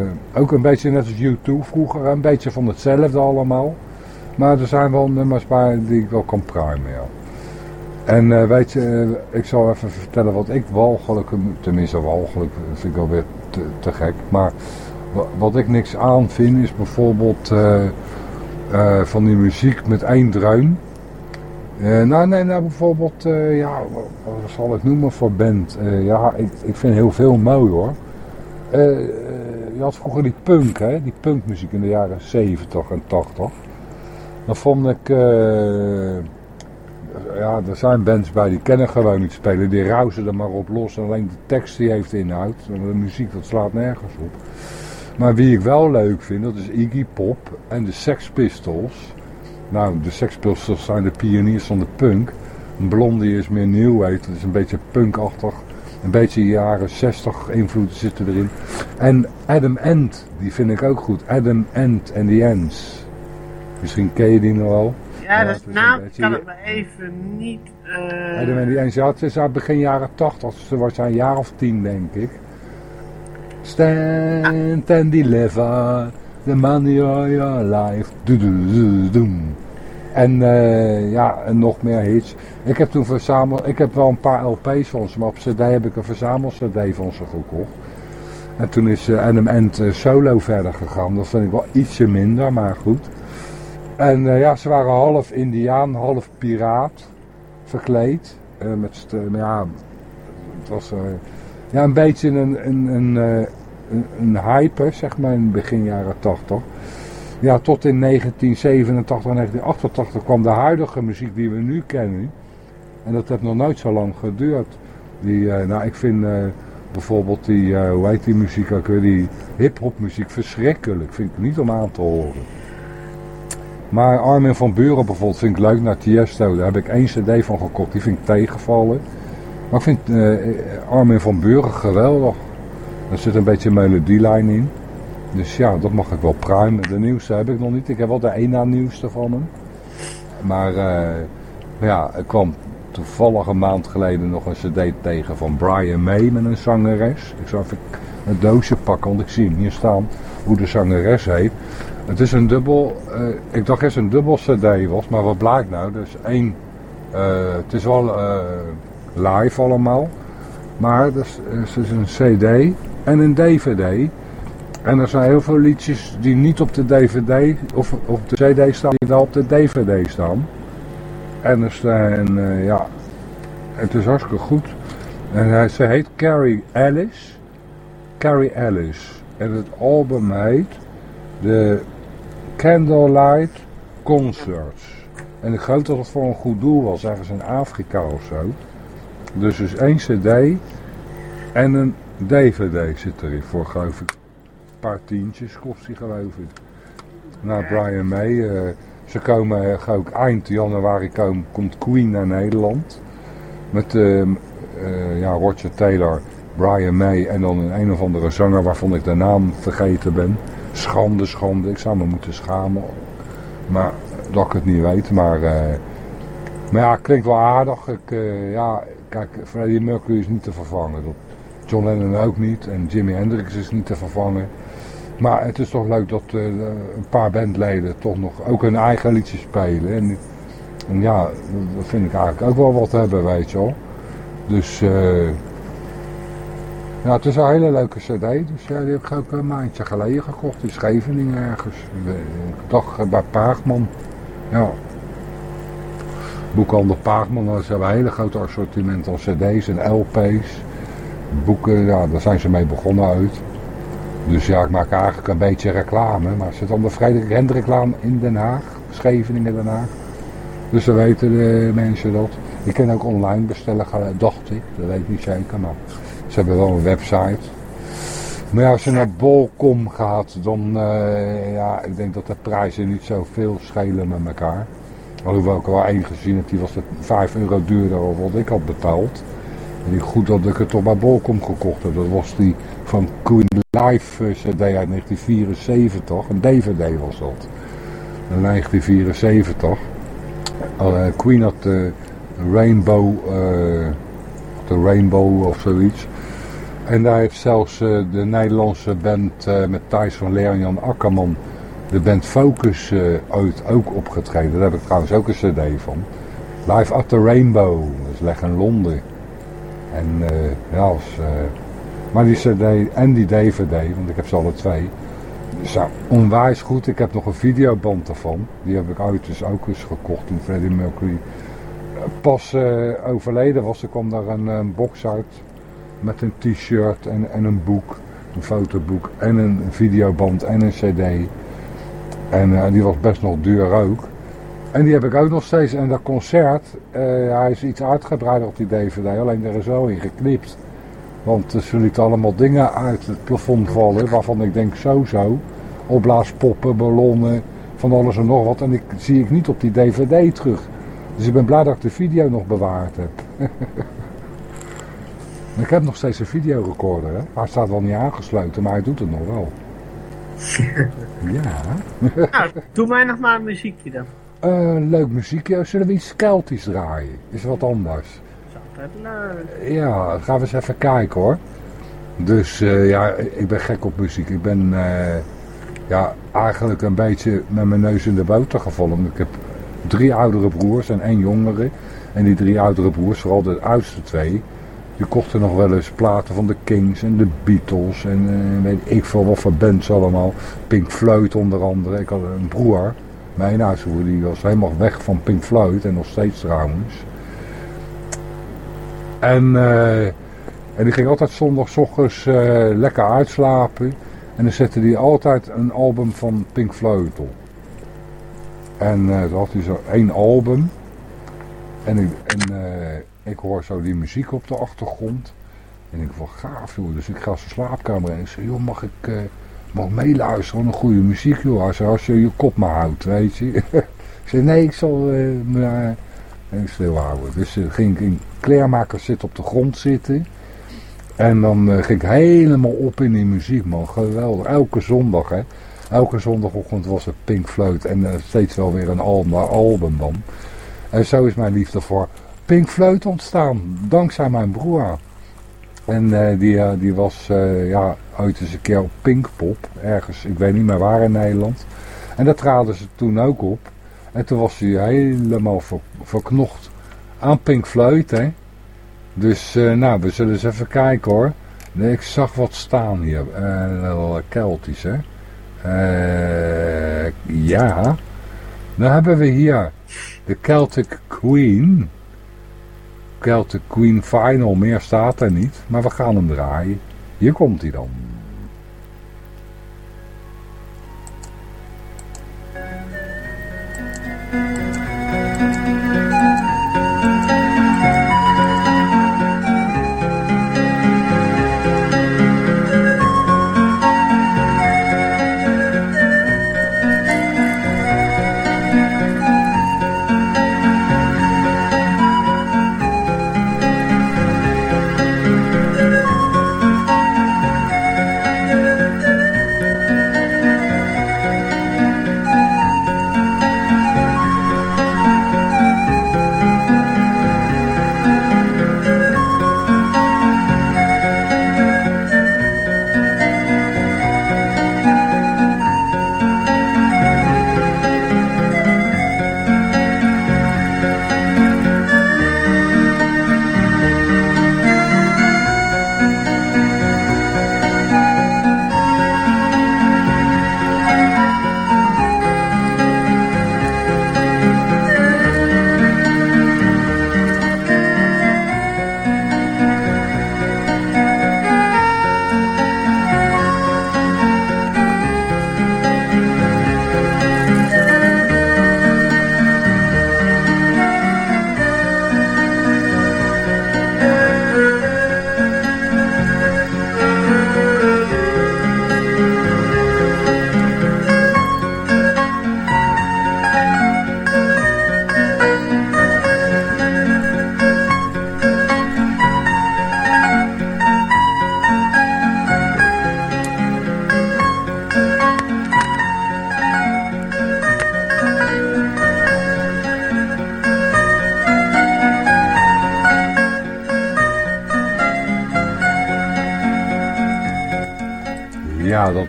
eh, ook een beetje net als U2 vroeger, een beetje van hetzelfde allemaal. Maar er zijn wel nummers bij die ik wel kan pruimen. En weet je, ik zal even vertellen wat ik walgelijk, tenminste walgelijk, vind ik alweer te, gek. Maar wa- wat ik niks aan vind is bijvoorbeeld eh, eh, van die muziek met één dreun. Eh, nou, nee, nou bijvoorbeeld, ja, wat, zal ik noemen voor band? Ja, ik, ik vind heel veel mooi hoor. Je had vroeger die punk, hè? die punkmuziek in de jaren 70 en 80. Dan vond ik, ja, er zijn bands bij die kennen gewoon niet spelen. Die rauzen er maar op los. En alleen de tekst die heeft inhoud. En de muziek dat slaat nergens op. Maar wie ik wel leuk vind, dat is Iggy Pop en de Sex Pistols. Nou, de Sex Pistols zijn de pioniers van de punk. Blondie is meer nieuw. Het is een beetje punkachtig. Een beetje jaren 60 invloeden zitten erin. En Adam Ant, die vind ik ook goed. Adam Ant and the Ants. Misschien ken je die nog wel. Ja, dat is een naam beetje- kan ik me even niet... eh, Adam and the Ants, ja, het is uit begin jaren 80. Ze was een jaar of tien, denk ik. Stand and deliver the money of your life. Doe, doe, doe. En eh, ja, en nog meer hits. Ik heb toen verzameld, ik heb wel een paar LP's van ze, maar op CD heb ik een verzamel-CD van ze gekocht. En toen is uh, Adam eh, solo verder gegaan. Dat vind ik wel ietsje minder, maar goed. En eh, ja, ze waren half Indiaan, half piraat verkleed. Eh, met, st- ja, het was eh, ja, een beetje een, een, een, eh, een, hype, zeg maar, in begin jaren 80. Ja, tot in 1987 en 1988 kwam de huidige muziek die we nu kennen. En dat heeft nog nooit zo lang geduurd. Die, eh, nou, ik vind eh, bijvoorbeeld die, eh, hoe heet die muziek ook weer, die hip-hop muziek verschrikkelijk. Vind ik niet om aan te horen. Maar Armin van Buren bijvoorbeeld vind ik leuk naar Tiesto. Daar heb ik één cd van gekocht. Die vind ik tegenvallen. Maar ik vind eh, Armin van Buren geweldig. Er zit een beetje een melodielijn in. Dus ja, dat mag ik wel pruimen. De nieuwste heb ik nog niet. Ik heb wel de één na nieuwste van hem. Maar eh, ja, er kwam toevallig een maand geleden nog een cd tegen van Brian May met een zangeres. Ik zou even een doosje pakken, want ik zie hem hier staan hoe de zangeres heet. Het is een dubbel, eh, ik dacht eerst een dubbel cd was, maar wat blijkt nou? Dus één, eh, het is wel eh, live allemaal, maar het is, het is een cd en een dvd. En er zijn heel veel liedjes die niet op de dvd of op de cd staan, die wel op de dvd staan. En er eh, ja, het is hartstikke goed. En ze heet Carrie Ellis. Carrie Ellis. En het album heet de Candlelight Concerts. En ik geloof dat het voor een goed doel was, ergens in Afrika of zo. Dus dus één cd en een dvd zit erin voor geloof ik. Een paar tientjes kost die geloof ik. Nou, Brian May, eh, Ze komen eh, ook eind januari komen, komt Queen naar Nederland. Met eh, ja, Roger Taylor, Brian May en dan een, een of andere zanger waarvan ik de naam vergeten ben. Schande, schande. Ik zou me moeten schamen. Maar dat ik het niet weet. Maar, eh, maar ja, klinkt wel aardig. Ik, eh, ja, kijk, Freddie Mercury is niet te vervangen. John Lennon ook niet. En Jimi Hendrix is niet te vervangen. Maar het is toch leuk dat eh, een paar bandleden toch nog ook hun eigen liedjes spelen. En, en ja, dat vind ik eigenlijk ook wel wat hebben, weet je wel. Dus ja, het is een hele leuke cd. Dus ja, die heb ik ook een maandje geleden gekocht in Scheveningen ergens. Ik dacht bij Paagman. Ja. Boekhandel Paagman, ze hebben een hele grote assortiment aan cd's en lp's. Boeken, ja, daar zijn ze mee begonnen uit. Dus ja, ik maak eigenlijk een beetje reclame. Maar zit dan de Frederik Hendriklaan in Den Haag. Scheveningen Den Haag. Dus dan weten de mensen dat. Je kan ook online bestellen, dacht ik. Dat weet ik niet zeker, maar ze hebben wel een website. Maar ja, als je naar Bol.com gaat, dan uh, ja, ik denk dat de prijzen niet zoveel schelen met elkaar. Alhoewel ik wel één gezien heb, die was het 5 euro duurder dan wat ik had betaald. En goed dat ik het toch bij Bol.com gekocht heb. Dat was die van Queen Live CD uit 1974. Een DVD was dat. In 1974. Uh, Queen had de Rainbow, de Rainbow of zoiets. En daar heeft zelfs uh, de Nederlandse band met Thijs van Leer en Jan Akkerman, de band Focus, ooit ook opgetreden. Daar heb ik trouwens ook een cd van. Live at the Rainbow, dat is leg in Londen. En ja, als, maar die cd en die dvd, want ik heb ze alle twee, zijn onwijs goed. Ik heb nog een videoband ervan. Die heb ik ooit dus ook eens gekocht toen Freddie Mercury pas overleden was. Er kwam daar een box uit met een t-shirt en, en een boek, een fotoboek en een videoband en een cd. En uh, die was best nog duur ook. En die heb ik ook nog steeds. En dat concert, hij is iets uitgebreider op die dvd, alleen er is wel in geknipt. Want ze lieten allemaal dingen uit het plafond vallen waarvan ik denk zo zo. Opblaaspoppen, ballonnen, van alles en nog wat. En die zie ik niet op die dvd terug. Dus ik ben blij dat ik de video nog bewaard heb. ik heb nog steeds een videorecorder. Hè? Hij staat wel niet aangesloten, maar hij doet het nog wel. ja. nou, doe mij nog maar een muziekje dan. Uh, leuk muziekje. Zullen we iets Keltisch draaien? Is wat anders. Leuk. Ja, gaan we eens even kijken hoor. Dus uh, ja, ik ben gek op muziek. Ik ben uh, ja, eigenlijk een beetje met mijn neus in de boter gevallen. Ik heb drie oudere broers en één jongere. En die drie oudere broers, vooral de oudste twee, die kochten nog wel eens platen van de Kings en de Beatles en uh, weet ik veel wat voor bands allemaal. Pink Floyd onder andere. Ik had een broer, mijn huisbroer, die was helemaal weg van Pink Floyd en nog steeds trouwens. En, uh, en die ging altijd zondagochtends uh, lekker uitslapen. En dan zette hij altijd een album van Pink Floyd op. En toen had hij zo één album. En, en ik hoor zo die muziek op de achtergrond. En ik van gaaf joh. Dus ik ga zijn slaapkamer en ik zeg, joh mag ik uh, mag meeluisteren? Een goede muziek joh. Als je je kop maar houdt, weet je. ik zei, nee ik zal uh, me uh, stilhouden. Dus uh, ging ik in kleermaker zitten op de grond zitten. En dan ging ik helemaal op in die muziek man. Geweldig. Elke zondag hè. Elke zondagochtend was het Pink Floyd en steeds wel weer een album, album dan. En zo is mijn liefde voor Pink Floyd ontstaan, dankzij mijn broer. En uh, die, uh, die was uh, ja, ooit eens een keer op Pinkpop, ergens, ik weet niet meer waar in Nederland. En daar traden ze toen ook op. En toen was hij helemaal ver, verknocht aan Pink Floyd, hè. Dus, nou, we zullen eens even kijken hoor. Nee, ik zag wat staan hier, Keltisch, hè. ja, dan hebben we hier de Celtic Queen... Celtic Queen Final. Meer staat er niet, maar we gaan hem draaien. Hier komt hij dan.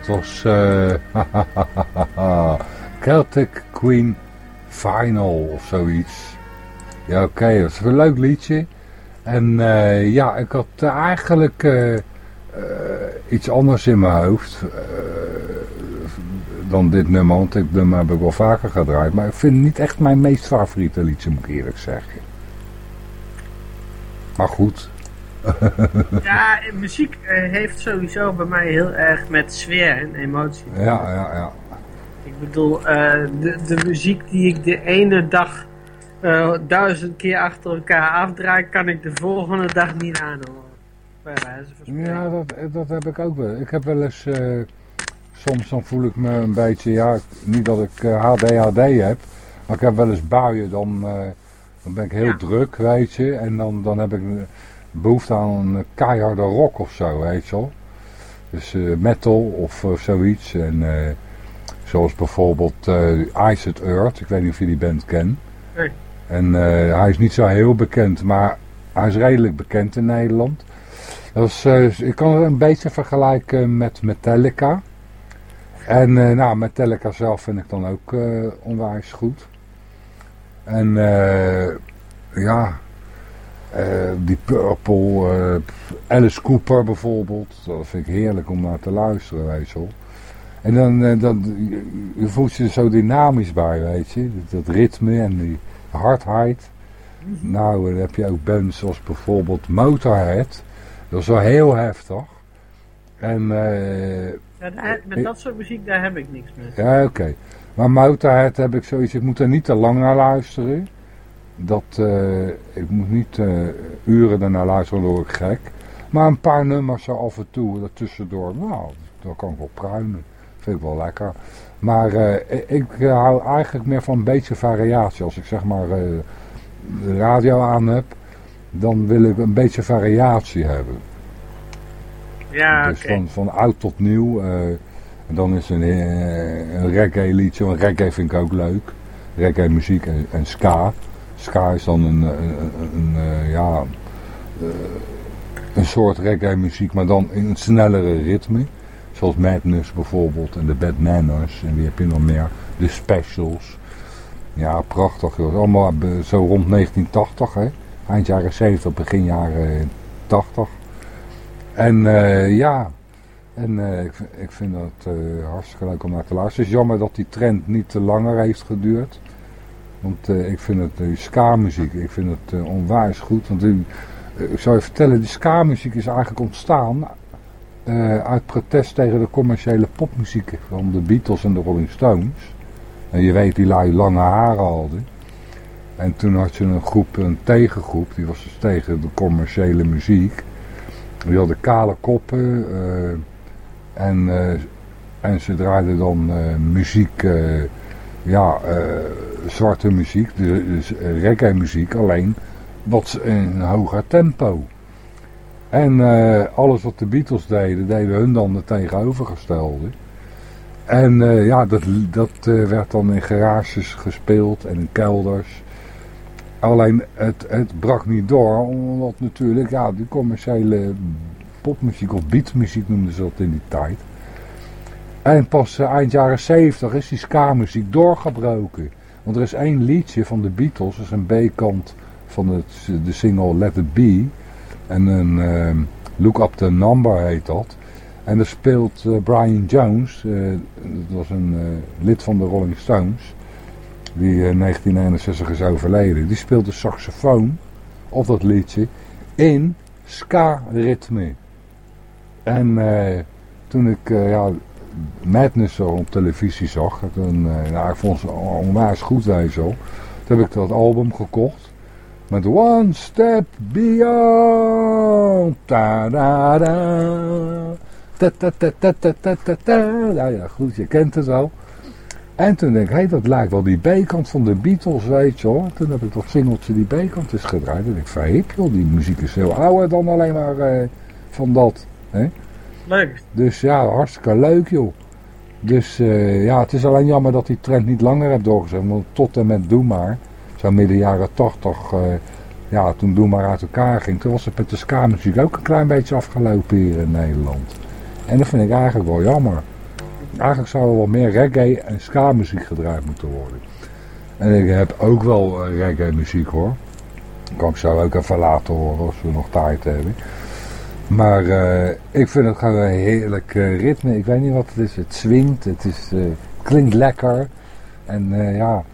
Dat was uh, Celtic Queen Final of zoiets. Ja, oké, dat is een leuk liedje. En uh, ja, ik had eigenlijk uh, iets anders in mijn hoofd dan dit nummer. Want dit nummer heb ik wel vaker gedraaid. Maar ik vind het niet echt mijn meest favoriete liedje, moet ik eerlijk zeggen. Maar goed. ja, muziek heeft sowieso bij mij heel erg met sfeer en emotie. Ja, ja, ja. Ik bedoel, de, de muziek die ik de ene dag uh, duizend keer achter elkaar afdraai, kan ik de volgende dag niet aanhoren. Ja, dat, dat heb ik ook wel. Ik heb wel eens, uh, soms dan voel ik me een beetje, ja, niet dat ik uh, HDHD heb, maar ik heb wel eens buien, dan, dan ben ik heel ja. druk, weet je, en dan, dan heb ik behoefte aan een keiharde rock of zo, weet je wel. Dus metal of zoiets, en zoals bijvoorbeeld Ice at Earth, ik weet niet of je die band kent. Nee. En hij is niet zo heel bekend, maar hij is redelijk bekend in Nederland. Dus, uh, ik kan het een beetje vergelijken met Metallica. En nou, Metallica zelf vind ik dan ook onwijs goed. En ja, die Purple, Alice Cooper bijvoorbeeld, dat vind ik heerlijk om naar te luisteren, weet je wel. En dan, dan je voelt je er zo dynamisch bij, weet je. Dat ritme en die hardheid. Nou, dan heb je ook bands zoals bijvoorbeeld Motorhead. Dat is wel heel heftig. En, uh, ja, met dat soort muziek, daar heb ik niks mee. Ja, oké. Maar Motorhead heb ik zoiets, ik moet er niet te lang naar luisteren. Dat, uh, ik moet niet uh, uren ernaar luisteren, dan word ik gek. Maar een paar nummers zo af en toe, tussendoor, nou, dat kan ik wel pruinen. Vind ik wel lekker. Maar uh, ik hou eigenlijk meer van een beetje variatie. Als ik zeg maar de radio aan heb, dan wil ik een beetje variatie hebben. Ja, Dus van, van oud tot nieuw. En dan is een, een reggae liedje, want reggae vind ik ook leuk. Reggae muziek en, en ska. Ska is dan een, een, een, een ja, een soort reggae muziek, maar dan in een snellere ritme. Zoals Madness bijvoorbeeld en de Bad Manners. En wie heb je nog meer? De Specials. Ja, prachtig. Allemaal zo rond 1980, hè. Eind jaren 70, begin jaren 80. En ja, en ik, vind dat hartstikke leuk om naar te luisteren. Het is jammer dat die trend niet te langer heeft geduurd. Want ik vind het, die ska-muziek, ik vind het onwijs goed. Want ik zou je vertellen, die ska-muziek is eigenlijk ontstaan uh, uit protest tegen de commerciële popmuziek van de Beatles en de Rolling Stones. En je weet die lui lange haren hadden. En toen had je een groep, een tegengroep, die was dus tegen de commerciële muziek. Die hadden kale koppen uh, en, uh, en ze draaiden dan muziek, ja, zwarte muziek, dus reggae muziek, alleen wat een hoger tempo. En uh, alles wat de Beatles deden, deden hun dan de tegenovergestelde. En ja, dat, dat werd dan in garages gespeeld en in kelders. Alleen het, het brak niet door, omdat natuurlijk, ja, die commerciële popmuziek of beatmuziek noemden ze dat in die tijd. En pas eind jaren 70 is die ska-muziek doorgebroken. Want er is één liedje van de Beatles, dat is een B-kant van het, de single Let It Be... En een uh, Look Up The Number heet dat. En er speelt uh, Brian Jones, uh, dat was een lid van de Rolling Stones, die in 1961 is overleden. Die speelt de saxofoon op dat liedje in ska-ritme. En toen ik ja, Madness zo op televisie zag, toen, nou, ik vond ze onwijs goed, weet Toen heb ik dat album gekocht. Met One Step Beyond. Ta da da. Ta ta ta ta ta ta ta. Nou ja, goed, je kent het al. En toen denk ik, hé, dat lijkt wel die B-kant van de Beatles, weet je hoor. Toen heb ik dat singeltje die B-kant is gedraaid. En ik verhip joh, die muziek is veel ouder dan alleen maar uh, van dat. Hè? Leuk. Dus ja, hartstikke leuk joh. Dus uh, ja, het is alleen jammer dat die trend niet langer heeft doorgezet. Want tot en met Doe Maar zo midden jaren 80, uh, ja, toen Doe maar uit elkaar ging, toen was het met de ska-muziek ook een klein beetje afgelopen hier in Nederland. En dat vind ik eigenlijk wel jammer. Eigenlijk zou er wel meer reggae en ska muziek gedraaid moeten worden. En ik heb ook wel eh, reggae muziek hoor. Kan ik zo ook even laten horen als we nog tijd hebben. Maar eh, ik vind het gewoon een heerlijk eh, ritme. Ik weet niet wat het is. Het swingt. Het is, eh, klinkt lekker. En ja.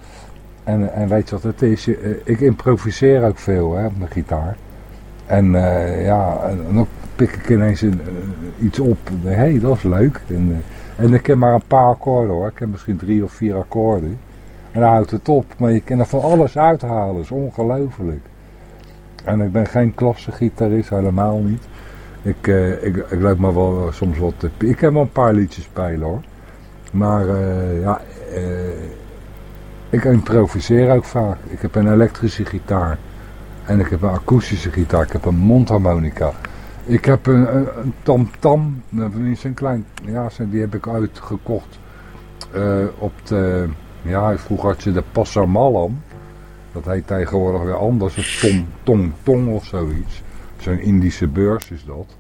En, en weet je wat het is? Ik improviseer ook veel hè, op mijn gitaar. En ja, dan pik ik ineens een, iets op. Hé, hey, dat is leuk. En, en ik ken maar een paar akkoorden hoor. Ik ken misschien drie of vier akkoorden. En dan houdt het op. Maar je kan er van alles uithalen. Dat is ongelooflijk. En ik ben geen klasse gitarist, helemaal niet. Ik, eh, ik, ik loop maar wel eh, soms wat... te- Ik kan wel een paar liedjes spelen hoor. Maar eh, ja, ik improviseer ook vaak. Ik heb een elektrische gitaar. En ik heb een akoestische gitaar. Ik heb een mondharmonica. Ik heb een, tam-tam. Tenminste een klein... Ja, die heb ik uitgekocht. op de... Ja, vroeger had je de Passar Malam. Dat heet tegenwoordig weer anders. Een tom, tong, tong of zoiets. Zo'n Indische beurs is dat.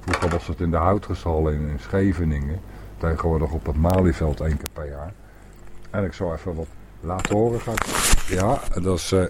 Vroeger was het in de Houtgeshal in, in Scheveningen. Tegenwoordig op het Malieveld één keer per jaar. En ik zal even wat laten horen. Ja, dat is... eh,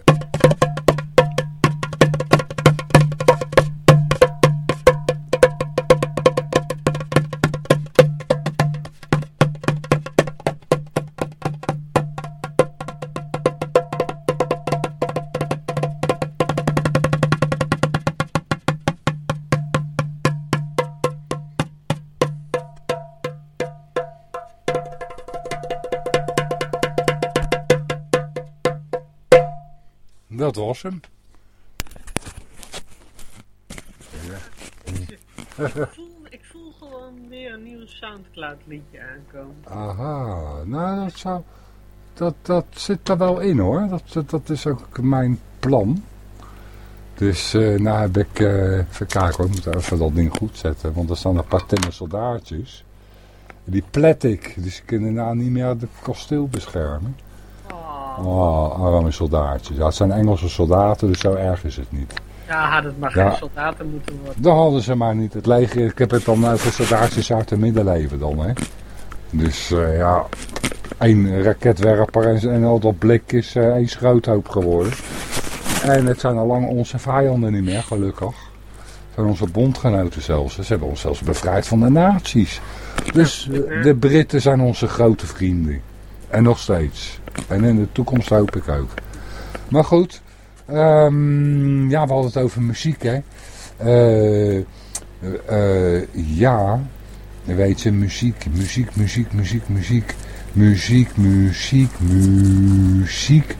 Dat was hem. Ik voel, ik voel gewoon weer een nieuw Soundcloud liedje aankomen. Aha, nou dat zou... Dat, dat zit er wel in hoor. Dat, dat, dat is ook mijn plan. Dus eh nou heb ik... eh even kijken hoor, ik moet even dat ding goed zetten. Want er staan een paar tinnen soldaatjes. Die plet ik. Dus die kunnen nou niet meer het kasteel beschermen. Oh, arme soldaatjes. Ja, het zijn Engelse soldaten, dus zo erg is het niet. Ja, het maar Ja. geen soldaten moeten worden. Dat hadden ze maar niet. Het leger, ik heb het dan over soldaatjes uit de middeleeuwen dan, hè. Dus eh, ja, één raketwerper en, en al dat blik is eh, één schroothoop geworden. En het zijn al lang onze vijanden niet meer, gelukkig. Het zijn onze bondgenoten zelfs. Ze hebben ons zelfs bevrijd van de nazi's. Dus de Britten zijn onze grote vrienden. En nog steeds. En in de toekomst hoop ik ook. Maar goed, ehm, ja, we hadden het over muziek, hè. Eh, eh, ja, weet je, muziek, muziek, muziek, muziek, muziek, muziek, muziek, muziek,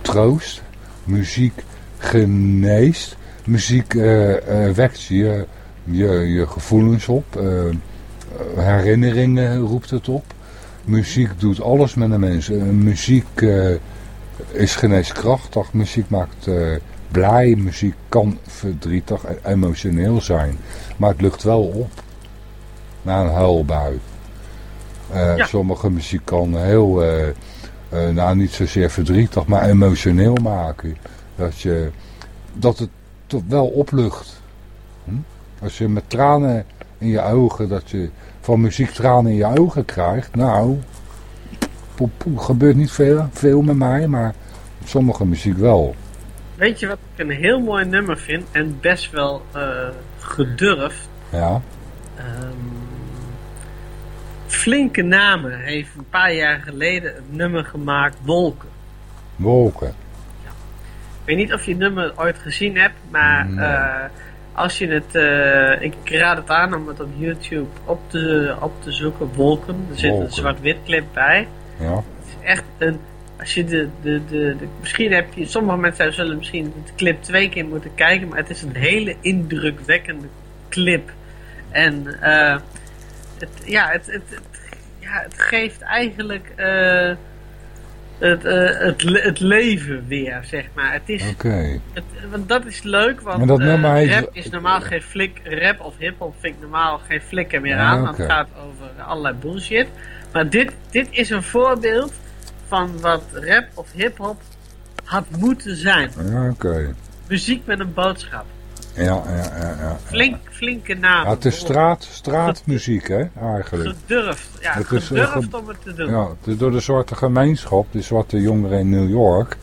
troost, muziek geneest, muziek eh, wekt je, je, je gevoelens op, herinneringen roept het op. Muziek doet alles met een mens. Eh, muziek eh, is geneeskrachtig. Muziek maakt eh, blij. Muziek kan verdrietig en emotioneel zijn. Maar het lucht wel op. Na een huilbui. Ja. Sommige muziek kan heel, nou niet zozeer verdrietig, maar emotioneel maken. Dat, je, dat het toch wel oplucht. Hm? Als je met tranen in je ogen, dat je van muziek tranen in je ogen krijgt. Nou, gebeurt niet veel, veel met mij, maar sommige muziek wel. Weet je wat ik een heel mooi nummer vind en best wel eh, gedurfd? Ja, Ehm, Flinke Namen heeft een paar jaar geleden het nummer gemaakt Wolken. wolken. Ik weet niet of je het nummer ooit gezien hebt, maar eh, als je het, eh, ik raad het aan om het op YouTube op te, op te zoeken, Wolken. Er zit Wolken. een zwart-wit clip bij. Ja, Het is echt een, als je de, de, de, de- misschien heb je, sommige mensen zullen misschien de clip twee keer moeten kijken, maar het is een hele indrukwekkende clip. En eh, het, ja, het, het, het- ja, het geeft eigenlijk eh, het, eh, het, le- het leven weer, zeg maar. Het is, het, want dat is leuk, want dat eh, heet- rap is normaal geen flik, rap of hip-hop vind ik normaal geen flikker meer aan, want het gaat over allerlei bullshit. Maar dit, dit is een voorbeeld van wat rap of hip-hop had moeten zijn. Muziek met een boodschap. Ja, ja, ja. ja. Flink, flinke naam. Ja, het is straat, straatmuziek, hè, eigenlijk. Gedurfd. Ja, Het is, eh, gedurfd ge- om het te doen. Ja, het is door de zwarte gemeenschap, de zwarte jongeren in New York,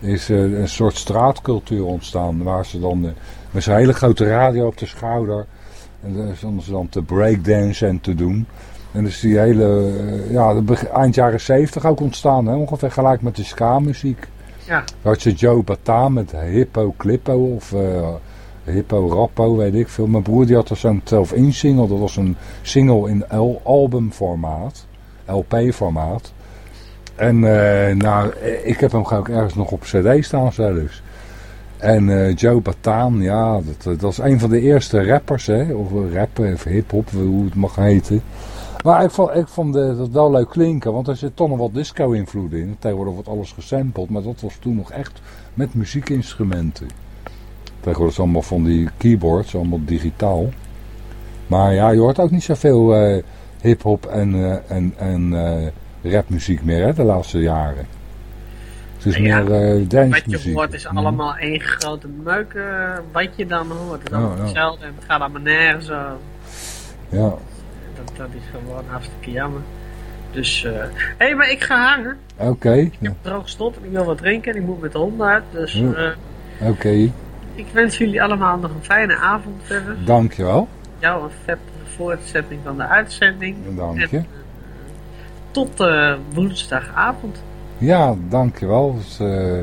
is eh, een soort straatcultuur ontstaan. Waar ze dan eh, met zo'n hele grote radio op de schouder, en dan stonden ze dan te breakdansen en te doen. En dus die hele, ja, eind jaren 70 ook ontstaan, hè, ongeveer gelijk met de ska-muziek. Ja. Dan had je Joe Bata met Hippo Clippo of Hippo Rappo, weet ik veel. Mijn broer die had er zo'n 12-inch single, dat was een single in albumformaat, LP-formaat. En eh, nou, eh, ik heb hem ook ergens nog op cd staan zelfs. En eh, Joe Bataan, ja, dat, dat is een van de eerste rappers, hè, of rappen, of hip-hop, hoe het mag heten. Maar ik vond, ik vond dat wel leuk klinken, want er zit toch nog wat disco-invloed in. Tegenwoordig wordt alles gesampled, maar dat was toen nog echt met muziekinstrumenten. Tegenwoordig is allemaal van die keyboards, allemaal digitaal. Maar ja, je hoort ook niet zoveel eh hip-hop en, eh, en, en eh, rapmuziek meer, hè, de laatste jaren. Het is Ja, meer eh Wat je hoort is allemaal één grote meuk. wat je dan hoort. Het is allemaal ja. hetzelfde en het gaat allemaal nergens over. Ja, Dat, dat is gewoon hartstikke jammer. Dus, eh hé, hey, maar ik ga hangen. oké. Ja, Droog stond en ik wil wat drinken en ik moet met de honden uit. Dus eh, Oké, ik wens jullie allemaal nog een fijne avond verder. dankjewel. Jou een vette voortzetting van de uitzending. Dank je. eh, tot eh, woensdagavond. Ja, dankjewel. Dus, eh,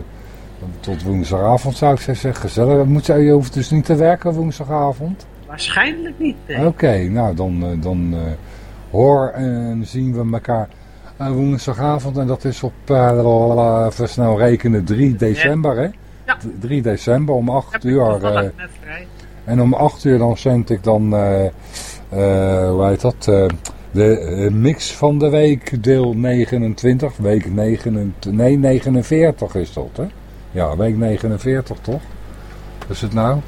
tot woensdagavond zou ik zeggen. Gezellig. Moet je, je hoeft dus niet te werken woensdagavond? Waarschijnlijk niet. Nee. Oké, nou dan, eh, dan eh, hoor en zien we elkaar eh, woensdagavond. En dat is op, eh, snel rekenen, 3 december hè? Ja. 3 december om 8 uur. Vrij. en om 8 uur dan zend ik dan, eh, hoe heet dat, de mix van de week, deel 29, week 29, nee 49 is dat hè? Ja, week 49 toch? Is het nou?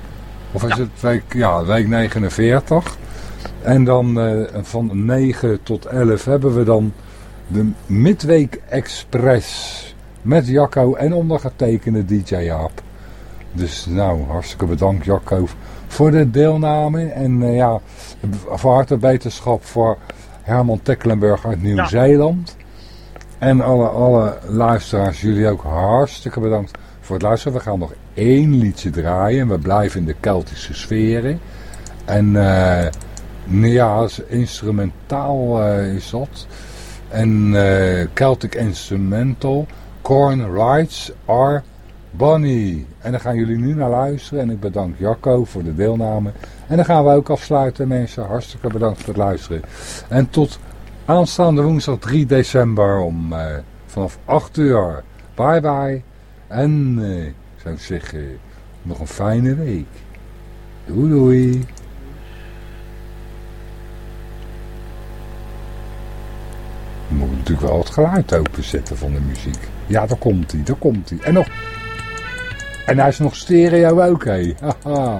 Of is het week, ja, week 49. En dan van 9 tot 11 hebben we dan de Midweek Express met Jacco en ondergetekende DJ Jaap. Dus nou, hartstikke bedankt Jacco voor de deelname. En eh, ja, van harte beterschap voor Herman Tecklenburg uit Nieuw-Zeeland. En alle, alle luisteraars, jullie ook hartstikke bedankt voor het luisteren. We gaan nog één liedje draaien en we blijven in de Keltische sferen. En eh, nou ja, instrumentaal eh, is dat. En Celtic Instrumental, Corn Rights Are Bonnie. En daar gaan jullie nu naar luisteren. En ik bedank Jacco voor de deelname. En dan gaan we ook afsluiten mensen. Hartstikke bedankt voor het luisteren. En tot aanstaande woensdag 3 december om eh, vanaf 8 uur. Bye bye. En eh, zou zeggen, nog een fijne week. Doei doei. Je moet natuurlijk wel het geluid openzetten van de muziek. Ja, daar komt hij, daar komt hij. En nog... En hij is nog stereo ook, hé. Haha.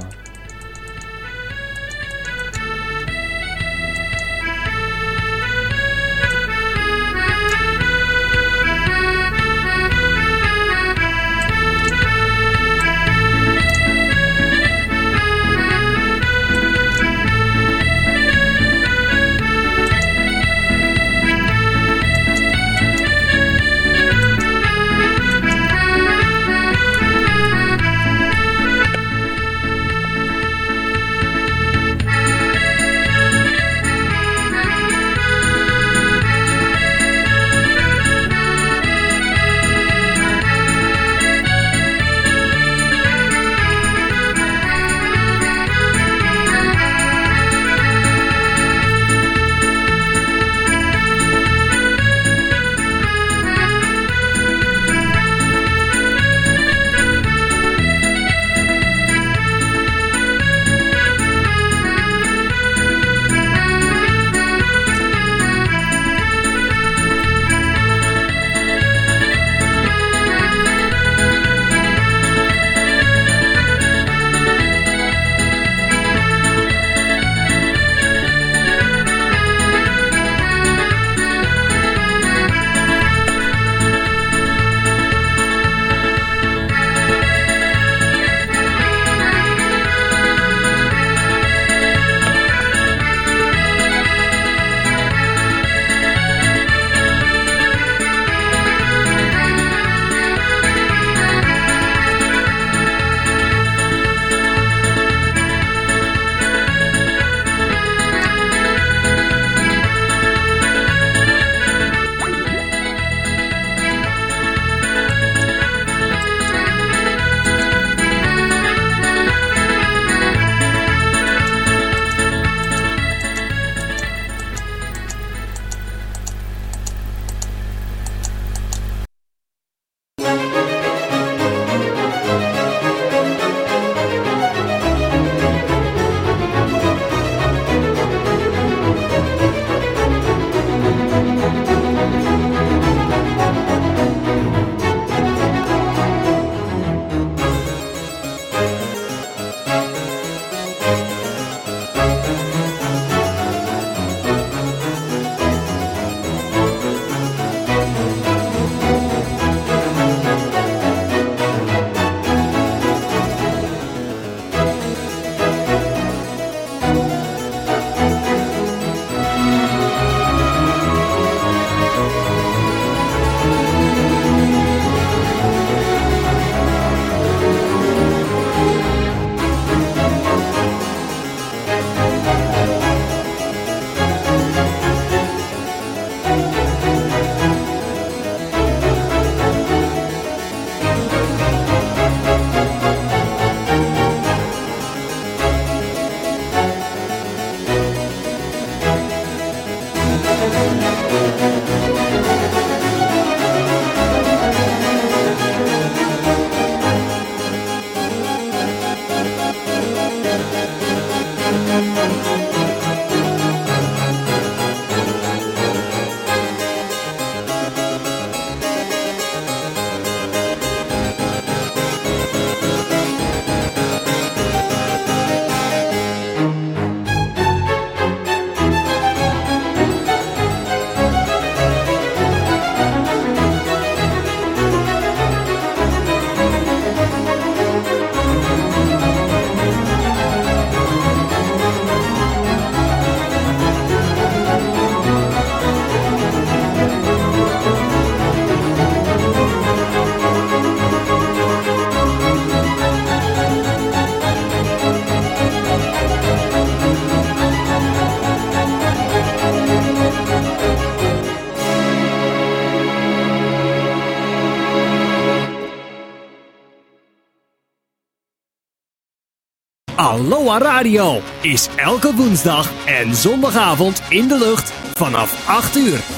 Loa Radio is elke woensdag en zondagavond in de lucht vanaf 8 uur.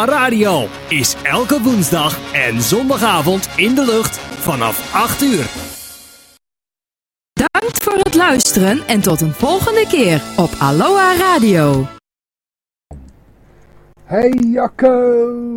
Aloha Radio is elke woensdag en zondagavond in de lucht vanaf 8 uur. Bedankt voor het luisteren en tot een volgende keer op Aloha Radio. Hey Jacco!